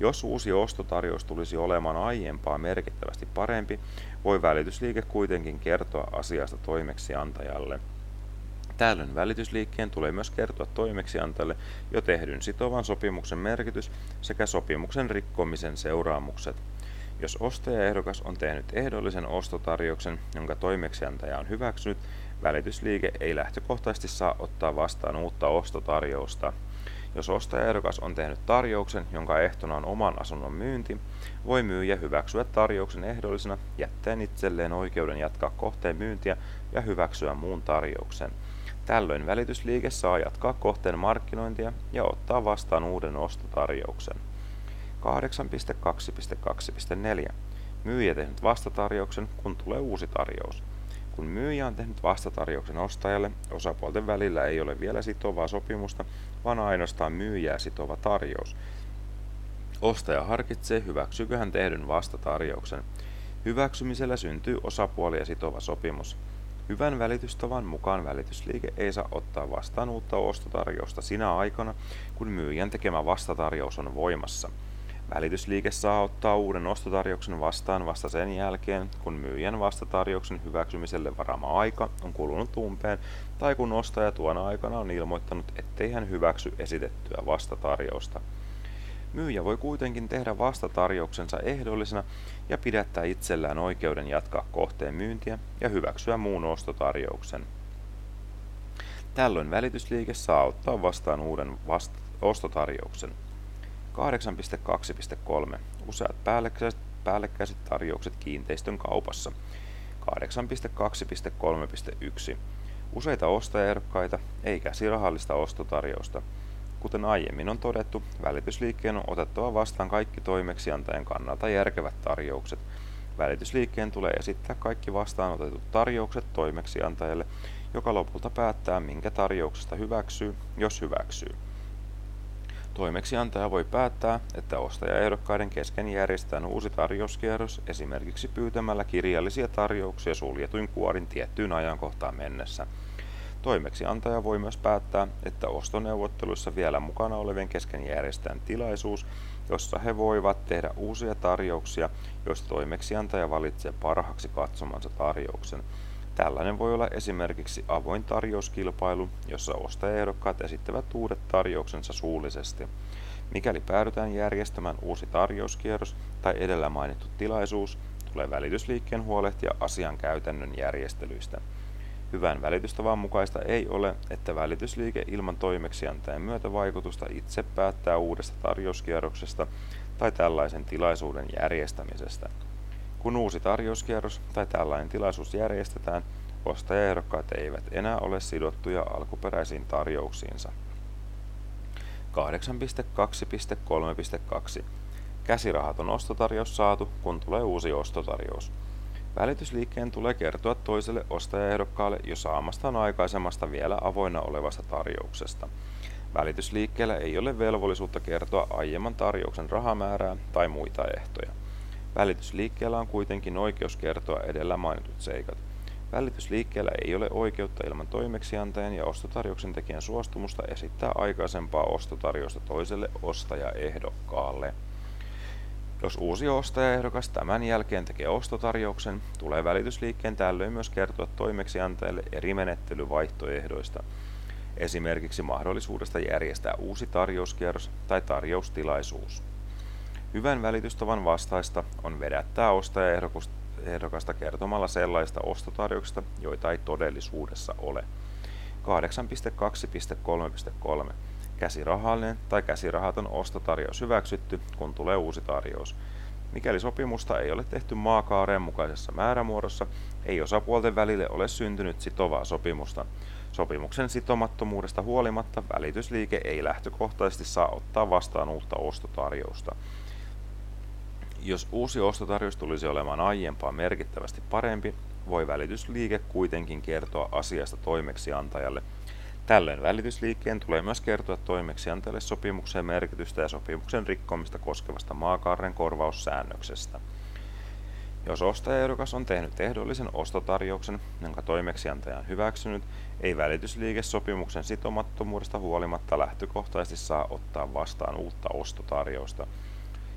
Jos uusi ostotarjous tulisi olemaan aiempaa merkittävästi parempi, voi välitysliike kuitenkin kertoa asiasta toimeksiantajalle. Tällöin välitysliikkeen tulee myös kertoa toimeksiantajalle jo tehdyn sitovan sopimuksen merkitys sekä sopimuksen rikkomisen seuraamukset. Jos ostajaehdokas on tehnyt ehdollisen ostotarjouksen, jonka toimeksiantaja on hyväksynyt, välitysliike ei lähtökohtaisesti saa ottaa vastaan uutta ostotarjousta. Jos ostajaehdokas on tehnyt tarjouksen, jonka ehtona on oman asunnon myynti, voi myyjä hyväksyä tarjouksen ehdollisena jättäen itselleen oikeuden jatkaa kohteen myyntiä ja hyväksyä muun tarjouksen. Tällöin välitysliike saa jatkaa kohteen markkinointia ja ottaa vastaan uuden ostotarjouksen. 8.2.2.4. Myyjä tehnyt vastatarjouksen, kun tulee uusi tarjous. Kun myyjä on tehnyt vastatarjouksen ostajalle, osapuolten välillä ei ole vielä sitovaa sopimusta, vaan ainoastaan myyjää sitova tarjous. Ostaja harkitsee, hyväksyykö hän tehdyn vastatarjouksen. Hyväksymisellä syntyy osapuolia sitova sopimus. Hyvän välitystavan mukaan välitysliike ei saa ottaa vastaan uutta ostotarjousta sinä aikana, kun myyjän tekemä vastatarjous on voimassa. Välitysliike saa ottaa uuden ostotarjouksen vastaan vasta sen jälkeen, kun myyjän vastatarjouksen hyväksymiselle varama aika on kulunut umpeen tai kun ostaja tuona aikana on ilmoittanut, ettei hän hyväksy esitettyä vastatarjousta. Myyjä voi kuitenkin tehdä vastatarjouksensa ehdollisena ja pidättää itsellään oikeuden jatkaa kohteen myyntiä ja hyväksyä muun ostotarjouksen. Tällöin välitysliike saa ottaa vastaan uuden vast- ostotarjouksen. 8.2.3. Useat päällekkäiset, päällekkäiset tarjoukset kiinteistön kaupassa. 8.2.3.1. Useita ostajaehdokkaita eikä käsirahallista ostotarjousta. Kuten aiemmin on todettu, välitysliikkeen on otettava vastaan kaikki toimeksiantajan kannalta järkevät tarjoukset. Välitysliikkeen tulee esittää kaikki vastaanotetut tarjoukset toimeksiantajalle, joka lopulta päättää, minkä tarjouksesta hyväksyy, jos hyväksyy. Toimeksiantaja voi päättää, että ostajaehdokkaiden kesken järjestetään uusi tarjouskierros esimerkiksi pyytämällä kirjallisia tarjouksia suljetuin kuorin tiettyyn ajankohtaan mennessä. Toimeksiantaja voi myös päättää, että ostoneuvotteluissa vielä mukana olevien kesken järjestetään tilaisuus, jossa he voivat tehdä uusia tarjouksia, joista toimeksiantaja valitsee parhaaksi katsomansa tarjouksen. Tällainen voi olla esimerkiksi avoin tarjouskilpailu, jossa ostajaehdokkaat esittävät uudet tarjouksensa suullisesti. Mikäli päädytään järjestämään uusi tarjouskierros tai edellä mainittu tilaisuus, tulee välitysliikkeen huolehtia asian käytännön järjestelyistä. Hyvän välitystavan mukaista ei ole, että välitysliike ilman toimeksiantajan myötävaikutusta itse päättää uudesta tarjouskierroksesta tai tällaisen tilaisuuden järjestämisestä. Kun uusi tarjouskierros tai tällainen tilaisuus järjestetään, ostajaehdokkaat eivät enää ole sidottuja alkuperäisiin tarjouksiinsa. 8.2.3.2 Käsirahaton ostotarjous saatu, kun tulee uusi ostotarjous. Välitysliikkeen tulee kertoa toiselle ostajaehdokkaalle jo saamastaan aikaisemmasta vielä avoinna olevasta tarjouksesta. Välitysliikkeellä ei ole velvollisuutta kertoa aiemman tarjouksen rahamäärää tai muita ehtoja. Välitysliikkeellä on kuitenkin oikeus kertoa edellä mainitut seikat. Välitysliikkeellä ei ole oikeutta ilman toimeksiantajan ja ostotarjouksen tekijän suostumusta esittää aikaisempaa ostotarjousta toiselle ostajaehdokkaalle. Jos uusi ostajaehdokas tämän jälkeen tekee ostotarjouksen, tulee välitysliikkeen tällöin myös kertoa toimeksiantajalle eri menettelyvaihtoehdoista, esimerkiksi mahdollisuudesta järjestää uusi tarjouskierros tai tarjoustilaisuus. Hyvän välitystavan vastaista on vedättää ostajaehdokasta kertomalla sellaista ostotarjouksista, joita ei todellisuudessa ole. 8.2.3.3 käsirahallinen tai käsirahaton ostotarjous hyväksytty, kun tulee uusi tarjous. Mikäli sopimusta ei ole tehty maakaareen mukaisessa määrämuodossa, ei osapuolten välille ole syntynyt sitovaa sopimusta. Sopimuksen sitomattomuudesta huolimatta välitysliike ei lähtökohtaisesti saa ottaa vastaan uutta ostotarjousta. Jos uusi ostotarjous tulisi olemaan aiempaa merkittävästi parempi, voi välitysliike kuitenkin kertoa asiasta toimeksiantajalle. Tällöin välitysliikkeen tulee myös kertoa toimeksiantajalle sopimuksen merkitystä ja sopimuksen rikkomista koskevasta maakaaren korvaussäännöksestä. Jos ostajaehdokas on tehnyt ehdollisen ostotarjouksen, jonka toimeksiantaja on hyväksynyt, ei välitysliike sopimuksen sitomattomuudesta huolimatta lähtökohtaisesti saa ottaa vastaan uutta ostotarjousta.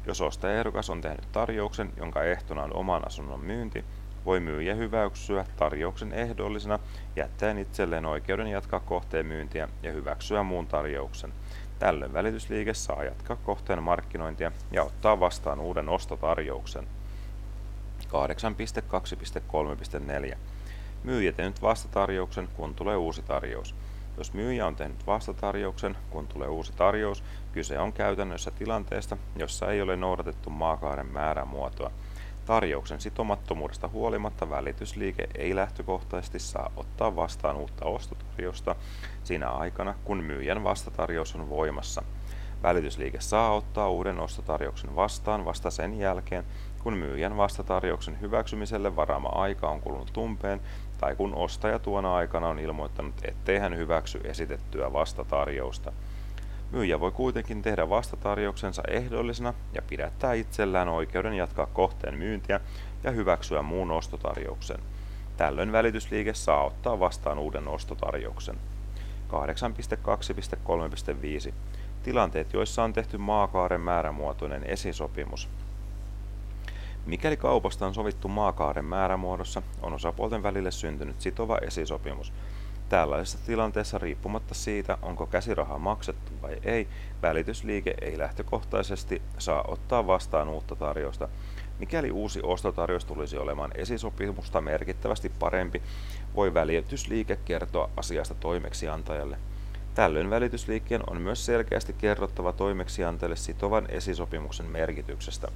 Jos ostajaehdokas on tehnyt tarjouksen, jonka ehtona on oman asunnon myynti, voi myyjä hyväksyä tarjouksen ehdollisena jättäen itselleen oikeuden jatkaa kohteen myyntiä ja hyväksyä muun tarjouksen. Tällöin välitysliike saa jatkaa kohteen markkinointia ja ottaa vastaan uuden ostotarjouksen. 8.2.3.4 Myyjä tehnyt vastatarjouksen, kun tulee uusi tarjous. Jos myyjä on tehnyt vastatarjouksen, kun tulee uusi tarjous, kyse on käytännössä tilanteesta, jossa ei ole noudatettu maakaaren määrämuotoa. Tarjouksen sitomattomuudesta huolimatta välitysliike ei lähtökohtaisesti saa ottaa vastaan uutta ostotarjousta siinä aikana, kun myyjän vastatarjous on voimassa. Välitysliike saa ottaa uuden ostotarjouksen vastaan vasta sen jälkeen, kun myyjän vastatarjouksen hyväksymiselle varaama aika on kulunut umpeen tai kun ostaja tuona aikana on ilmoittanut, ettei hän hyväksy esitettyä vastatarjousta. Myyjä voi kuitenkin tehdä vastatarjouksensa ehdollisena ja pidättää itsellään oikeuden jatkaa kohteen myyntiä ja hyväksyä muun ostotarjouksen. Tällöin välitysliike saa ottaa vastaan uuden ostotarjouksen. 8.2.3.5 Tilanteet, joissa on tehty maakaaren määrämuotoinen esisopimus. Mikäli kaupasta on sovittu maakaaren määrämuodossa, on osapuolten välille syntynyt sitova esisopimus. Tällaisessa tilanteessa riippumatta siitä, onko käsiraha maksettu vai ei, välitysliike ei lähtökohtaisesti saa ottaa vastaan uutta tarjousta. Mikäli uusi ostotarjous tulisi olemaan esisopimusta merkittävästi parempi, voi välitysliike kertoa asiasta toimeksiantajalle. Tällöin välitysliikkeen on myös selkeästi kerrottava toimeksiantajalle sitovan esisopimuksen merkityksestä,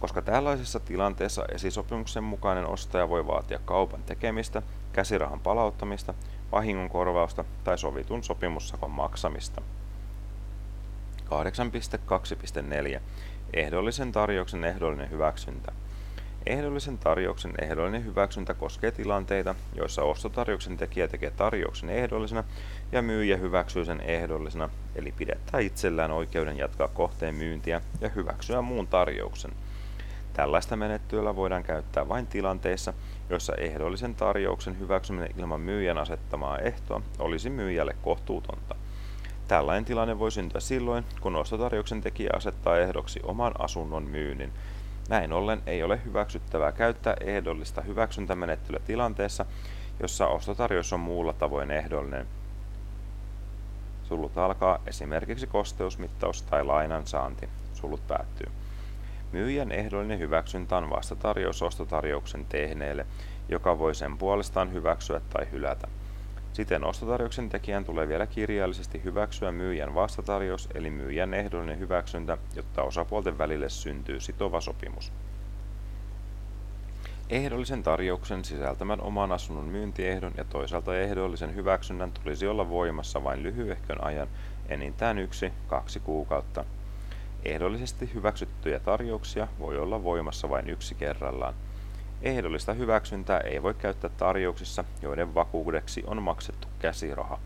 koska tällaisessa tilanteessa esisopimuksen mukainen ostaja voi vaatia kaupan tekemistä, käsirahan palauttamista, vahingonkorvausta tai sovitun sopimussakon maksamista. 8.2.4. Ehdollisen tarjouksen ehdollinen hyväksyntä. Ehdollisen tarjouksen ehdollinen hyväksyntä koskee tilanteita, joissa ostotarjouksen tekijä tekee tarjouksen ehdollisena ja myyjä hyväksyy sen ehdollisena, eli pidettää itsellään oikeuden jatkaa kohteen myyntiä ja hyväksyä muun tarjouksen. Tällaista menettelyä voidaan käyttää vain tilanteissa, joissa ehdollisen tarjouksen hyväksyminen ilman myyjän asettamaa ehtoa olisi myyjälle kohtuutonta. Tällainen tilanne voi syntyä silloin, kun ostotarjouksen tekijä asettaa ehdoksi oman asunnon myynnin. Näin ollen ei ole hyväksyttävää käyttää ehdollista hyväksyntämenettelyä tilanteessa, jossa ostotarjous on muulla tavoin ehdollinen. Sulut alkaa esimerkiksi kosteusmittaus tai lainan saanti. Sulut päättyy. Myyjän ehdollinen hyväksyntä on vastatarjous ostotarjouksen tehneelle, joka voi sen puolestaan hyväksyä tai hylätä. Siten ostotarjouksen tekijän tulee vielä kirjallisesti hyväksyä myyjän vastatarjous eli myyjän ehdollinen hyväksyntä, jotta osapuolten välille syntyy sitova sopimus. Ehdollisen tarjouksen sisältämän oman asunnon myyntiehdon ja toisaalta ehdollisen hyväksynnän tulisi olla voimassa vain lyhyehkön ajan, enintään yksi, kaksi kuukautta. Ehdollisesti hyväksyttyjä tarjouksia voi olla voimassa vain yksi kerrallaan. Ehdollista hyväksyntää ei voi käyttää tarjouksissa, joiden vakuudeksi on maksettu käsiraha.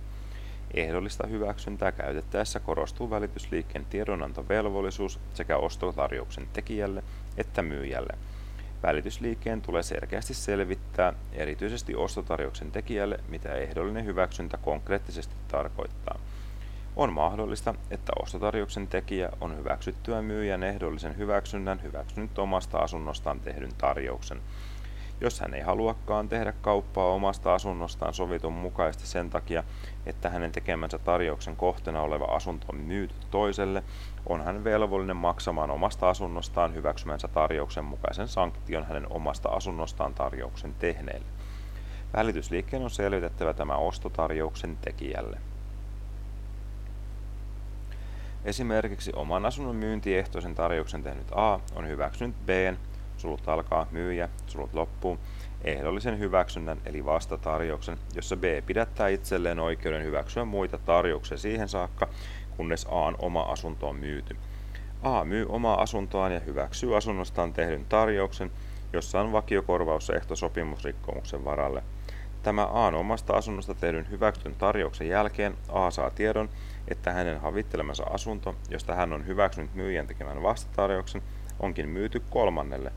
Ehdollista hyväksyntää käytettäessä korostuu välitysliikkeen tiedonantovelvollisuus sekä ostotarjouksen tekijälle että myyjälle. Välitysliikkeen tulee selkeästi selvittää erityisesti ostotarjouksen tekijälle, mitä ehdollinen hyväksyntä konkreettisesti tarkoittaa. On mahdollista, että ostotarjouksen tekijä on hyväksyttyä myyjän ehdollisen hyväksynnän hyväksynyt omasta asunnostaan tehdyn tarjouksen. Jos hän ei haluakaan tehdä kauppaa omasta asunnostaan sovitun mukaisesti sen takia, että hänen tekemänsä tarjouksen kohteena oleva asunto on myyty toiselle, on hän velvollinen maksamaan omasta asunnostaan hyväksymänsä tarjouksen mukaisen sanktion hänen omasta asunnostaan tarjouksen tehneelle. Välitysliikkeen on selvitettävä tämä ostotarjouksen tekijälle. Esimerkiksi oman asunnon myyntiehtoisen tarjouksen tehnyt A on hyväksynyt B, sulut alkaa myyjä, sulut loppuu, ehdollisen hyväksynnän eli vastatarjouksen, jossa B pidättää itselleen oikeuden hyväksyä muita tarjouksia siihen saakka, kunnes A:n oma asunto on myyty. A myy omaa asuntoaan ja hyväksyy asunnostaan tehdyn tarjouksen, jossa on vakiokorvaus ehtosopimusrikkomuksen varalle. Tämä A:n omasta asunnosta tehdyn hyväksytyn tarjouksen jälkeen A saa tiedon, että hänen havittelemansa asunto, josta hän on hyväksynyt myyjän tekemän vastatarjouksen, onkin myyty kolmannelle.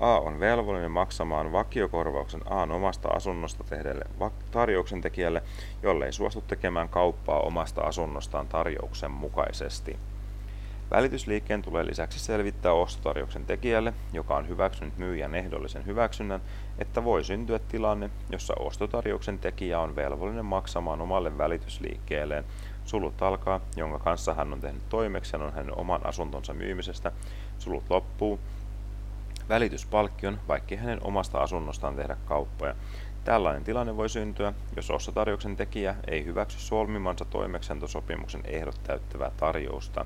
A on velvollinen maksamaan vakiokorvauksen A:n omasta asunnosta tehdelle tarjouksen tekijälle, jollei suostu tekemään kauppaa omasta asunnostaan tarjouksen mukaisesti. Välitysliikkeen tulee lisäksi selvittää ostotarjouksen tekijälle, joka on hyväksynyt myyjän ehdollisen hyväksynnän, että voi syntyä tilanne, jossa ostotarjouksen tekijä on velvollinen maksamaan omalle välitysliikkeelleen sulut alkaa, jonka kanssa hän on tehnyt toimeksiannon hänen oman asuntonsa myymisestä, sulut loppuu, välityspalkkion, vaikkei hänen omasta asunnostaan tehdä kauppoja. Tällainen tilanne voi syntyä, jos ostotarjouksen tekijä ei hyväksy solmimansa toimeksiantosopimuksen ehdot täyttävää tarjousta.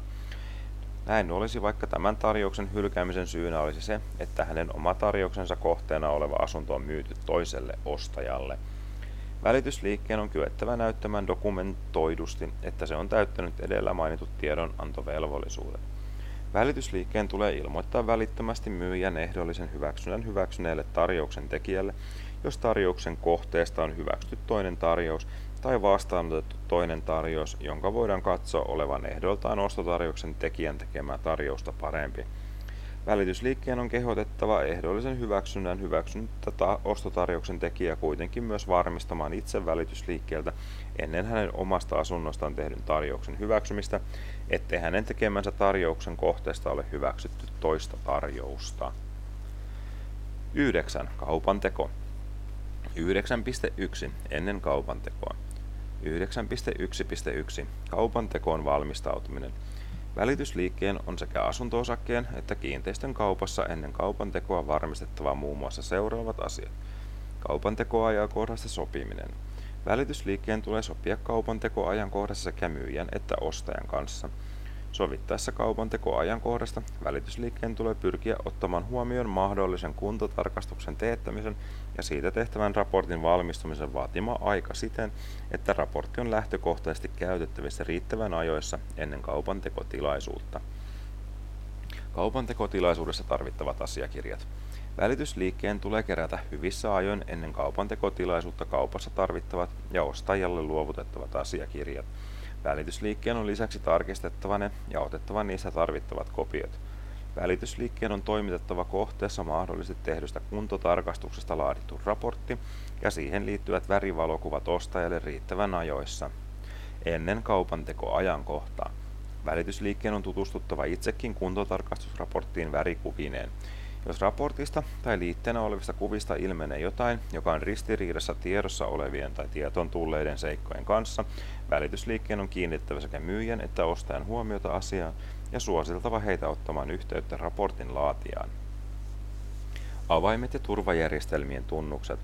Näin olisi, vaikka tämän tarjouksen hylkäämisen syynä olisi se, että hänen oma tarjouksensa kohteena oleva asunto on myyty toiselle ostajalle. Välitysliikkeen on kyettävä näyttämään dokumentoidusti, että se on täyttänyt edellä mainitut tiedonantovelvollisuudet. Välitysliikkeen tulee ilmoittaa välittömästi myyjän ehdollisen hyväksynnän hyväksyneelle tarjouksen tekijälle, jos tarjouksen kohteesta on hyväksytty toinen tarjous tai vastaanotettu toinen tarjous, jonka voidaan katsoa olevan ehdoltaan ostotarjouksen tekijän tekemää tarjousta parempi. Välitysliikkeen on kehotettava ehdollisen hyväksynnän hyväksynyt tätä ostotarjouksen tekijä kuitenkin myös varmistamaan itse välitysliikkeeltä ennen hänen omasta asunnostaan tehdyn tarjouksen hyväksymistä, ettei hänen tekemänsä tarjouksen kohteesta ole hyväksytty toista tarjousta. 9. Kaupan teko. 9.1. Ennen kaupan tekoa. 9.1.1. Kaupan tekoon valmistautuminen. Välitysliikkeen on sekä asuntoosakkeen että kiinteistön kaupassa ennen kaupan tekoa varmistettava muun muassa seuraavat asiat. Kaupan tekoajakohdasta sopiminen. Välitysliikkeen tulee sopia kaupan tekoajankohdassa sekä myyjän että ostajan kanssa. Sovittaessa kaupan tekoajankohdasta välitysliikkeen tulee pyrkiä ottamaan huomioon mahdollisen kuntotarkastuksen teettämisen ja siitä tehtävän raportin valmistumisen vaatima aika siten, että raportti on lähtökohtaisesti käytettävissä riittävän ajoissa ennen kaupan tekotilaisuutta. Kaupan tekotilaisuudessa tarvittavat asiakirjat. Välitysliikkeen tulee kerätä hyvissä ajoin ennen kaupan tekotilaisuutta kaupassa tarvittavat ja ostajalle luovutettavat asiakirjat. Välitysliikkeen on lisäksi tarkistettava ne ja otettava niistä tarvittavat kopiot. Välitysliikkeen on toimitettava kohteessa mahdollisesti tehdystä kuntotarkastuksesta laadittu raportti ja siihen liittyvät värivalokuvat ostajalle riittävän ajoissa ennen kaupan tekoajankohtaa. Välitysliikkeen on tutustuttava itsekin kuntotarkastusraporttiin värikuvineen. Jos raportista tai liitteenä olevista kuvista ilmenee jotain, joka on ristiriidassa tiedossa olevien tai tietoon tulleiden seikkojen kanssa, välitysliikkeen on kiinnittävä sekä myyjän että ostajan huomiota asiaan ja suositeltava heitä ottamaan yhteyttä raportin laatijaan. Avaimet ja turvajärjestelmien tunnukset.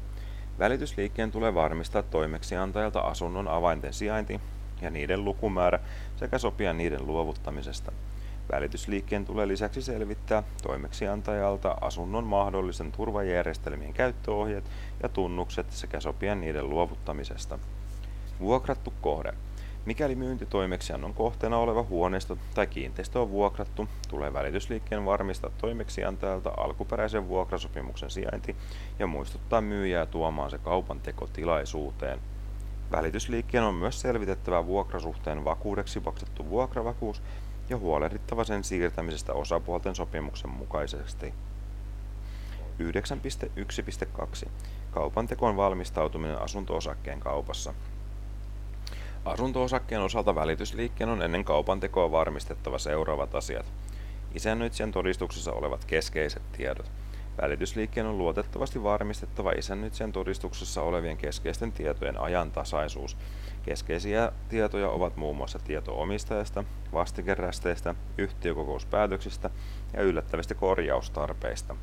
Välitysliikkeen tulee varmistaa toimeksiantajalta asunnon avainten sijainti ja niiden lukumäärä sekä sopia niiden luovuttamisesta. Välitysliikkeen tulee lisäksi selvittää toimeksiantajalta asunnon mahdollisen turvajärjestelmien käyttöohjeet ja tunnukset sekä sopia niiden luovuttamisesta. Vuokrattu kohde. Mikäli myyntitoimeksiannon kohteena oleva huoneisto tai kiinteistö on vuokrattu, tulee välitysliikkeen varmistaa toimeksiantajalta alkuperäisen vuokrasopimuksen sijainti ja muistuttaa myyjää tuomaan se kaupan tekotilaisuuteen. Välitysliikkeen on myös selvitettävä vuokrasuhteen vakuudeksi maksettu vuokravakuus ja huolehdittava sen siirtämisestä osapuolten sopimuksen mukaisesti. 9.1.2. Kaupan tekoon valmistautuminen asunto-osakkeen kaupassa. Asunto-osakkeen osalta välitysliikkeen on ennen kaupan tekoa varmistettava seuraavat asiat. Isännöitsijän todistuksessa olevat keskeiset tiedot. Välitysliikkeen on luotettavasti varmistettava isännöitsijän todistuksessa olevien keskeisten tietojen ajantasaisuus. Keskeisiä tietoja ovat muun muassa tieto omistajasta, vastikerästeistä, yhtiökokouspäätöksistä ja yllättävistä korjaustarpeista.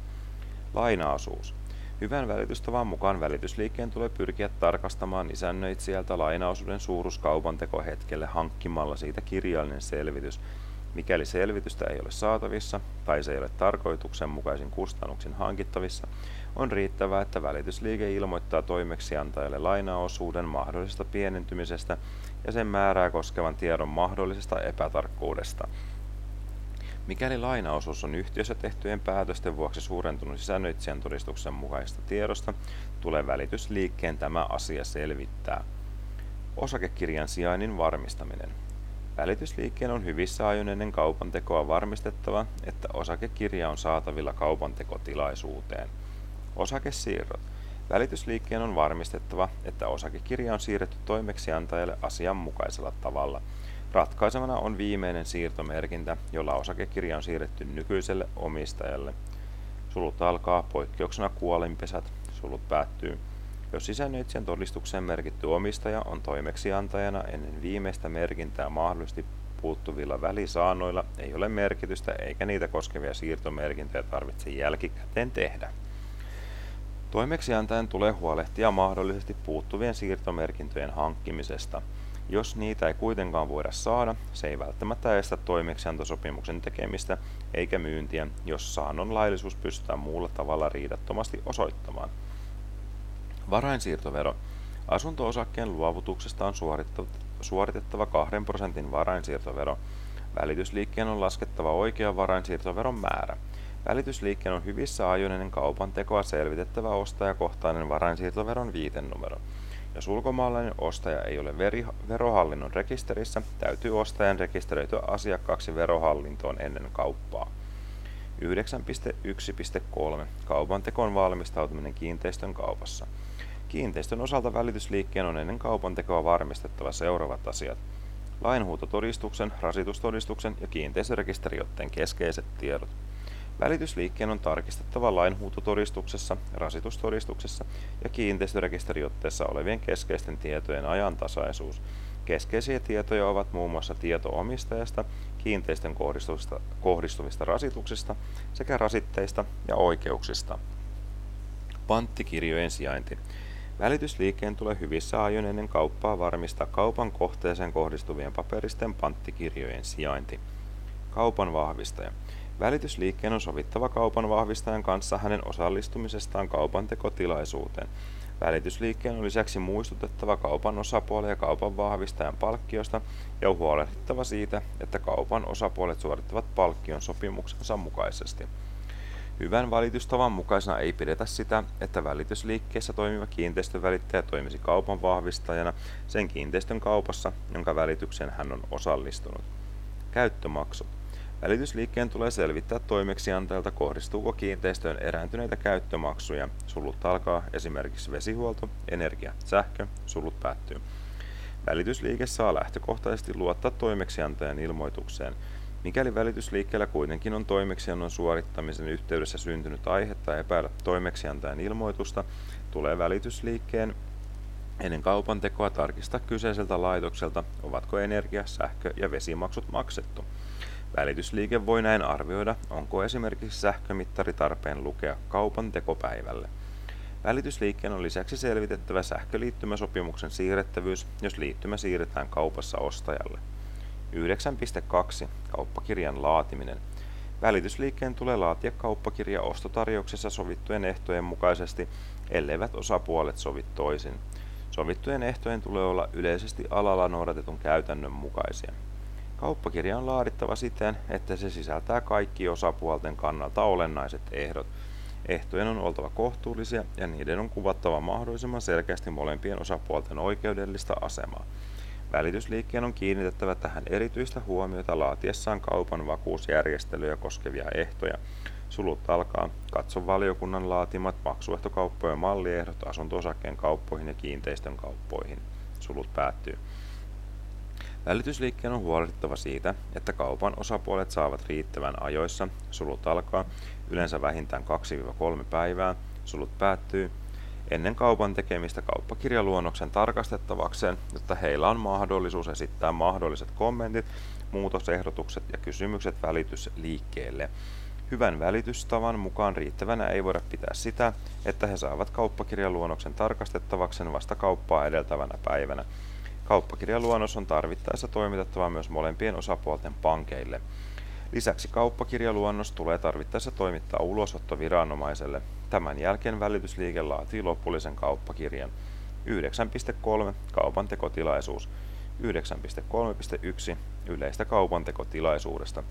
Lainaosuus. Hyvän välitystavan mukaan välitysliikkeen tulee pyrkiä tarkastamaan isännöitsijältä lainaosuuden suuruus kaupantekohetkelle hankkimalla siitä kirjallinen selvitys. Mikäli selvitystä ei ole saatavissa tai se ei ole tarkoituksenmukaisin kustannuksin hankittavissa, on riittävää, että välitysliike ilmoittaa toimeksiantajalle lainaosuuden mahdollisesta pienentymisestä ja sen määrää koskevan tiedon mahdollisesta epätarkkuudesta. Mikäli lainaosuus on yhtiössä tehtyjen päätösten vuoksi suurentunut sisännöitsijän todistuksen mukaisesta tiedosta, tulee välitysliikkeen tämä asia selvittää. Osakekirjan sijainnin varmistaminen. Välitysliikkeen on hyvissä ajoin ennen kaupantekoa varmistettava, että osakekirja on saatavilla kaupantekotilaisuuteen. Osakesiirrot. Välitysliikkeen on varmistettava, että osakekirja on siirretty toimeksiantajalle asianmukaisella tavalla. Ratkaisevana on viimeinen siirtomerkintä, jolla osakekirja on siirretty nykyiselle omistajalle. Sulut alkaa poikkeuksena kuolinpesät. Sulut päättyy. Jos sisännöitsijän todistukseen merkitty omistaja on toimeksiantajana ennen viimeistä merkintää mahdollisesti puuttuvilla välisaanoilla, ei ole merkitystä eikä niitä koskevia siirtomerkintöjä tarvitse jälkikäteen tehdä. Toimeksiantajan tulee huolehtia mahdollisesti puuttuvien siirtomerkintöjen hankkimisesta. Jos niitä ei kuitenkaan voida saada, se ei välttämättä estä toimeksiantosopimuksen tekemistä eikä myyntiä, jos saannon laillisuus pystytään muulla tavalla riidattomasti osoittamaan. Varainsiirtovero. Asunto-osakkeen luovutuksesta on suoritettava 2 prosentin varainsiirtovero. Välitysliikkeen on laskettava oikea varainsiirtoveron määrä. Välitysliikkeen on hyvissä ajoin ennen kaupan tekoa selvitettävä ostajakohtainen varainsiirtoveron viitenumero. Jos ulkomaalainen ostaja ei ole veri, verohallinnon rekisterissä, täytyy ostajan rekisteröityä asiakkaaksi verohallintoon ennen kauppaa. 9.1.3. Kaupan tekoon valmistautuminen kiinteistön kaupassa. Kiinteistön osalta välitysliikkeen on ennen kaupan tekoa varmistettava seuraavat asiat. Lainhuutotodistuksen, rasitustodistuksen ja kiinteistörekisteriotteen keskeiset tiedot. Välitysliikkeen on tarkistettava lainhuutotodistuksessa, rasitustodistuksessa ja kiinteistörekisteriotteessa olevien keskeisten tietojen ajantasaisuus. Keskeisiä tietoja ovat muun muassa tieto omistajasta, kiinteistön kohdistuvista, kohdistuvista rasituksista sekä rasitteista ja oikeuksista. Panttikirjojen sijainti. Välitysliikkeen tulee hyvissä ajoin ennen kauppaa varmistaa kaupan kohteeseen kohdistuvien paperisten panttikirjojen sijainti. Kaupan vahvistaja. Välitysliikkeen on sovittava kaupan vahvistajan kanssa hänen osallistumisestaan kaupan tekotilaisuuteen. Välitysliikkeen on lisäksi muistutettava kaupan osapuolia ja kaupan vahvistajan palkkiosta ja huolehdittava siitä, että kaupan osapuolet suorittavat palkkion sopimuksensa mukaisesti. Hyvän valitustavan mukaisena ei pidetä sitä, että välitysliikkeessä toimiva kiinteistövälittäjä toimisi kaupan vahvistajana sen kiinteistön kaupassa, jonka välitykseen hän on osallistunut. Käyttömaksut. Välitysliikkeen tulee selvittää toimeksiantajalta kohdistuuko kiinteistöön erääntyneitä käyttömaksuja. Sulut alkaa esimerkiksi vesihuolto, energia, sähkö, sulut päättyy. Välitysliike saa lähtökohtaisesti luottaa toimeksiantajan ilmoitukseen. Mikäli välitysliikkeellä kuitenkin on toimeksiannon suorittamisen yhteydessä syntynyt aihetta epäillä toimeksiantajan ilmoitusta, tulee välitysliikkeen ennen kaupan tekoa tarkistaa kyseiseltä laitokselta, ovatko energia, sähkö ja vesimaksut maksettu. Välitysliike voi näin arvioida, onko esimerkiksi sähkömittari tarpeen lukea kaupan tekopäivälle. Välitysliikkeen on lisäksi selvitettävä sähköliittymäsopimuksen siirrettävyys, jos liittymä siirretään kaupassa ostajalle. 9.2. Kauppakirjan laatiminen. Välitysliikkeen tulee laatia kauppakirja ostotarjouksessa sovittujen ehtojen mukaisesti, elleivät osapuolet sovi toisin. Sovittujen ehtojen tulee olla yleisesti alalla noudatetun käytännön mukaisia. Kauppakirja on laadittava siten, että se sisältää kaikki osapuolten kannalta olennaiset ehdot. Ehtojen on oltava kohtuullisia ja niiden on kuvattava mahdollisimman selkeästi molempien osapuolten oikeudellista asemaa. Välitysliikkeen on kiinnitettävä tähän erityistä huomiota laatiessaan kaupan vakuusjärjestelyjä koskevia ehtoja. Sulut alkaa. Katso valiokunnan laatimat maksuehtokauppojen malliehdot asunto-osakkeen kauppoihin ja kiinteistön kauppoihin. Sulut päättyy. Välitysliikkeen on huolehdittava siitä, että kaupan osapuolet saavat riittävän ajoissa, sulut alkaa, yleensä vähintään 2-3 päivää, sulut päättyy, ennen kaupan tekemistä kauppakirjaluonnoksen tarkastettavakseen, jotta heillä on mahdollisuus esittää mahdolliset kommentit, muutosehdotukset ja kysymykset välitysliikkeelle. Hyvän välitystavan mukaan riittävänä ei voida pitää sitä, että he saavat kauppakirjaluonnoksen tarkastettavakseen vasta kauppaa edeltävänä päivänä. Kauppakirjaluonnos on tarvittaessa toimitettava myös molempien osapuolten pankeille. Lisäksi kauppakirjaluonnos tulee tarvittaessa toimittaa ulosottoviranomaiselle. Tämän jälkeen välitysliike laatii lopullisen kauppakirjan. 9.3. Kaupantekotilaisuus. 9.3.1. Yleistä kaupantekotilaisuudesta.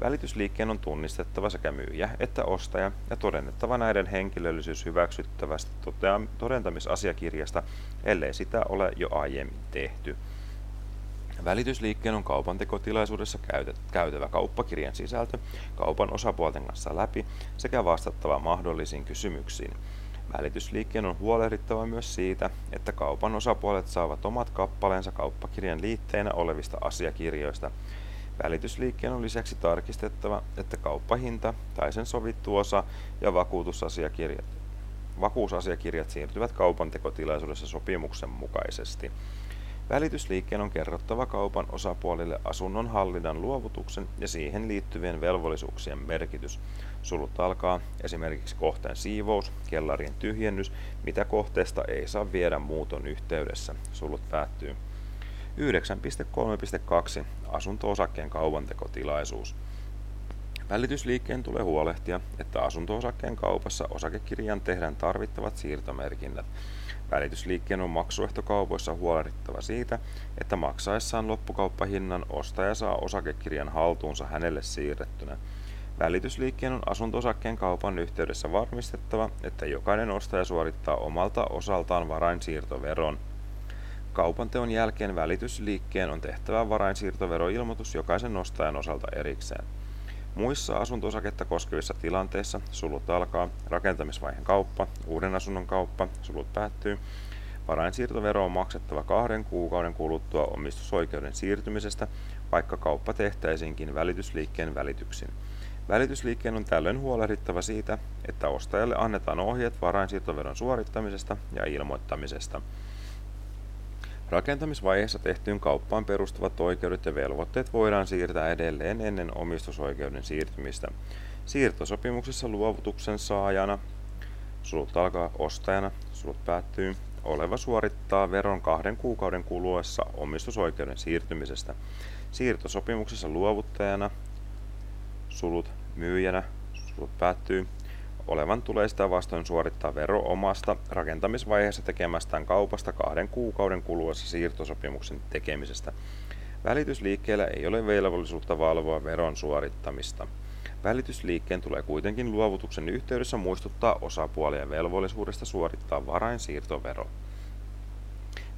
Välitysliikkeen on tunnistettava sekä myyjä että ostaja ja todennettava näiden henkilöllisyys hyväksyttävästä todentamisasiakirjasta, ellei sitä ole jo aiemmin tehty. Välitysliikkeen on kaupantekotilaisuudessa käytävä kauppakirjan sisältö kaupan osapuolten kanssa läpi sekä vastattava mahdollisiin kysymyksiin. Välitysliikkeen on huolehdittava myös siitä, että kaupan osapuolet saavat omat kappaleensa kauppakirjan liitteinä olevista asiakirjoista. Välitysliikkeen on lisäksi tarkistettava, että kauppahinta tai sen sovittu osa ja vakuutusasiakirjat, vakuusasiakirjat siirtyvät kaupantekotilaisuudessa sopimuksen mukaisesti. Välitysliikkeen on kerrottava kaupan osapuolille asunnon hallinnan luovutuksen ja siihen liittyvien velvollisuuksien merkitys. Sulut alkaa esimerkiksi kohteen siivous, kellarien tyhjennys, mitä kohteesta ei saa viedä muuton yhteydessä. Sulut päättyy. 9.3.2 Asunto-osakkeen kaupantekotilaisuus. Välitysliikkeen tulee huolehtia, että asunto-osakkeen kaupassa osakekirjan tehdään tarvittavat siirtomerkinnät. Välitysliikkeen on maksuehtokaupoissa huolehdittava siitä, että maksaessaan loppukauppahinnan ostaja saa osakekirjan haltuunsa hänelle siirrettynä. Välitysliikkeen on asuntosakkeen kaupan yhteydessä varmistettava, että jokainen ostaja suorittaa omalta osaltaan varainsiirtoveron. Kaupanteon jälkeen välitysliikkeen on tehtävä varainsiirtoveroilmoitus jokaisen ostajan osalta erikseen. Muissa asuntosaketta koskevissa tilanteissa sulut alkaa, rakentamisvaiheen kauppa, uuden asunnon kauppa, sulut päättyy, varainsiirtovero on maksettava kahden kuukauden kuluttua omistusoikeuden siirtymisestä, vaikka kauppa tehtäisiinkin välitysliikkeen välityksin. Välitysliikkeen on tällöin huolehdittava siitä, että ostajalle annetaan ohjeet varainsiirtoveron suorittamisesta ja ilmoittamisesta. Rakentamisvaiheessa tehtyyn kauppaan perustuvat oikeudet ja velvoitteet voidaan siirtää edelleen ennen omistusoikeuden siirtymistä. Siirtosopimuksessa luovutuksen saajana, sulut alkaa ostajana, sulut päättyy, oleva suorittaa veron kahden kuukauden kuluessa omistusoikeuden siirtymisestä. Siirtosopimuksessa luovuttajana, sulut myyjänä, sulut päättyy, olevan tulee sitä vastoin suorittaa vero omasta rakentamisvaiheessa tekemästään kaupasta kahden kuukauden kuluessa siirtosopimuksen tekemisestä. Välitysliikkeellä ei ole velvollisuutta valvoa veron suorittamista. Välitysliikkeen tulee kuitenkin luovutuksen yhteydessä muistuttaa osapuolia velvollisuudesta suorittaa varainsiirtovero.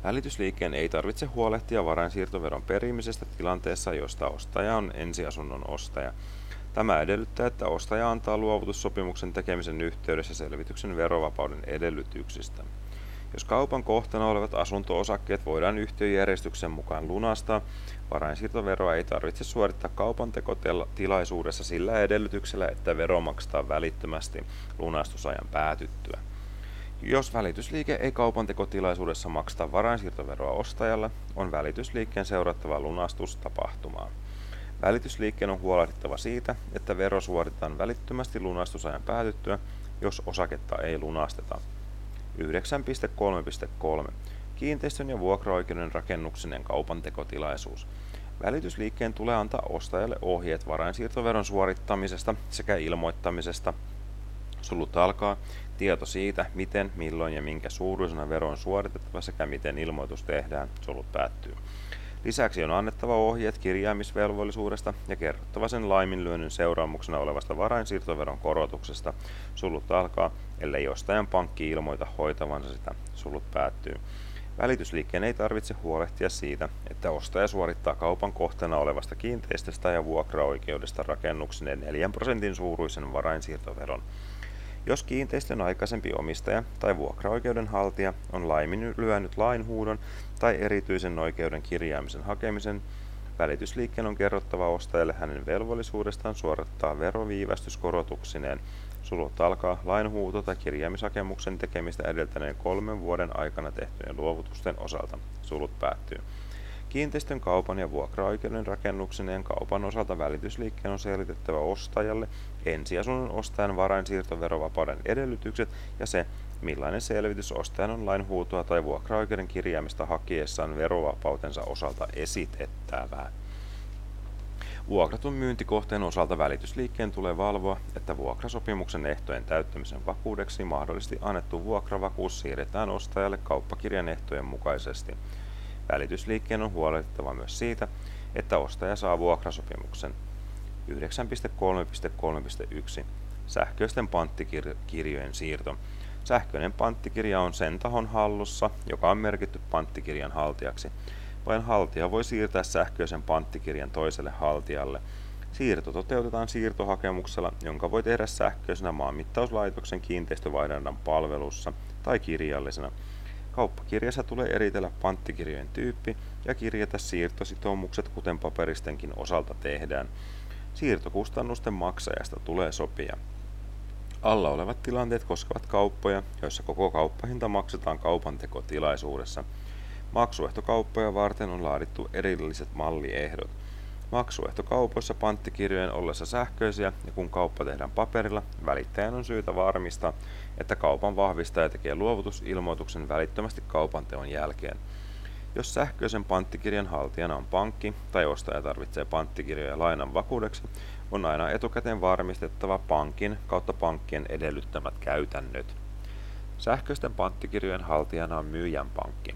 Välitysliikkeen ei tarvitse huolehtia varainsiirtoveron perimisestä tilanteessa, josta ostaja on ensiasunnon ostaja. Tämä edellyttää, että ostaja antaa luovutussopimuksen tekemisen yhteydessä selvityksen verovapauden edellytyksistä. Jos kaupan kohteena olevat asunto-osakkeet voidaan yhtiöjärjestyksen mukaan lunastaa, varainsiirtoveroa ei tarvitse suorittaa kaupan tekotilaisuudessa sillä edellytyksellä, että vero maksetaan välittömästi lunastusajan päätyttyä. Jos välitysliike ei kaupan tekotilaisuudessa makseta varainsiirtoveroa ostajalle, on välitysliikkeen seurattava lunastustapahtumaa. Välitysliikkeen on huolehdittava siitä, että vero suoritetaan välittömästi lunastusajan päätyttyä, jos osaketta ei lunasteta. 9.3.3. Kiinteistön ja vuokraoikeuden rakennuksinen kaupantekotilaisuus. Välitysliikkeen tulee antaa ostajalle ohjeet varainsiirtoveron suorittamisesta sekä ilmoittamisesta. Sulut alkaa tieto siitä, miten, milloin ja minkä suuruisena vero on suoritettava sekä miten ilmoitus tehdään. Sulut päättyy. Lisäksi on annettava ohjeet kirjaamisvelvollisuudesta ja kerrottava sen laiminlyönnin seuraamuksena olevasta varainsiirtoveron korotuksesta. Sulut alkaa, ellei ostajan pankki ilmoita hoitavansa sitä. Sulut päättyy. Välitysliikkeen ei tarvitse huolehtia siitä, että ostaja suorittaa kaupan kohteena olevasta kiinteistöstä ja vuokraoikeudesta rakennuksen 4 prosentin suuruisen varainsiirtoveron. Jos kiinteistön aikaisempi omistaja tai vuokraoikeuden haltija on laiminlyönyt lainhuudon tai erityisen oikeuden kirjaamisen hakemisen, välitysliikkeen on kerrottava ostajalle hänen velvollisuudestaan suorittaa veroviivästyskorotuksineen sulut alkaa lainhuuto- tai kirjaamishakemuksen tekemistä edeltäneen kolmen vuoden aikana tehtyjen luovutusten osalta. Sulut päättyy. Kiinteistön kaupan ja vuokraoikeuden rakennuksineen kaupan osalta välitysliikkeen on selitettävä ostajalle ensiasunnon ostajan varainsiirtoverovapauden edellytykset ja se, millainen selvitys ostajan on lainhuutoa tai vuokraoikeuden kirjaamista hakiessaan verovapautensa osalta esitettävää. Vuokratun myyntikohteen osalta välitysliikkeen tulee valvoa, että vuokrasopimuksen ehtojen täyttämisen vakuudeksi mahdollisesti annettu vuokravakuus siirretään ostajalle kauppakirjan ehtojen mukaisesti. Välitysliikkeen on huolehdittava myös siitä, että ostaja saa vuokrasopimuksen 9.3.3.1 Sähköisten panttikirjojen siirto. Sähköinen panttikirja on sen tahon hallussa, joka on merkitty panttikirjan haltijaksi. Vain haltija voi siirtää sähköisen panttikirjan toiselle haltijalle. Siirto toteutetaan siirtohakemuksella, jonka voi tehdä sähköisenä maanmittauslaitoksen kiinteistövaihdannan palvelussa tai kirjallisena. Kauppakirjassa tulee eritellä panttikirjojen tyyppi ja kirjata siirtositoumukset, kuten paperistenkin osalta tehdään. Siirtokustannusten maksajasta tulee sopia. Alla olevat tilanteet koskevat kauppoja, joissa koko kauppahinta maksetaan kaupantekotilaisuudessa. Maksuehtokauppoja varten on laadittu erilliset malliehdot. Maksuehtokaupoissa panttikirjojen ollessa sähköisiä ja kun kauppa tehdään paperilla, välittäjän on syytä varmistaa, että kaupan vahvistaja tekee luovutusilmoituksen välittömästi kaupanteon jälkeen. Jos sähköisen panttikirjan haltijana on pankki tai ostaja tarvitsee panttikirjoja lainan vakuudeksi, on aina etukäteen varmistettava pankin kautta pankkien edellyttämät käytännöt. Sähköisten panttikirjojen haltijana on myyjän pankki.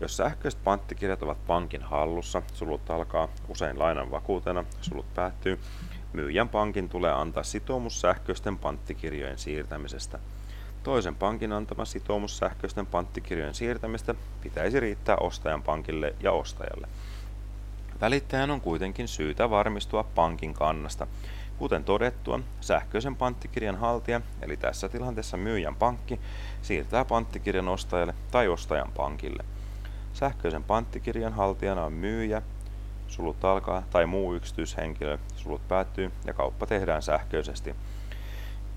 Jos sähköiset panttikirjat ovat pankin hallussa, sulut alkaa usein lainan vakuutena, sulut päättyy, myyjän pankin tulee antaa sitoumus sähköisten panttikirjojen siirtämisestä. Toisen pankin antama sitoumus sähköisten panttikirjojen siirtämistä pitäisi riittää ostajan pankille ja ostajalle. Välittäjän on kuitenkin syytä varmistua pankin kannasta. Kuten todettua, sähköisen panttikirjan haltija, eli tässä tilanteessa myyjän pankki, siirtää panttikirjan ostajalle tai ostajan pankille. Sähköisen panttikirjan haltijana on myyjä, sulut alkaa, tai muu yksityishenkilö, sulut päättyy ja kauppa tehdään sähköisesti.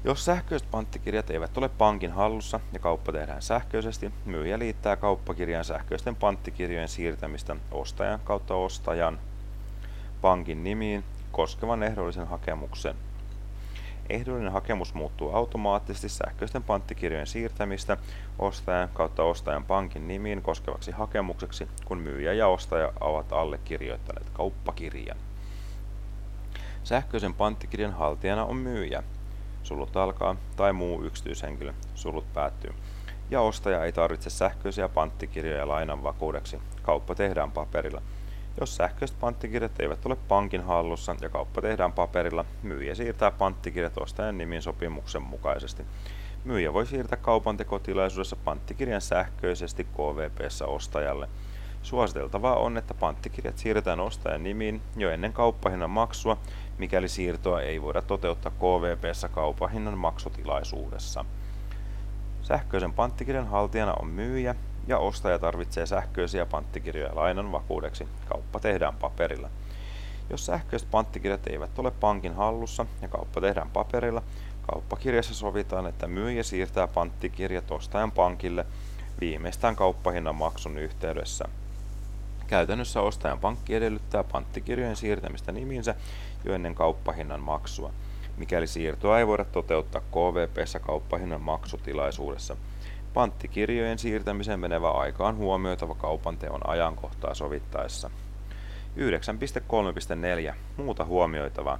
Jos sähköiset panttikirjat eivät ole pankin hallussa ja kauppa tehdään sähköisesti, myyjä liittää kauppakirjan sähköisten panttikirjojen siirtämistä ostajan kautta ostajan pankin nimiin koskevan ehdollisen hakemuksen. Ehdollinen hakemus muuttuu automaattisesti sähköisten panttikirjojen siirtämistä ostajan kautta ostajan pankin nimiin koskevaksi hakemukseksi, kun myyjä ja ostaja ovat allekirjoittaneet kauppakirjan. Sähköisen panttikirjan haltijana on myyjä, sulut alkaa, tai muu yksityishenkilö, sulut päättyy. Ja ostaja ei tarvitse sähköisiä panttikirjoja lainan vakuudeksi. Kauppa tehdään paperilla. Jos sähköiset panttikirjat eivät ole pankin hallussa ja kauppa tehdään paperilla, myyjä siirtää panttikirjat ostajan nimin sopimuksen mukaisesti. Myyjä voi siirtää kaupantekotilaisuudessa panttikirjan sähköisesti KVPssä ostajalle. Suositeltavaa on, että panttikirjat siirretään ostajan nimiin jo ennen kauppahinnan maksua, mikäli siirtoa ei voida toteuttaa KVPssä kaupahinnan maksutilaisuudessa. Sähköisen panttikirjan haltijana on myyjä ja ostaja tarvitsee sähköisiä panttikirjoja lainan vakuudeksi. Kauppa tehdään paperilla. Jos sähköiset panttikirjat eivät ole pankin hallussa ja kauppa tehdään paperilla, kauppakirjassa sovitaan, että myyjä siirtää panttikirjat ostajan pankille viimeistään kauppahinnan maksun yhteydessä. Käytännössä ostajan pankki edellyttää panttikirjojen siirtämistä niminsä jo ennen kauppahinnan maksua, mikäli siirtoa ei voida toteuttaa KVPssä kauppahinnan maksutilaisuudessa. Panttikirjojen siirtämiseen menevä aika on huomioitava kaupanteon ajankohtaa sovittaessa. 9.3.4. Muuta huomioitavaa.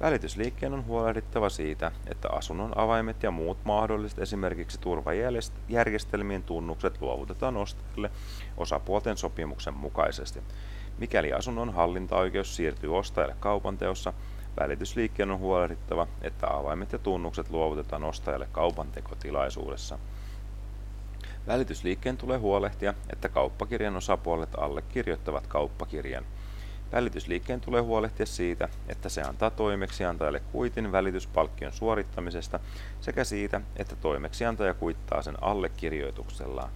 Välitysliikkeen on huolehdittava siitä, että asunnon avaimet ja muut mahdolliset esimerkiksi turvajärjestelmien tunnukset luovutetaan ostajalle osapuolten sopimuksen mukaisesti. Mikäli asunnon hallintaoikeus siirtyy ostajalle kaupanteossa, välitysliikkeen on huolehdittava, että avaimet ja tunnukset luovutetaan ostajalle kaupantekotilaisuudessa. Välitysliikkeen tulee huolehtia, että kauppakirjan osapuolet allekirjoittavat kauppakirjan. Välitysliikkeen tulee huolehtia siitä, että se antaa toimeksiantajalle kuitin välityspalkkion suorittamisesta sekä siitä, että toimeksiantaja kuittaa sen allekirjoituksellaan.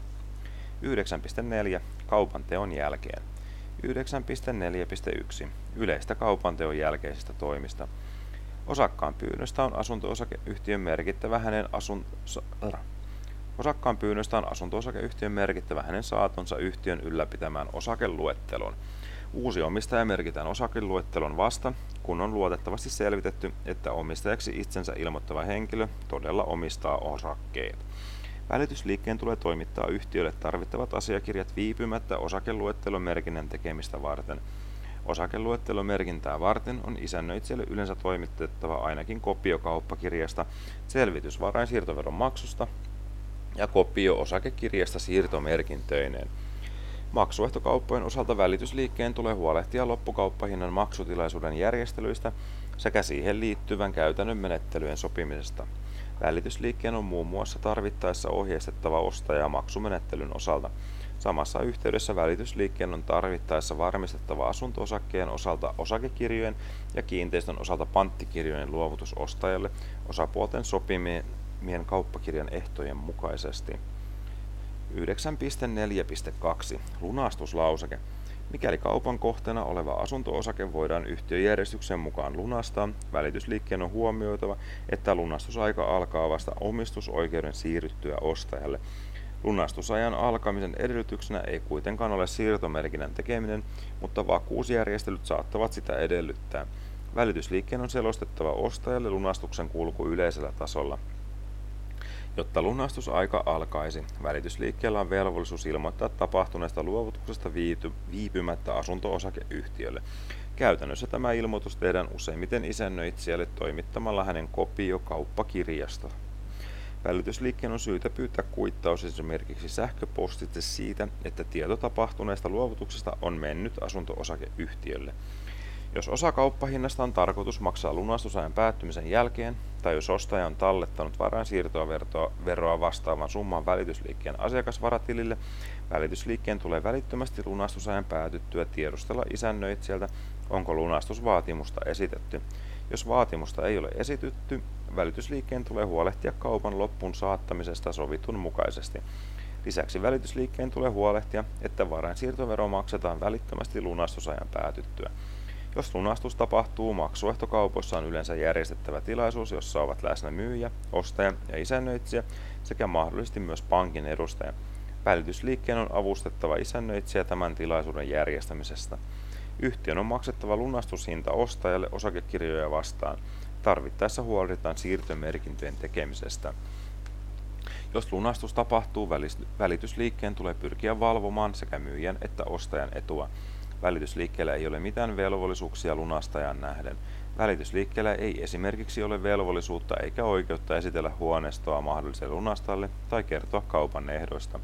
9.4. Kaupanteon jälkeen. 9.4.1. Yleistä kaupanteon jälkeisistä toimista. Osakkaan pyynnöstä on asunto-osakeyhtiön merkittävä hänen asun... Osakkaan pyynnöstä on asunto-osakeyhtiön merkittävä hänen saatonsa yhtiön ylläpitämään osakeluetteloon. Uusi omistaja merkitään osakeluettelon vasta, kun on luotettavasti selvitetty, että omistajaksi itsensä ilmoittava henkilö todella omistaa osakkeet. Välitysliikkeen tulee toimittaa yhtiölle tarvittavat asiakirjat viipymättä osakeluettelon merkinnän tekemistä varten. Osakeluettelon merkintää varten on isännöitsijälle yleensä toimitettava ainakin kopio kauppakirjasta, selvitys maksusta ja kopio osakekirjasta siirtomerkintöineen. Maksuehtokauppojen osalta välitysliikkeen tulee huolehtia loppukauppahinnan maksutilaisuuden järjestelyistä sekä siihen liittyvän käytännön menettelyjen sopimisesta. Välitysliikkeen on muun muassa tarvittaessa ohjeistettava ostaja maksumenettelyn osalta. Samassa yhteydessä välitysliikkeen on tarvittaessa varmistettava asunto-osakkeen osalta osakekirjojen ja kiinteistön osalta panttikirjojen luovutus ostajalle osapuolten sopimien kauppakirjan ehtojen mukaisesti. 9.4.2 Lunastuslauseke Mikäli kaupan kohteena oleva asunto-osake voidaan yhtiöjärjestyksen mukaan lunastaa, välitysliikkeen on huomioitava, että lunastusaika alkaa vasta omistusoikeuden siirryttyä ostajalle. Lunastusajan alkamisen edellytyksenä ei kuitenkaan ole siirtomerkinnän tekeminen, mutta vakuusjärjestelyt saattavat sitä edellyttää. Välitysliikkeen on selostettava ostajalle lunastuksen kulku yleisellä tasolla. Jotta lunastusaika alkaisi, välitysliikkeellä on velvollisuus ilmoittaa tapahtuneesta luovutuksesta viity, viipymättä asunto-osakeyhtiölle. Käytännössä tämä ilmoitus tehdään useimmiten isännöitsijälle toimittamalla hänen kopio kauppakirjasta. Välitysliikkeen on syytä pyytää kuittaus esimerkiksi sähköpostitse siitä, että tieto tapahtuneesta luovutuksesta on mennyt asunto-osakeyhtiölle. Jos osa kauppahinnasta on tarkoitus maksaa lunastusajan päättymisen jälkeen, tai jos ostaja on tallettanut varainsiirtoa veroa vastaavan summan välitysliikkeen asiakasvaratilille, välitysliikkeen tulee välittömästi lunastusajan päätyttyä tiedustella isännöitsijältä, onko lunastusvaatimusta esitetty. Jos vaatimusta ei ole esitetty, välitysliikkeen tulee huolehtia kaupan loppuun saattamisesta sovitun mukaisesti. Lisäksi välitysliikkeen tulee huolehtia, että varainsiirtovero maksetaan välittömästi lunastusajan päätyttyä. Jos lunastus tapahtuu, maksuehtokaupoissa on yleensä järjestettävä tilaisuus, jossa ovat läsnä myyjä, ostaja ja isännöitsijä sekä mahdollisesti myös pankin edustaja. Välitysliikkeen on avustettava isännöitsijä tämän tilaisuuden järjestämisestä. Yhtiön on maksettava lunastushinta ostajalle osakekirjoja vastaan. Tarvittaessa huolehditaan siirtomerkintöjen tekemisestä. Jos lunastus tapahtuu, välitysliikkeen tulee pyrkiä valvomaan sekä myyjän että ostajan etua. Välitysliikkeellä ei ole mitään velvollisuuksia lunastajan nähden. Välitysliikkeellä ei esimerkiksi ole velvollisuutta eikä oikeutta esitellä huoneistoa mahdolliselle lunastalle tai kertoa kaupan ehdoista.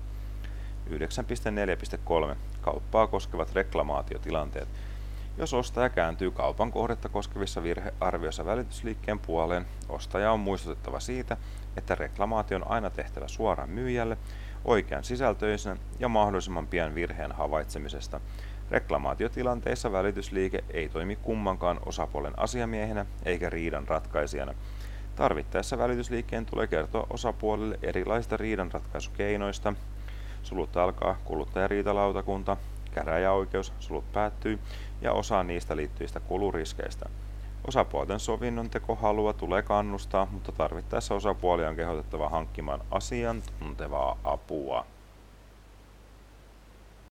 9.4.3. Kauppaa koskevat reklamaatiotilanteet. Jos ostaja kääntyy kaupan kohdetta koskevissa virhearvioissa välitysliikkeen puoleen, ostaja on muistutettava siitä, että reklamaatio on aina tehtävä suoraan myyjälle, oikean sisältöisenä ja mahdollisimman pian virheen havaitsemisesta. Reklamaatiotilanteissa välitysliike ei toimi kummankaan osapuolen asiamiehenä eikä riidan ratkaisijana. Tarvittaessa välitysliikkeen tulee kertoa osapuolille erilaisista riidanratkaisukeinoista. Sulut alkaa kuluttajariitalautakunta, käräjäoikeus, sulut päättyy ja osa niistä liittyvistä kuluriskeistä. Osapuolten sovinnon tekohalua tulee kannustaa, mutta tarvittaessa osapuolia on kehotettava hankkimaan asiantuntevaa apua.